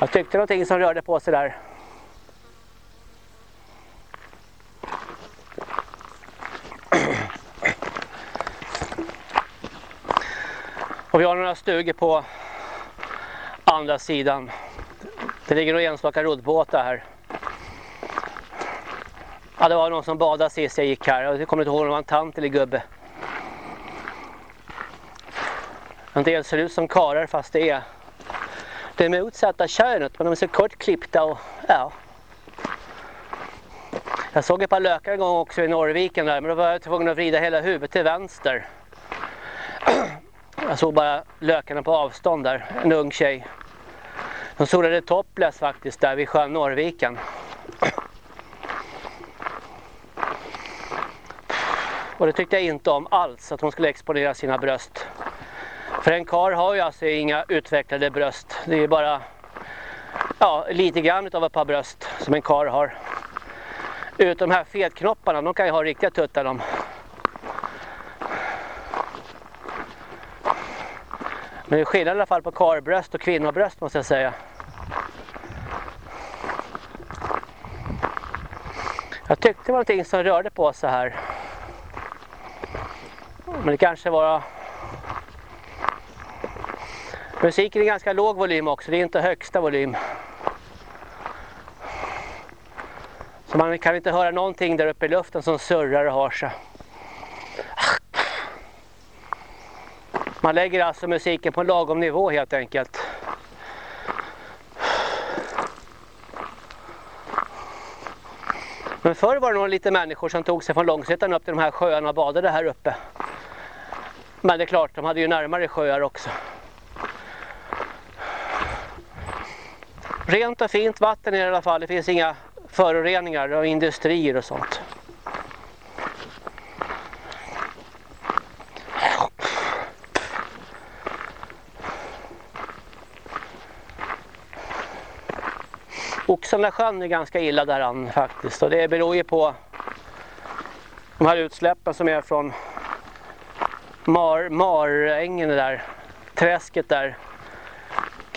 Jag tyckte någonting som rörde på sig där. Och vi har några stugor på andra sidan. Det ligger några enstaka roddbåtar här. Ja, det var någon som badade sist jag gick här. Jag kommer inte ihåg om det var en tant eller gubbe. En del ser ut som karar fast det är det motsatta könet. Men de är så kortklippta och ja. Jag såg ett par lökar en gång också i Norrviken där. Men då var jag tvungen att vrida hela huvudet till vänster. Jag såg bara lökarna på avstånd där. En ung tjej. De solade topless faktiskt där vid sjön Norrviken. Och det tyckte jag inte om alls att hon skulle exponera sina bröst. För en kar har ju alltså inga utvecklade bröst. Det är bara ja, lite grann av ett par bröst som en kar har. Utom de här fetknopparna, de kan ju ha riktiga tuttar de. Men det är skillnad i alla fall på karbröst och kvinnobröst måste jag säga. Jag tyckte det var någonting som rörde på sig här. Men det kanske var... Musiken är ganska låg volym också, det är inte högsta volym. Så man kan inte höra någonting där uppe i luften som surrar och har sig. Man lägger alltså musiken på en lagom nivå helt enkelt. Men förr var det nog lite människor som tog sig från Långshyttan upp till de här sjöarna och badade här uppe. Men det är klart, de hade ju närmare sjöar också. Rent och fint vatten i alla fall, det finns inga föroreningar av industrier och sånt. Oxarna sjön är ganska illa däran faktiskt och det beror ju på de här utsläppen som är från Mar, Marängen där, träsket där.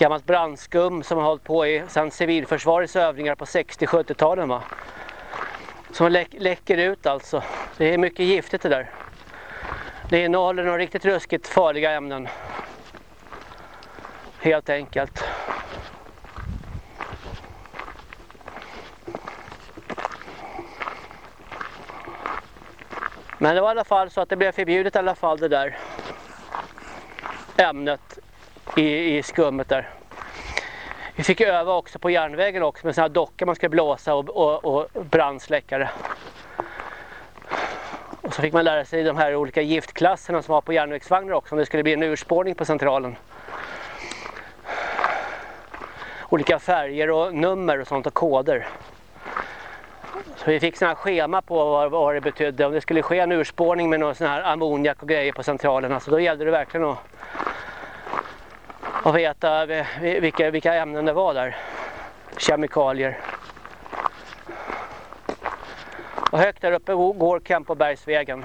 Gammalt brandskum som har hållit på i sedan civilförsvarets övningar på 60-70-talen va. Som lä läcker ut alltså. Det är mycket giftigt det där. Det innehåller några riktigt ruskigt farliga ämnen. Helt enkelt. Men det var i alla fall så att det blev förbjudet i alla fall det där ämnet i, i skummet där. Vi fick öva också på järnvägen också med sådana här dockor man ska blåsa och, och, och brandsläckare. Och så fick man lära sig de här olika giftklasserna som var på järnvägsvagnar också om det skulle bli en urspårning på centralen. Olika färger och nummer och sånt och koder. Så vi fick sådana här schema på vad, vad det betydde. Om det skulle ske en urspårning med någon sån här ammoniak och grejer på centralen. Alltså då gällde det verkligen att, och veta eh, vilka, vilka ämnen det var där. Kemikalier. Och högt där uppe går Kempobergsvägen.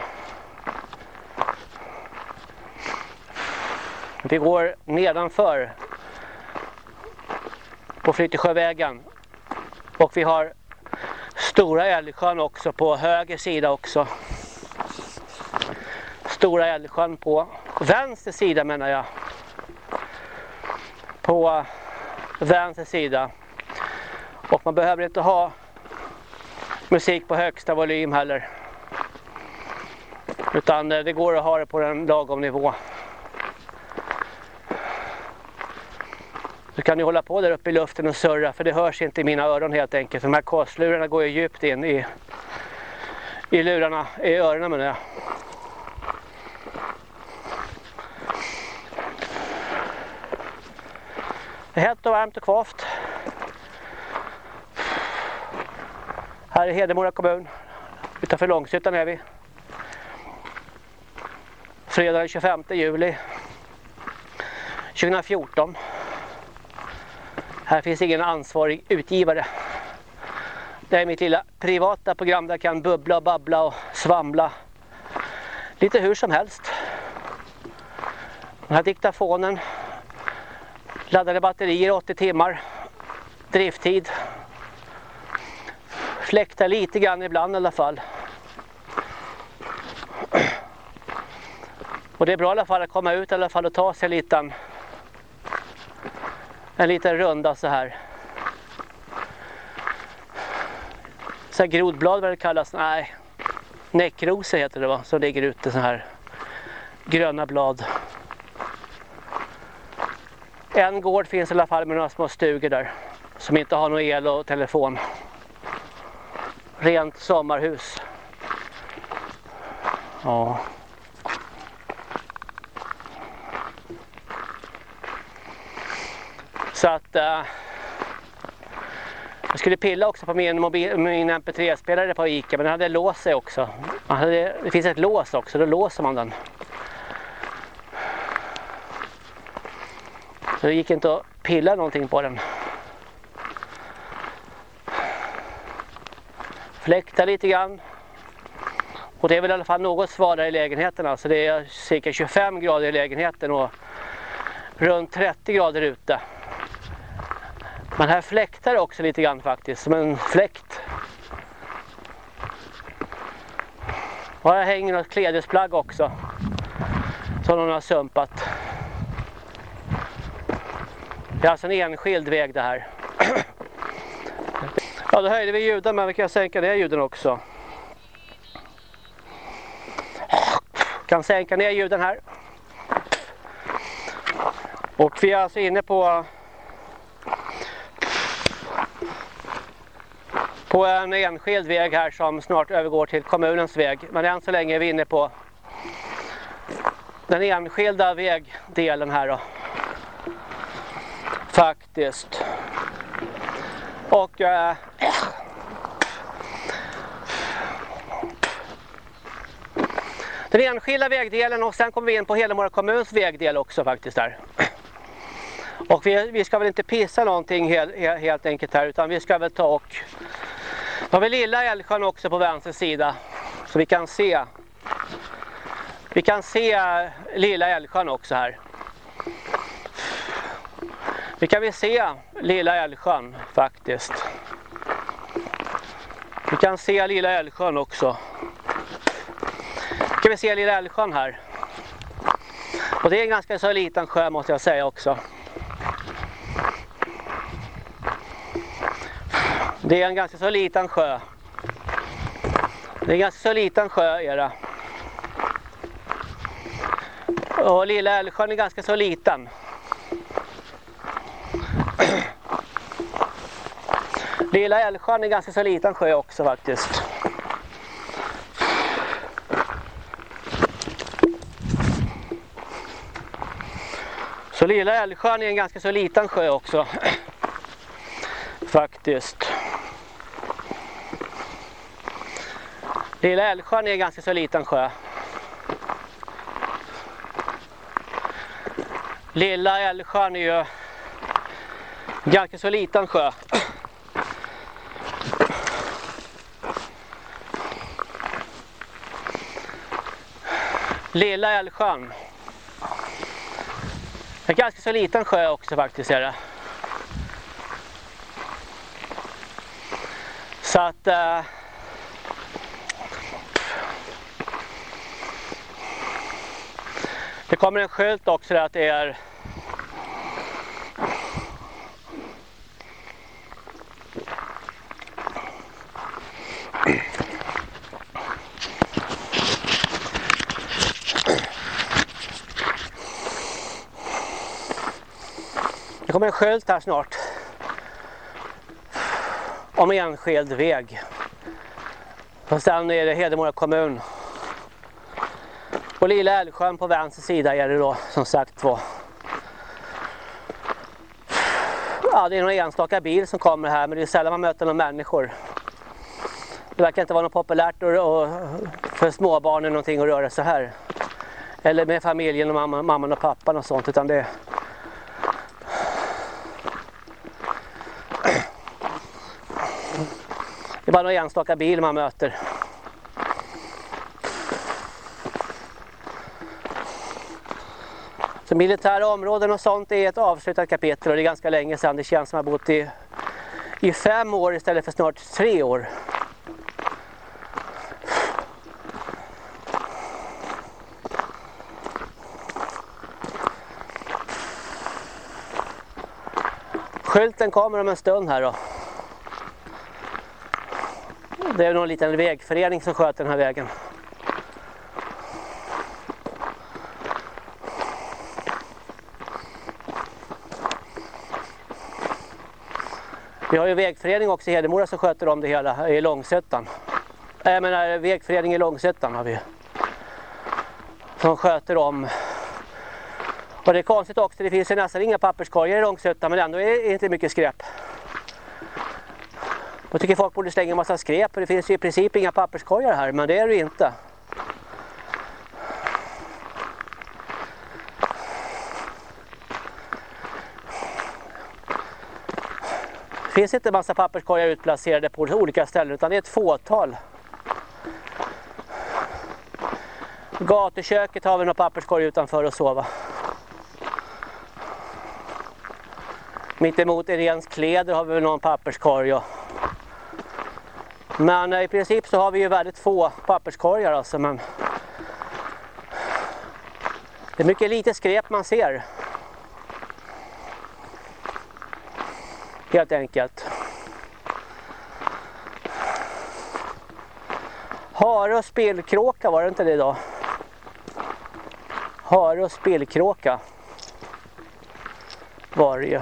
Vi går nedanför på Flyttesjövägen. Och vi har Stora Älgsjön också på höger sida också. Stora Älgsjön på vänster sida menar jag. På vänster sida. Och man behöver inte ha musik på högsta volym heller. Utan eh, det går att ha det på en lagom nivå. Så kan ni hålla på där uppe i luften och surra för det hörs inte i mina öron helt enkelt. De här korslurarna går ju djupt in i, i lurarna, i öronen menar jag. Det är hett och varmt och kvavt. Här i Hedemora kommun. Utanför Långshyttan är vi. fredag den 25 juli 2014. Här finns ingen ansvarig utgivare. Det är mitt lilla privata program där jag kan bubbla, och babbla och svamla. Lite hur som helst. Den här diktafonen laddade batterier 80 timmar drifttid. Fläktar lite grann ibland i alla fall. Och det är bra i alla fall att komma ut i alla fall och ta sig en liten um, en liten runda så här. Så här grodblad vad det kallas. Nej, näckrosor heter det va? Som ligger ute så här gröna blad. En gård finns i alla fall med några små stugor där. Som inte har någon el och telefon. Rent sommarhus. Ja. Så att Äh, jag skulle pilla också på min, mobil, min mp3-spelare på Ica men den hade låst sig också. Hade, det finns ett lås också, då låser man den. Så det gick inte att pilla någonting på den. Fläkta lite grann. Och det är väl i alla fall något svalare i lägenheten. Så det är cirka 25 grader i lägenheten och runt 30 grader ute. Men här fläktar det också lite grann faktiskt, som en fläkt. Och här hänger något klädesplagg också. Som någon har sumpat. Det är alltså en enskild väg det här. Ja, då höjde vi ljuden men vi kan sänka ner ljuden också. Kan sänka ner ljuden här. Och vi är alltså inne på på en enskild väg här som snart övergår till kommunens väg. Men än så länge är vi inne på den enskilda vägdelen här då. Faktiskt. Och äh, den enskilda vägdelen och sen kommer vi in på Hedemora kommuns vägdel också faktiskt där. Och vi, vi ska väl inte pissa någonting helt, helt enkelt här utan vi ska väl ta och då har vi lilla Älvsjön också på vänster sida. Så vi kan se. Vi kan se eh, lilla Älvsjön också här. Vi kan vi se lilla Älvsjön faktiskt. Vi kan se lilla Älvsjön också. Vi kan vi se lilla Älvsjön här. Och det är en ganska så liten sjö måste jag säga också. Det är en ganska så liten sjö. Det är en ganska så liten sjö är det. Och lilla Älvsjön är ganska så liten. Lilla Älvsjön är ganska så liten sjö också faktiskt. Så Lilla Älvsjön är en ganska så liten sjö också. Faktiskt. Lilla Älvsjön är en ganska så liten sjö. Lilla Älvsjön är ju en ganska så liten sjö. Lilla Älvsjön. En ganska så liten sjö också faktiskt är det. Så att... Eh, det kommer en skylt också där att det är... kommer en skylt här snart om enskild väg. Och sen är det Hedemora kommun. Och Lilla Älvsjön på vänster sida är det då som sagt var. Ja, det är någon enstaka bil som kommer här men det är sällan man möter några människor. Det verkar inte vara något populärt och, och för småbarn eller någonting att röra sig här. eller med familjen och mamma, mamman och pappan och sånt utan det Det är bara någon enstaka bil man möter. Så militära områden och sånt är ett avslutat kapitel och det är ganska länge sedan. Det känns som att jag bott i, i fem år istället för snart tre år. Skylten kommer om en stund här då. Det är någon liten vägförening som sköter den här vägen. Vi har ju vägförening också i Hedemora som sköter om det hela i Långsötan. Jag menar vägförening i Långsötan har vi. Som sköter om. Och det är konstigt också, det finns ju nästan inga papperskorgar i Långsötan men ändå är det inte mycket skräp. Jag tycker folk borde slänga en massa skräp för det finns ju i princip inga papperskorgar här men det är det inte. Det finns inte en massa papperskorgar utplacerade på olika ställen utan det är ett fåtal. Gatuköket har vi några papperskorg utanför att sova. Mitt emot Irens kläder har vi någon papperskorg. Och... Men eh, i princip så har vi ju väldigt få papperskorgar alltså. Men... Det är mycket lite skräp man ser. Helt enkelt. Hare och spillkråka var det inte det idag? Hare och spillkråka var det ju.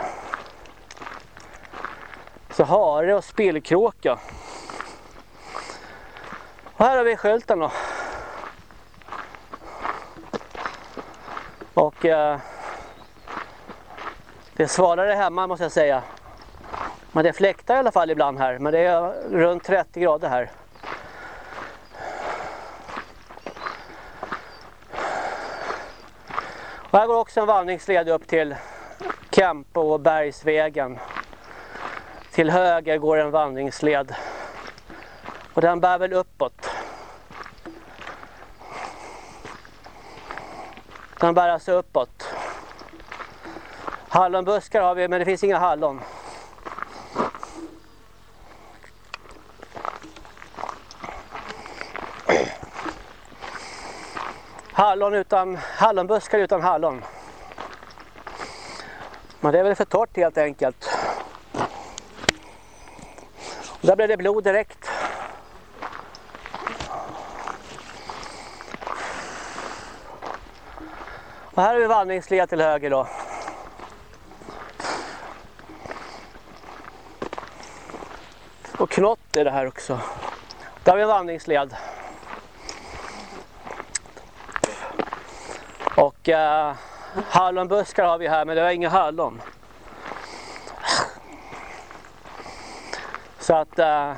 Så hare och spillkråka. Och här har vi skylten då. Och eh, det är svalare hemma måste jag säga. Men det fläktar i alla fall ibland här. Men det är runt 30 grader här. Och här går också en vandringsled upp till Kempo och Bergsvägen. Till höger går en vandringsled. Och den bär väl uppåt. Den bär alltså uppåt. Hallonbuskar har vi men det finns inga hallon. Hallon utan, hallonbuskar utan hallon. Men det är väl för torrt helt enkelt. Där blev det blod direkt. Och här har vi vandringsled till höger då. Och knott är det här också. Där har vi en vandringsled. Och eh, hallonbuskar har vi här men det var inga hallon. Så att... Eh,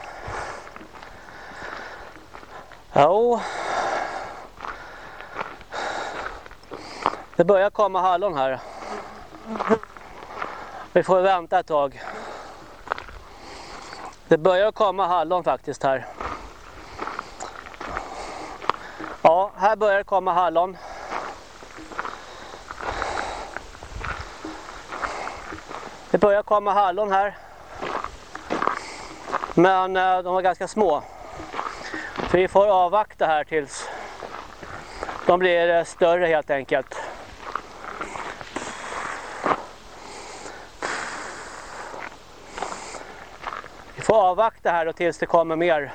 jo. Det börjar komma hallon här. Vi får vänta ett tag. Det börjar komma hallon faktiskt här. Ja, här börjar det komma hallon. Det börjar komma hallon här. Men eh, de var ganska små. Så vi får avvakta här tills de blir eh, större helt enkelt. Vi får avvakta här och tills det kommer mer.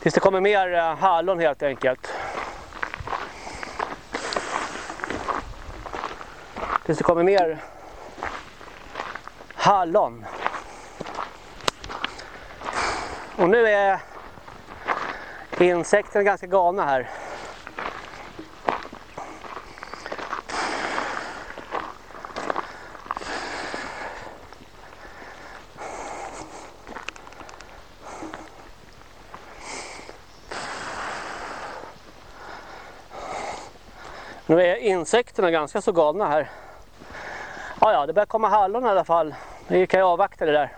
Tills det kommer mer eh, hallon helt enkelt. Tills det kommer mer hallon. Och nu är insekterna ganska galna här. Insekterna ganska så galna här. Ja, ja, det börjar komma hallon i alla fall. Vi kan ju avvakta det där.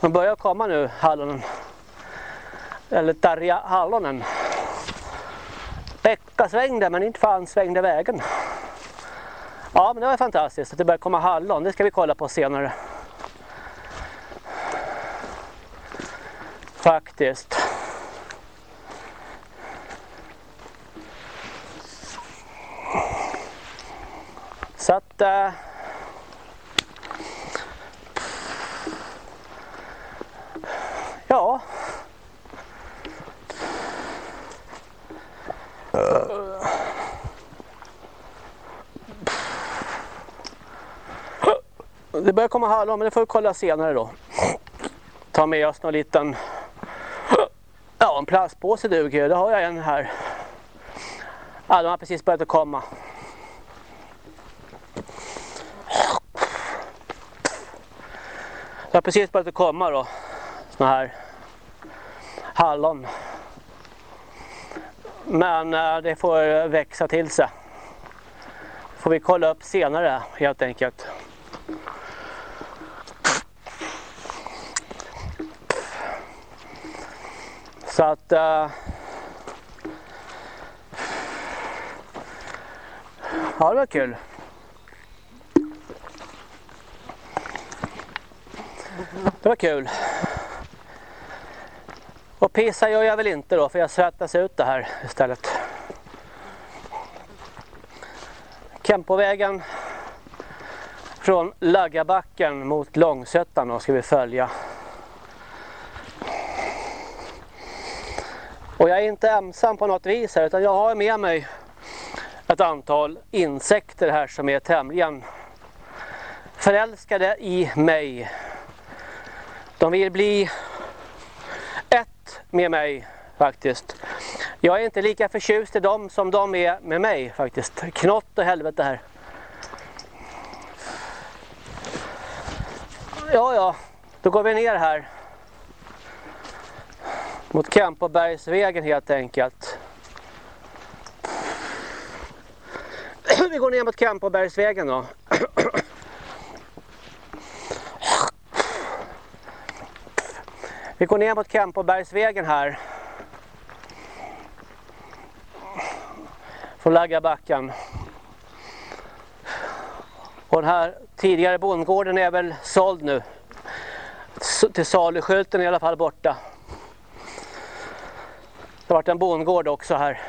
De börjar komma nu, hallonen. Eller darja hallonen. Pekka svängde men inte fan svängde vägen. Ja men det var fantastiskt att det börjar komma hallon. Det ska vi kolla på senare. Faktiskt. Så ja. Det börjar komma hallon men det får vi kolla senare då. Ta med oss någon liten Ja, en plastpåse duger Det har jag en här. Ja, de har precis börjat att komma. Det har precis börjat att komma då. Såna här hallon. Men eh, det får växa till sig. får vi kolla upp senare helt enkelt. Så att... Eh, ja, det var kul. Det var kul. Och pissa gör jag väl inte då för jag svettas ut det här istället. Kempovägen från Laggabacken mot Långsötan då ska vi följa. Och jag är inte ensam på något vis här utan jag har med mig ett antal insekter här som är tämligen förälskade i mig. De vill bli ett med mig faktiskt. Jag är inte lika förtjust i dem som de är med mig faktiskt. Knott och helvete här. Ja, ja, då går vi ner här mot Kempobergsvägen helt enkelt. Vi går ner mot Kempobergsvägen då. Vi går ner mot Kempobergsvägen här. Från Laggabacken. Och den här tidigare bondgården är väl såld nu. Till saluskylten är i alla fall borta. Det har varit en bondgård också här.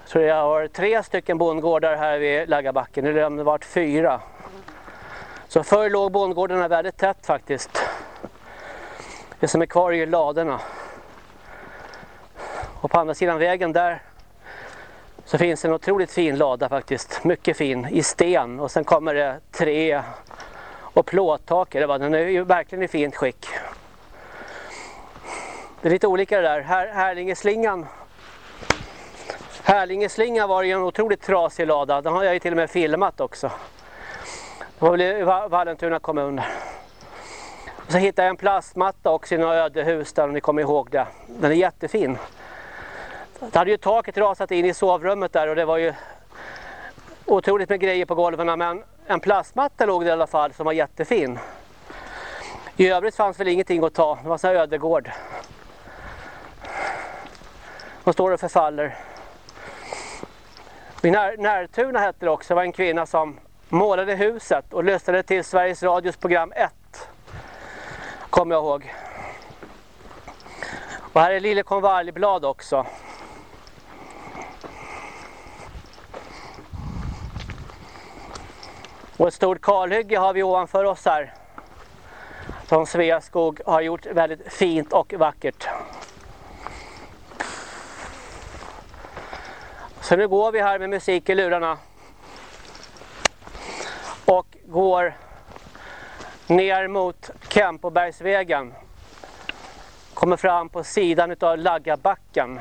Jag tror det har tre stycken bondgårdar här vid Laggabacken, eller har det varit fyra. Så förr låg bondgårdarna väldigt tätt faktiskt. Det som är kvar är ju ladorna. Och på andra sidan vägen där så finns en otroligt fin lada faktiskt. Mycket fin i sten och sen kommer det trä och plåttak. Den är ju verkligen i fint skick. Det är lite olika det där. Här, Härlingeslingan. Härlingeslingan var ju en otroligt trasig lada. Den har jag ju till och med filmat också. Det var väl i Vallentuna kommun. Och så hittade jag en plastmatta också i några ödehus där om ni kommer ihåg det. Den är jättefin. Det hade ju taket rasat in i sovrummet där och det var ju otroligt med grejer på golven men en plastmatta låg det i alla fall som var jättefin. I övrigt fanns väl ingenting att ta, det var så här ödegård. De står och förfaller. I när, Närtuna hette det också, det var en kvinna som målade huset och lyssnade till Sveriges Radios program 1. Kommer jag ihåg. Och här är Lille konvaljblad också. Och ett stort kalhygge har vi ovanför oss här. Som Sveaskog har gjort väldigt fint och vackert. Så nu går vi här med musik i lurarna. Går ner mot Kempobergsvägen. Kommer fram på sidan av Laggabacken.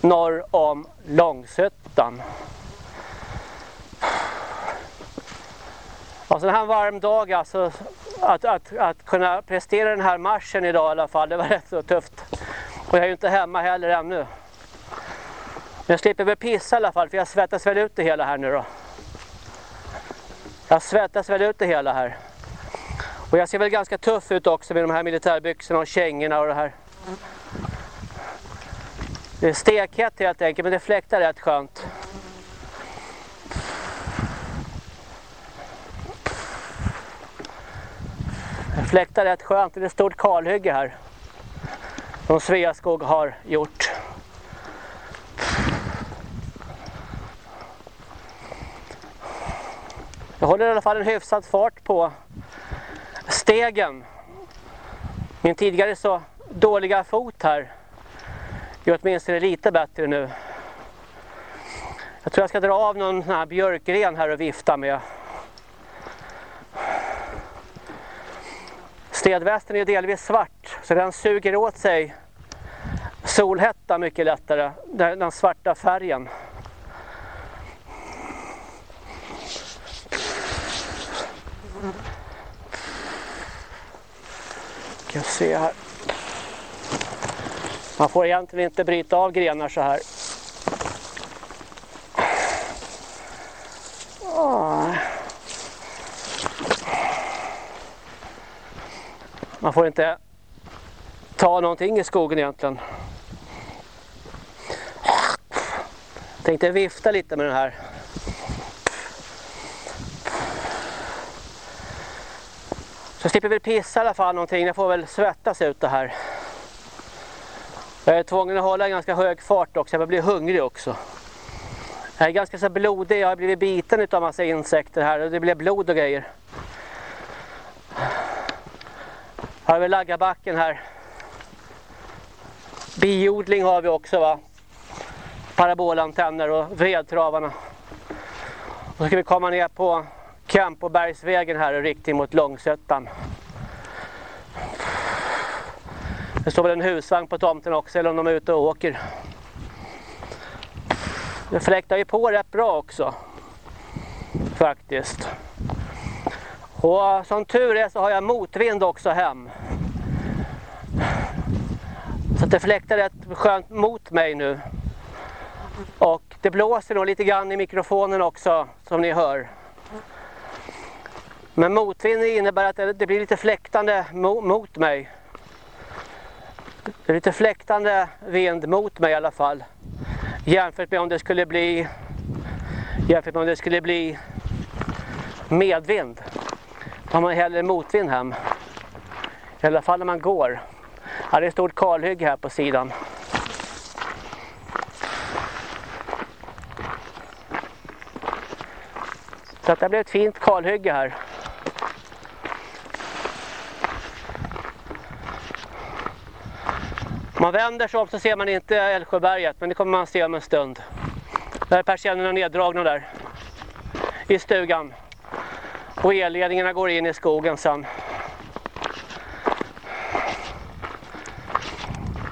Norr om Långsötan. Och så här en varm dag alltså. Att, att, att kunna prestera den här marschen idag i alla fall. Det var rätt så tufft. Och jag är ju inte hemma heller ännu. Men jag slipper väl pissa i alla fall för jag svettas väl ut det hela här nu då. Jag svettas väl ut det hela här. Och jag ser väl ganska tuff ut också med de här militärbyxorna och kängorna och det här. Det är stekhett helt enkelt men det fläktar rätt skönt. Det fläktar rätt skönt. Det är ett stort kalhygge här. Som Sveaskog har gjort. Jag håller i alla fall en hyfsad fart på stegen. Min tidigare så dåliga fot här gör åtminstone lite bättre nu. Jag tror jag ska dra av någon sån här björkgren här och vifta med. Stedvästen är delvis svart så den suger åt sig solhetta mycket lättare, den svarta färgen. Ska se här. Man får egentligen inte bryta av grenar så här. Ah. Man får inte ta någonting i skogen egentligen. Jag tänkte vifta lite med den här. Så jag slipper väl pissa i alla fall någonting. Jag får väl svettas ut det här. Jag är tvungen att hålla en ganska hög fart också. Jag blir hungrig också. Jag är ganska så blodig. Jag har blivit biten av massa insekter här. Och det blir blod och grejer. Här har vi laggarbacken här. Biodling har vi också va. Parabolantenner och vedtravarna. Och så ska vi komma ner på Kampobergsvägen här i riktning mot Långsötan. Det står väl en husvagn på tomten också eller om de är ute och åker. Det fläktar ju på rätt bra också. Faktiskt. Och som tur är så har jag motvind också hem. Så det fläktar rätt skönt mot mig nu. Och det blåser nog lite grann i mikrofonen också som ni hör. Men motvind innebär att det blir lite fläktande mot mig. Det är lite fläktande vind mot mig i alla fall. Jämfört med om det skulle bli jämfört med om det skulle bli medvind. Då har man hellre motvind hem. I alla fall när man går. Ja, det är ett stort kalhygge här på sidan. Så att det blev ett fint kalhygge här. Man vänder sig om så ser man inte Älvsjöberget men det kommer man se om en stund. Där är persiennerna neddragna där i stugan. Och elledningarna går in i skogen sen.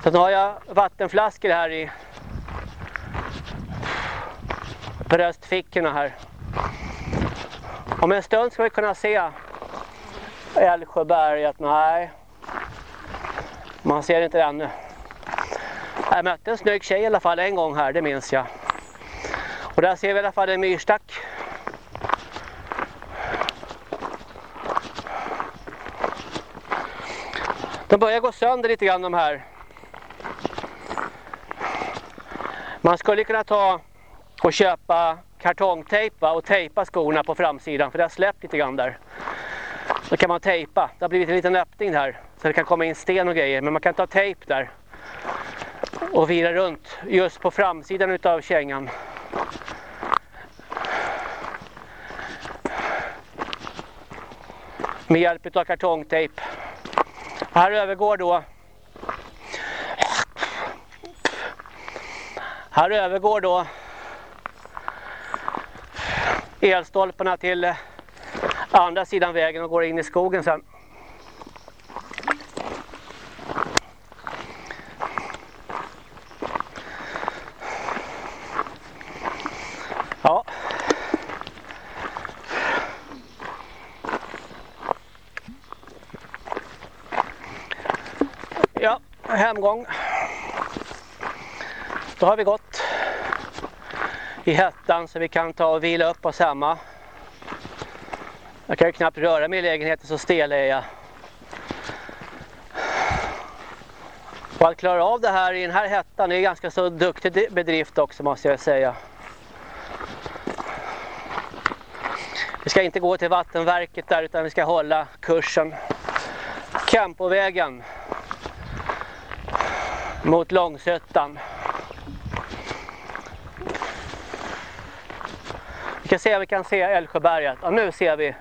Sen har jag vattenflaskor här i bröstfickorna här. Om en stund ska vi kunna se Älvsjöberget. Nej, man ser inte det ännu. Jag mötte en snygg tjej i alla fall en gång här, det minns jag. Och där ser vi i alla fall en myrstack. De börjar gå sönder lite grann de här. Man skulle kunna ta och köpa kartongtejp och tejpa skorna på framsidan för det har släppt lite grann där. Då kan man tejpa. Det har blivit en liten öppning här så det kan komma in sten och grejer men man kan ta tejp där och vira runt just på framsidan utav kängan. Med hjälp av kartongtejp. Här övergår då Här övergår då elstolparna till andra sidan vägen och går in i skogen sen. Ja omgång. Då har vi gått i hettan så vi kan ta och vila upp oss hemma. Jag kan ju knappt röra mig i lägenheten så stel är jag. Och att klara av det här i den här hettan är ganska så duktig bedrift också måste jag säga. Vi ska inte gå till vattenverket där utan vi ska hålla kursen. Campovägen mot Långsötan. Vi kan se om vi kan se Älvsjöberget. Ja, nu ser vi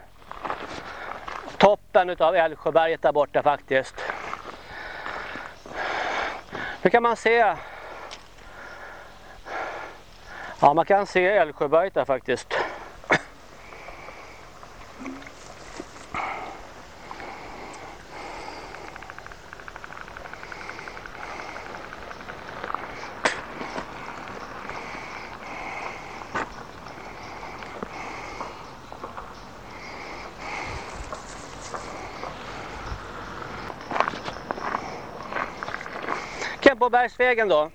toppen av Älvsjöberget där borta faktiskt. Nu kan man se Ja, man kan se Älvsjöberget där faktiskt. Bergsvägen då.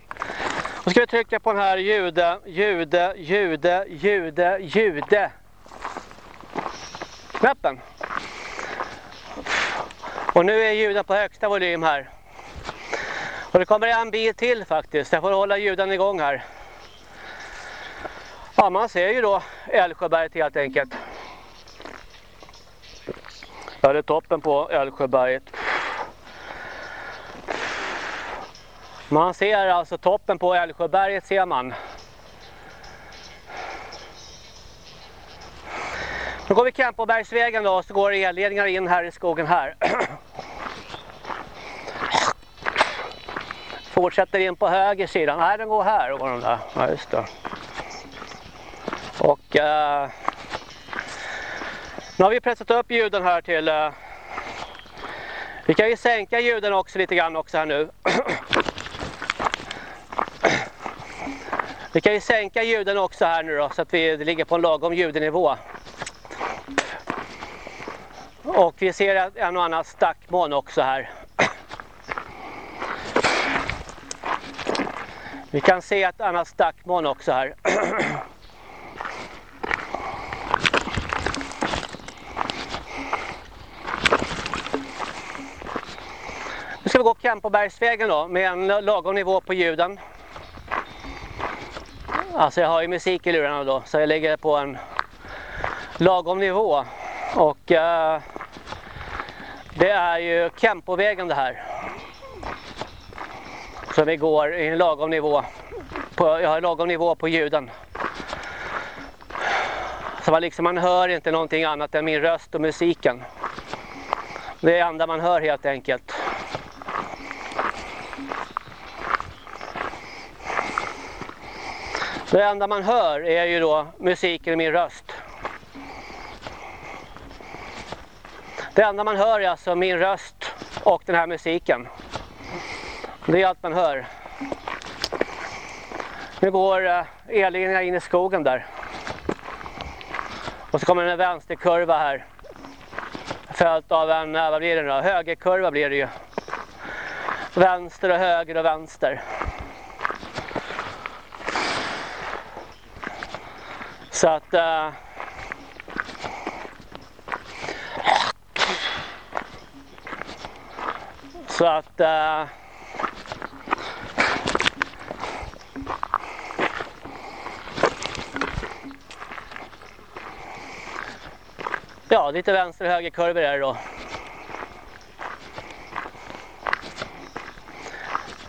Då ska vi trycka på den här ljude, ljude, ljude, ljude, ljude knappen. Och nu är ljuden på högsta volym här. Och det kommer en bil till faktiskt. Jag får hålla ljuden igång här. Ja, man ser ju då Älvsjöberget helt enkelt. Ja, det är toppen på Älvsjöberget. Man ser alltså toppen på Älvsjöberget ser man. Nu går vi Kempobergsvägen då så går elledningar in här i skogen här. Fortsätter in på höger sidan. Nej, den går här. Går den där. Ja, just det. Och eh, nu har vi pressat upp ljuden här till eh, vi kan ju sänka ljuden också lite grann också här nu. Vi kan ju sänka ljuden också här nu då så att vi ligger på en lagom ljudnivå. Och vi ser en och annan stackmån också här. Vi kan se ett annat stackmån också här. Nu ska vi gå Kempobergsvägen då med en lagom nivå på ljuden. Alltså jag har ju musik i lurarna då så jag lägger på en lagom nivå. Och eh, det är ju Kempovägen det här. Så vi går i en lagom nivå. På, jag har en lagom nivå på ljuden. Så man, liksom, man hör inte någonting annat än min röst och musiken. Det är det enda man hör helt enkelt. Det enda man hör är ju då musiken i min röst. Det enda man hör är alltså min röst och den här musiken. Det är allt man hör. Nu går eh, ellinjerna in i skogen där. Och så kommer en vänsterkurva här. Följt av en, eh, vad blir det då? Högerkurva blir det ju. Vänster och höger och vänster. Så att... Uh, så att... Uh, ja, lite vänster och högerkurvor är det då.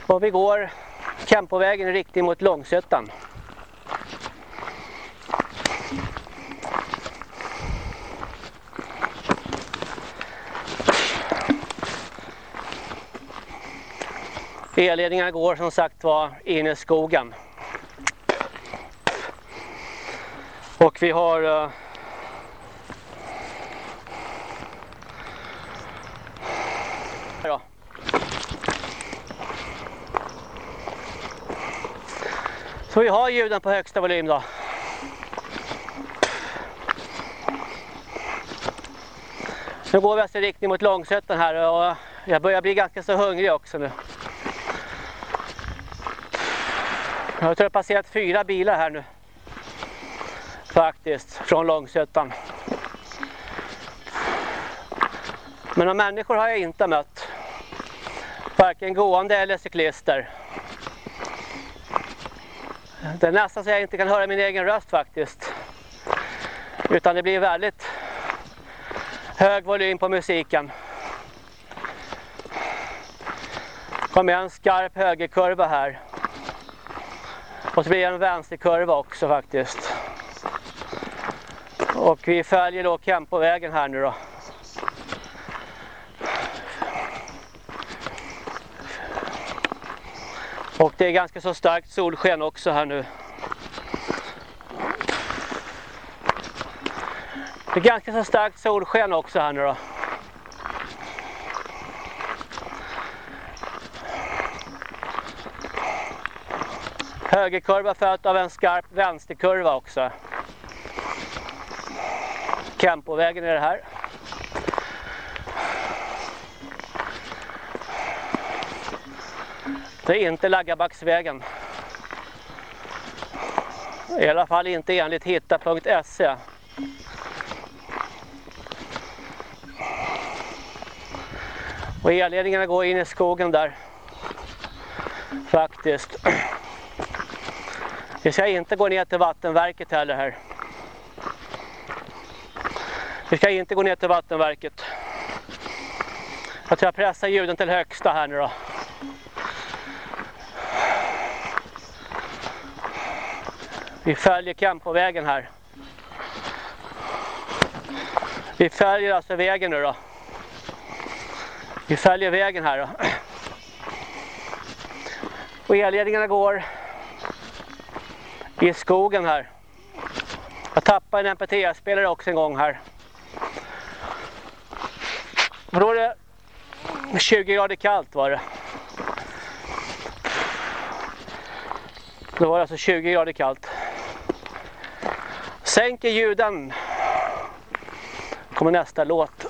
Och vi går Kempovägen i riktning mot Långsötan. Elledningarna går som sagt var in i skogen. Och vi har uh, Så vi har ljuden på högsta volym då. Nu går vi alltså i riktning mot Långsötan här och jag börjar bli ganska så hungrig också nu. Jag tror jag har passerat fyra bilar här nu. Faktiskt, från Långsötan. Men några människor har jag inte mött. Varken gående eller cyklister. Det är nästan så jag inte kan höra min egen röst faktiskt. Utan det blir väldigt hög volym på musiken. kommer en skarp högerkurva här. Och så blir det en vänsterkurva också faktiskt. Och vi följer då Kempovägen här nu då. Och det är ganska så starkt solsken också här nu. Det är ganska så starkt solsken också här nu då. Högerkurva följt av en skarp vänsterkurva också. Kempovägen är det här. Det är inte Laggabacksvägen. I alla fall inte enligt hitta.se. Och elledningarna går in i skogen där. Faktiskt. Vi ska inte gå ner till vattenverket heller här. Vi ska inte gå ner till vattenverket. Jag tror jag pressar ljuden till högsta här nu då. Vi följer Kempovägen här. Vi följer alltså vägen nu då. Vi följer vägen här då. Och elledningarna går i skogen här. Jag tappade en MP3-spelare också en gång här. Och då var det 20 grader kallt var det. Då var det alltså 20 grader kallt. Sänker ljuden. Kommer nästa låt.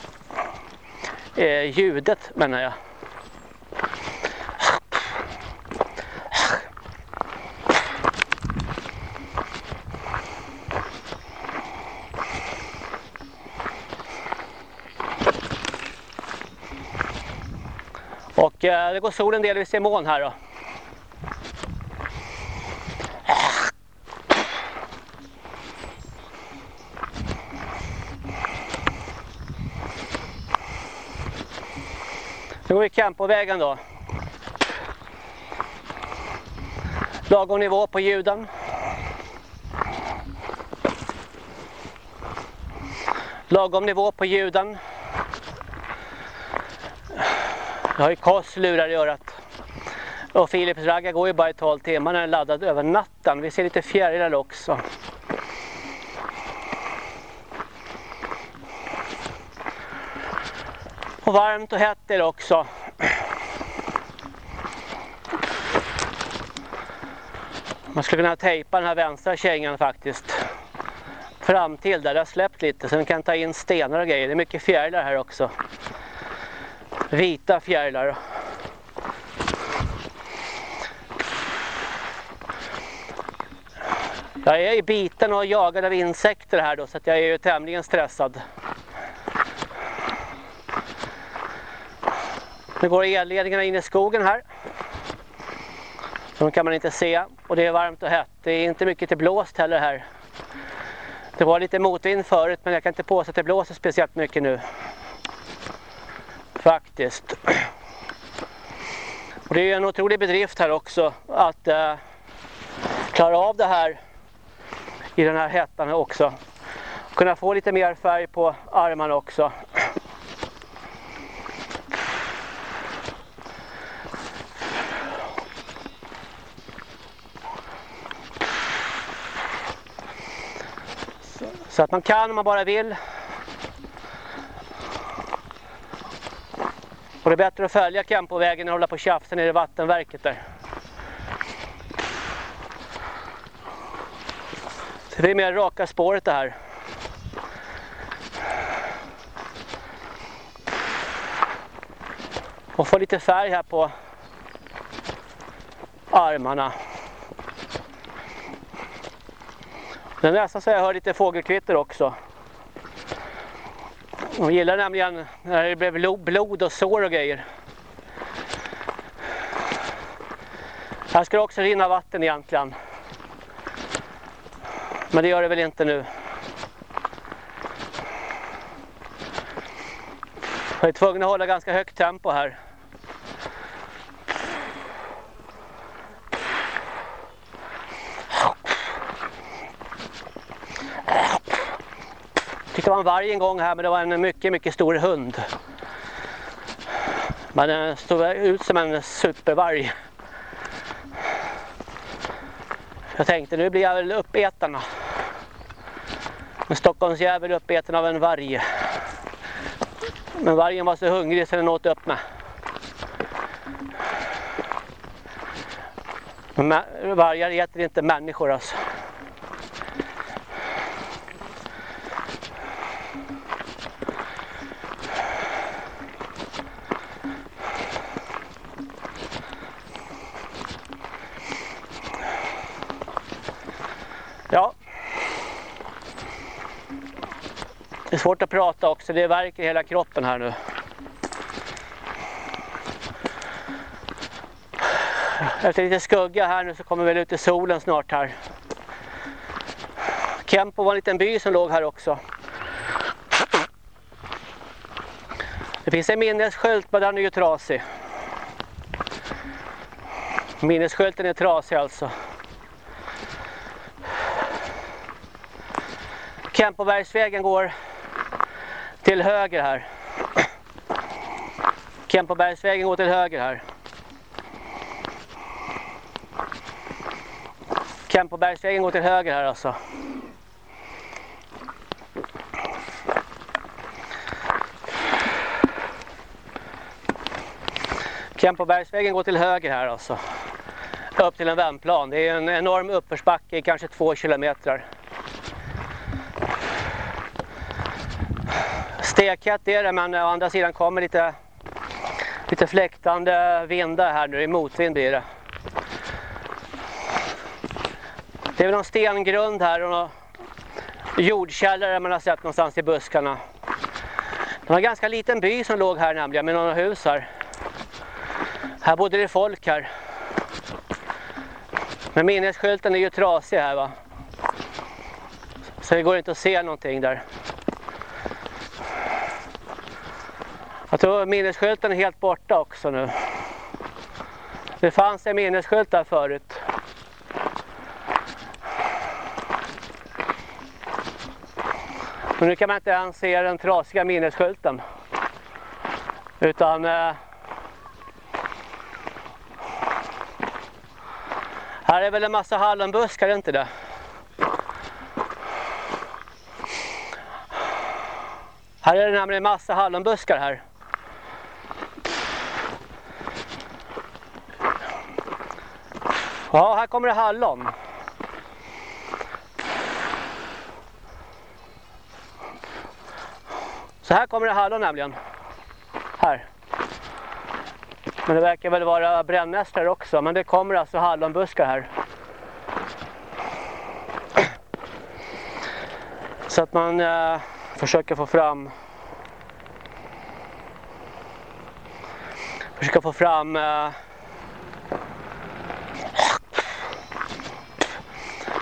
Eh, ljudet menar jag. Och eh, det går solen delvis i moln här då. Nu går vi Kempovägen då. Lagom nivå på ljuden. Lagom nivå på ljuden. Jag har ju KOS-lurar i örat. Och Philips ragga går ju bara i 12 timmar när den är laddad över natten. Vi ser lite fjärilar också. Och varmt och hett är det också. Man skulle kunna tejpa den här vänstra kängan faktiskt. Fram till där det har släppt lite så den kan ta in stenar och grejer. Det är mycket fjärilar här också vita fjärilar. Jag är biten och jagad av insekter här då så att jag är ju tämligen stressad. Nu går elledningarna in i skogen här. De kan man inte se och det är varmt och hett. Det är inte mycket till blåst heller här. Det var lite motvind förut men jag kan inte påstå att det blåser speciellt mycket nu. Faktiskt. Och det är en otrolig bedrift här också att eh, klara av det här i den här hettan också. Kunna få lite mer färg på armarna också. Så att man kan om man bara vill Och det är bättre att följa Kempovägen än att hålla på och tjafsa nere i vattenverket där. Så det är mer raka spåret det här. Och få lite färg här på armarna. Det är nästan så jag hör lite fågelkvitter också. De gillar nämligen när det blev blod och sår och grejer. Här ska det också rinna vatten egentligen. Men det gör det väl inte nu. Jag är tvungen att hålla ganska högt tempo här. Det var en varg en gång här men det var en mycket mycket stor hund. Men den stod ut som en supervarg. Jag tänkte nu blir jag väl uppätarna. En Stockholmsjävel uppäten av en varg. Men vargen var så hungrig så den åt upp mig. Men vargar äter inte människor alltså. Svårt att prata också, det verkar hela kroppen här nu. Efter lite skugga här nu så kommer vi ut i solen snart här. Kempo var en liten by som låg här också. Det finns en minnesskylt men den är ju trasig. Minnesskylten är trasig alltså. Kempobergsvägen går till höger här. Kempobergsvägen går till höger här. Kempobergsvägen går till höger här alltså. Kempobergsvägen går till höger här alltså. Upp till en vändplan. Det är en enorm uppförsbacke, kanske två kilometer. Stekhett är det men å andra sidan kommer lite, lite fläktande vindar här nu, i motvind blir det. Det är väl någon stengrund här och någon jordkällare man har sett någonstans i buskarna. Det var en ganska liten by som låg här nämligen med några hus här. Här bodde det folk här. Men minnesskylten är ju trasig här va. Så det går inte att se någonting där. Så tror minnesskylten är helt borta också nu. Det fanns en minnesskylt där förut. Men nu kan man inte ens se den trasiga minnesskylten. Utan... Eh, här är väl en massa hallonbuskar, inte det? Här är det nämligen en massa hallonbuskar här. Ja, här kommer det hallon. Så här kommer det hallon nämligen. Här. Men det verkar väl vara brännässlor också. Men det kommer alltså hallonbuskar här. Så att man eh, försöker få fram Försöker få fram eh,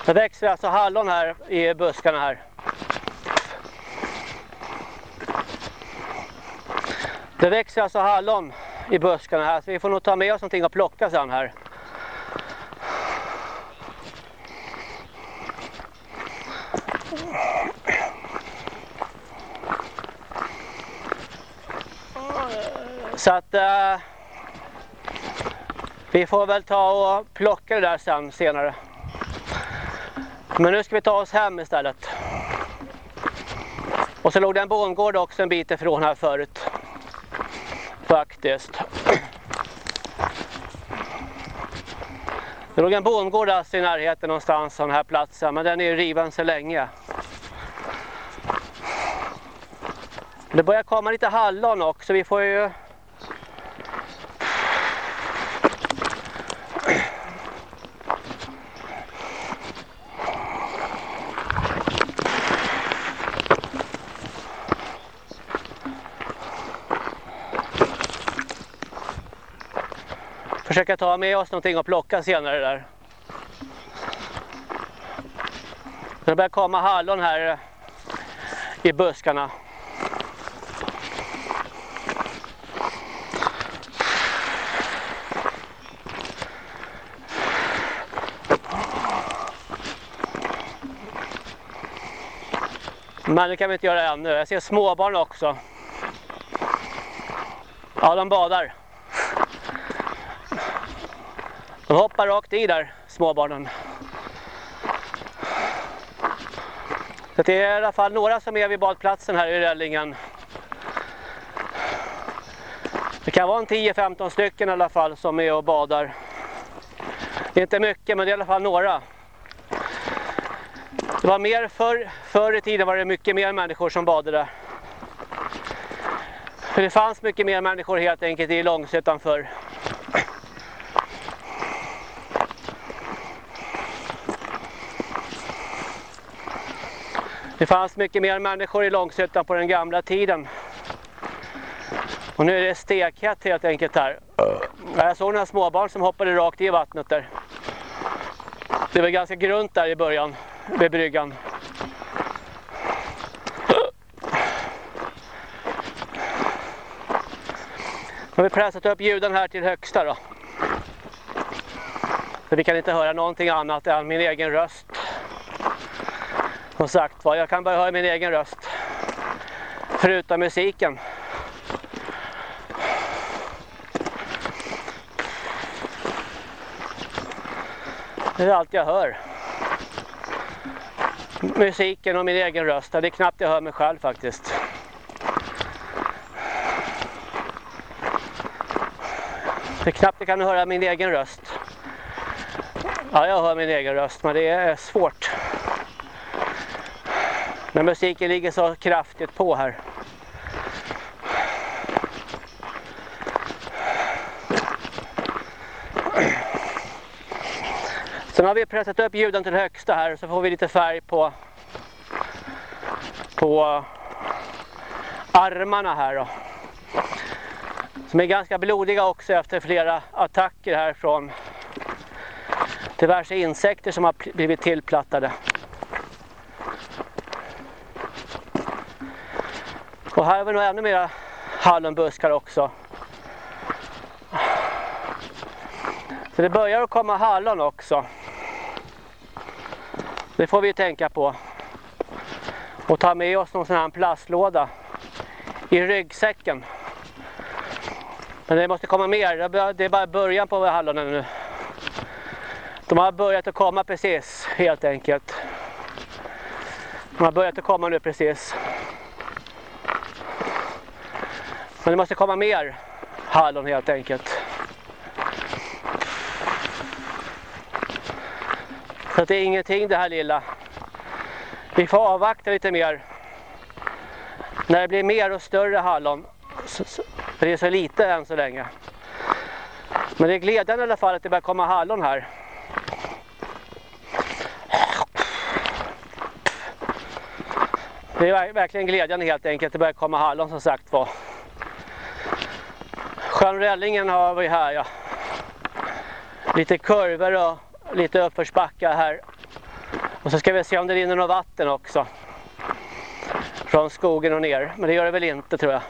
Det växer alltså hallon här i buskarna här. Det växer alltså hallon i buskarna här så vi får nog ta med oss någonting och plocka sen här. Så att uh, vi får väl ta och plocka det där sen senare. Men nu ska vi ta oss hem istället. Och så låg det en bondgård också en bit ifrån här förut. Faktiskt. Det låg en bondgård alltså i närheten någonstans av den här platsen. Men den är ju riven så länge. Det börjar komma lite hallon också. Vi får ju Försöka ta med oss någonting och plocka senare där. Det börjar komma hallon här eh, i buskarna. Men det kan vi inte göra ännu. Jag ser småbarn också. Ja, de badar. De hoppar rakt i där, småbarnen. Så det är i alla fall några som är vid badplatsen här i Rällingen. Det kan vara en 10-15 stycken i alla fall som är och badar. Det är inte mycket men det är i alla fall några. Det var mer förr, förr i tiden var det mycket mer människor som badade. För det fanns mycket mer människor helt enkelt i Långsötan förr. Det fanns mycket mer människor i Långshyttan på den gamla tiden. Och nu är det stekhett helt enkelt här. Jag såg några småbarn som hoppade rakt i vattnet där. Det var ganska grunt där i början vid bryggan. Nu har vi pressat upp ljuden här till högsta då. Så vi kan inte höra någonting annat än min egen röst. Som sagt var, jag kan bara höra min egen röst. Förutom musiken. Det är allt jag hör musiken och min egen röst. Det är knappt jag hör mig själv faktiskt. Det är knappt jag kan höra min egen röst. Ja, jag hör min egen röst, men det är svårt. När musiken ligger så kraftigt på här. Sen har vi pressat upp ljuden till högsta här så får vi lite färg på på armarna här då. Som är ganska blodiga också efter flera attacker här från diverse insekter som har blivit tillplattade. Och här har vi nog ännu mera hallonbuskar också. Så det börjar att komma hallon också. Det får vi tänka på. Och ta med oss någon sån här plastlåda i ryggsäcken. Men det måste komma mer. Det är bara början på hallonen nu. De har börjat att komma precis, helt enkelt. De har börjat att komma nu precis. Men det måste komma mer hallon helt enkelt. Så det är ingenting det här lilla. Vi får avvakta lite mer. När det blir mer och större hallon. För det är så lite än så länge. Men det är glädjande i alla fall att det börjar komma hallon här. Det är verkligen glädjande helt enkelt att det börjar komma hallon som sagt var. Sjön har vi här ja. Lite kurvor och lite uppförsbackar här. Och så ska vi se om det rinner något vatten också. Från skogen och ner. Men det gör det väl inte tror jag.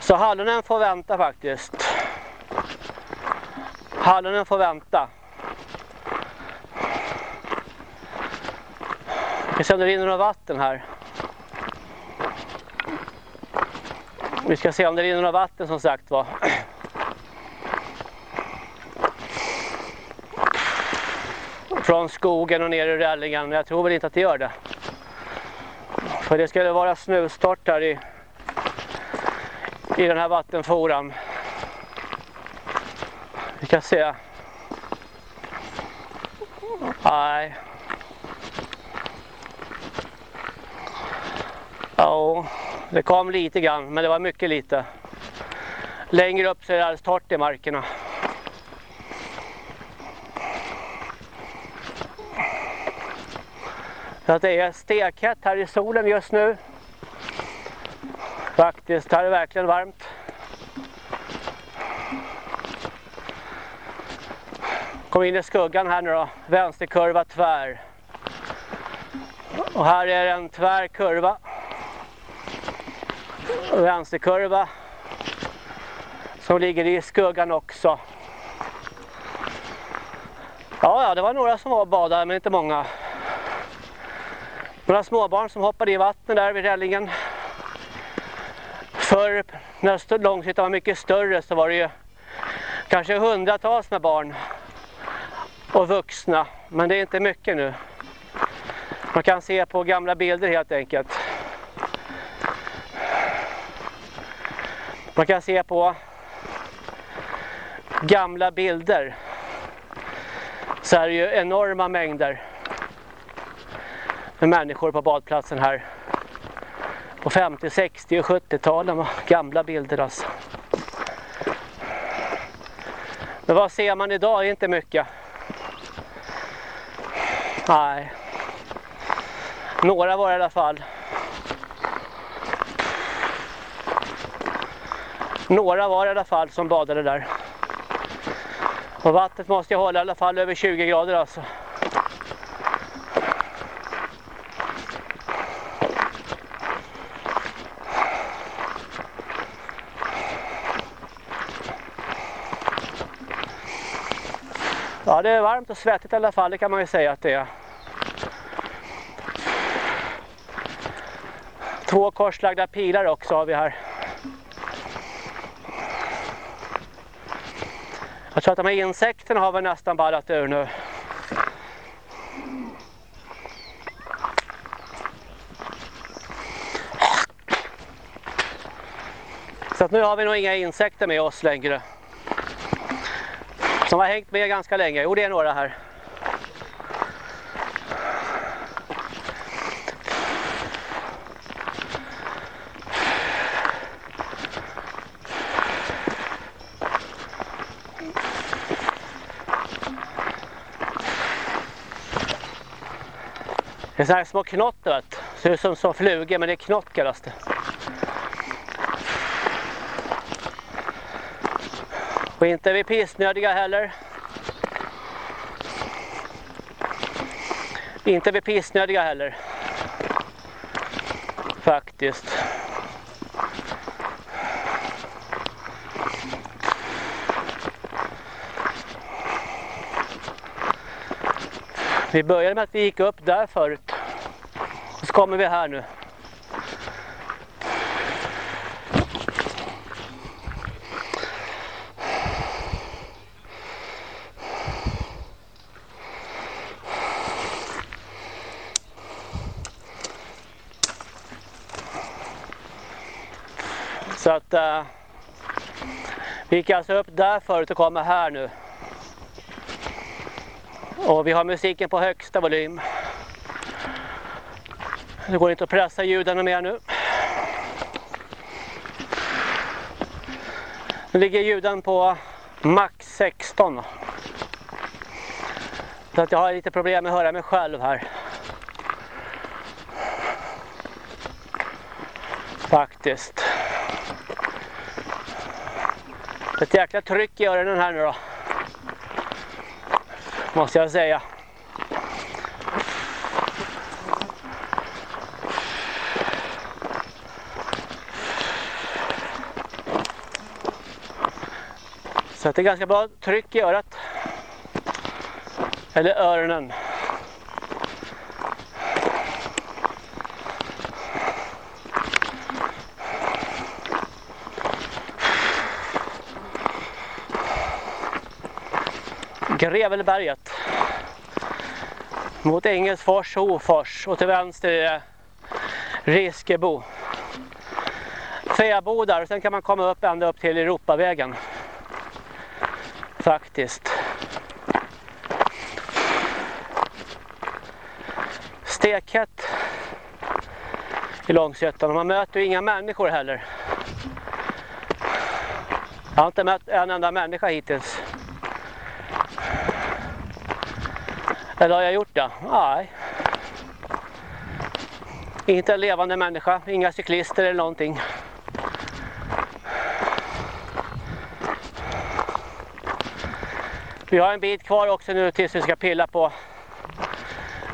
Så hallonen får vänta faktiskt. Hallonen får vänta. Ska se om det rinner något vatten här. Vi ska se om det rinner något vatten som sagt var. Från skogen och ner i Rällingen. Men jag tror väl inte att det gör det. För det skulle vara snustort här i, i den här vattenforan. Vi ska se. Nej. Ja. Det kom lite grann, men det var mycket lite. Längre upp så är det alldeles torrt i markerna. Så det är stekhett här i solen just nu. Faktiskt, här är det verkligen varmt. Kom in i skuggan här nu då. Vänsterkurva tvär. Och här är en tvär kurva. Vänsterkurva. Som ligger i skuggan också. Ja, ja, det var några som var och badade, men inte många. Några småbarn som hoppade i vattnet där vid rällingen. Förr, när Långshyttan var mycket större, så var det ju kanske hundratals med barn och vuxna. Men det är inte mycket nu. Man kan se på gamla bilder helt enkelt. Man kan se på gamla bilder så är det ju enorma mängder med människor på badplatsen här. På 50, 60 och 70-talen gamla bilder alltså. Men vad ser man idag? Inte mycket. Nej. Några var det i alla fall. Några var det i alla fall som badade där. Och vattnet måste jag hålla i alla fall över 20 grader alltså. Ja, det är varmt och svettigt i alla fall, det kan man ju säga att det är. Två korslagda pilar också har vi här. Jag tror att de här insekterna har vi nästan ballat ur nu. Så att nu har vi nog inga insekter med oss längre. Som har hängt med ganska länge. Jo, det är några här. Det är så här små knott vet. Ser ut som, som flugor men det är knott kallas det. Och inte är vi pissnödiga heller. Inte är vi pissnödiga heller. Faktiskt. Vi började med att vi gick upp där förut. Så kommer vi här nu. Så att uh, vi gick alltså upp där förut och kommer här nu. Och vi har musiken på högsta volym. Det går inte att pressa ljuden mer nu. Nu ligger ljuden på max 16. Så att jag har lite problem med att höra mig själv här. Faktiskt. Ett jäkla tryck i öronen här nu då måste jag säga. Så det är ganska bra tryck i örat. Eller öronen. Grevelberget. Mot Engelsfors och Ofors och till vänster är Riskebo. Fäbodar och sen kan man komma upp ända upp till Europavägen. Faktiskt. Stekhett i Långsötan och man möter ju inga människor heller. Jag har inte mött en enda människa hittills. Eller har jag gjort det? Nej. Inte en levande människa, inga cyklister eller någonting. Vi har en bit kvar också nu tills vi ska pilla på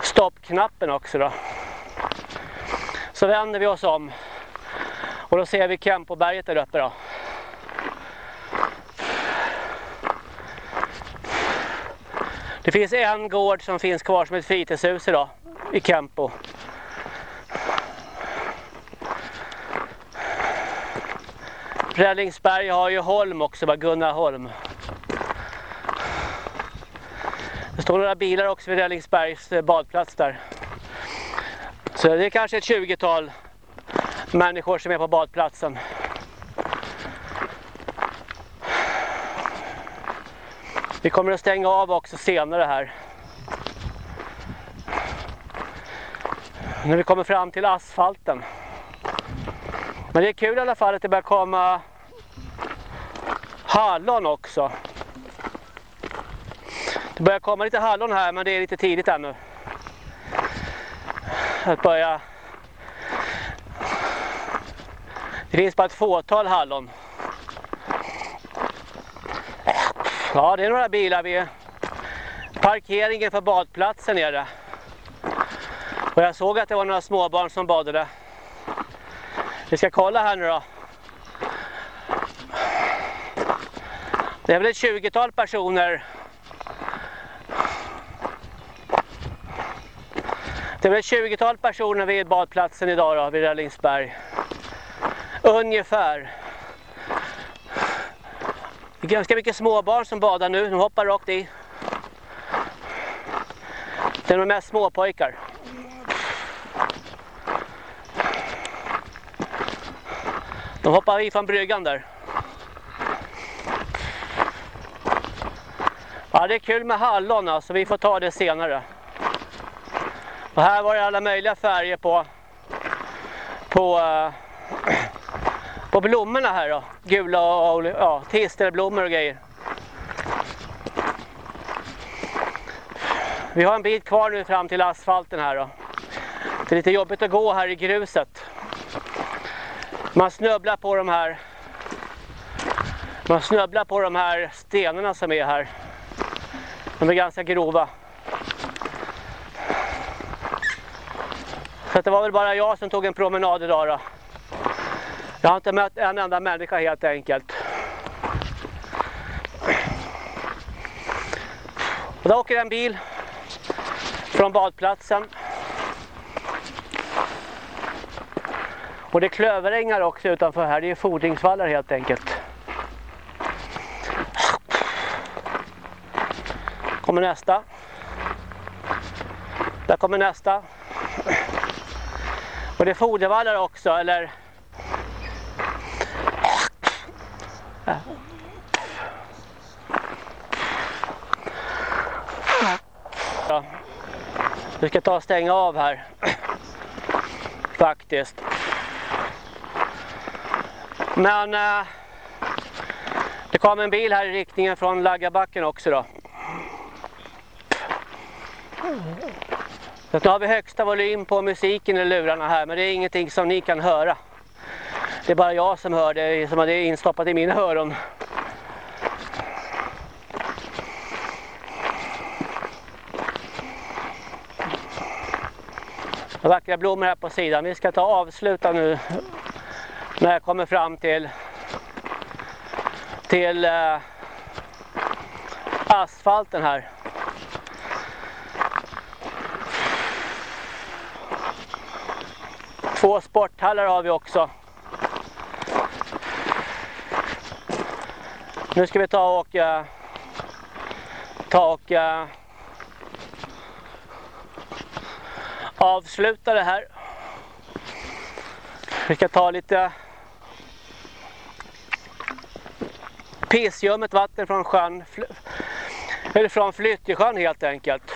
stoppknappen också då. Så vänder vi oss om. Och då ser vi Kempoberget där uppe då. Det finns en gård som finns kvar som ett fritidshus idag i Kempo. Rällingsberg har ju Holm också, var Gunnar Holm. Det står några bilar också vid Rällingsbergs eh, badplats där. Så det är kanske ett 20-tal människor som är på badplatsen. Vi kommer att stänga av också senare här. När vi kommer fram till asfalten. Men det är kul i alla fall att det börjar komma hallon också. Det börjar komma lite hallon här men det är lite tidigt ännu. Att börja... Det finns bara ett fåtal hallon. Ja, det är några bilar vid parkeringen för badplatsen är det. Och jag såg att det var några småbarn som badade. Vi ska kolla här nu då. Det är väl ett 20-tal personer. Det är väl ett 20-tal personer vid badplatsen idag då, vid Rällingsberg. Ungefär. Det är ganska mycket småbarn som badar nu, de hoppar rakt i. Det är de mest småpojkar. De hoppar i från bryggan där. Ja, det är kul med hallon alltså, vi får ta det senare. Och här var det alla möjliga färger på på, eh, på blommorna här då. Gula och ja, tistelblommor och grejer. Vi har en bit kvar nu fram till asfalten här då. Det är lite jobbigt att gå här i gruset. Man snubblar på de här man snubblar på de här stenarna som är här. De är ganska grova. Så det var väl bara jag som tog en promenad idag då. Jag har inte mött en enda människa helt enkelt. Och då åker en bil från badplatsen. Och det är klöverängar också utanför här. Det är fordringsvallar helt enkelt. Kommer nästa. Där kommer nästa. Och det är fodervallar också, eller... Ja. Vi ska ta och stänga av här. Faktiskt. Men eh, det kom en bil här i riktningen från Laggabacken också då. Så nu har vi högsta volym på musiken i lurarna här men det är ingenting som ni kan höra. Det är bara jag som hör det som är instoppat i mina öron. Vackra blommor här på sidan. Vi ska ta avsluta nu när jag kommer fram till till äh, asfalten här. Två sporthallar har vi också. Nu ska vi ta och uh, ta och uh, avsluta det här. Vi ska ta lite pissljummet vatten från sjön eller från Flyttjesjön helt enkelt.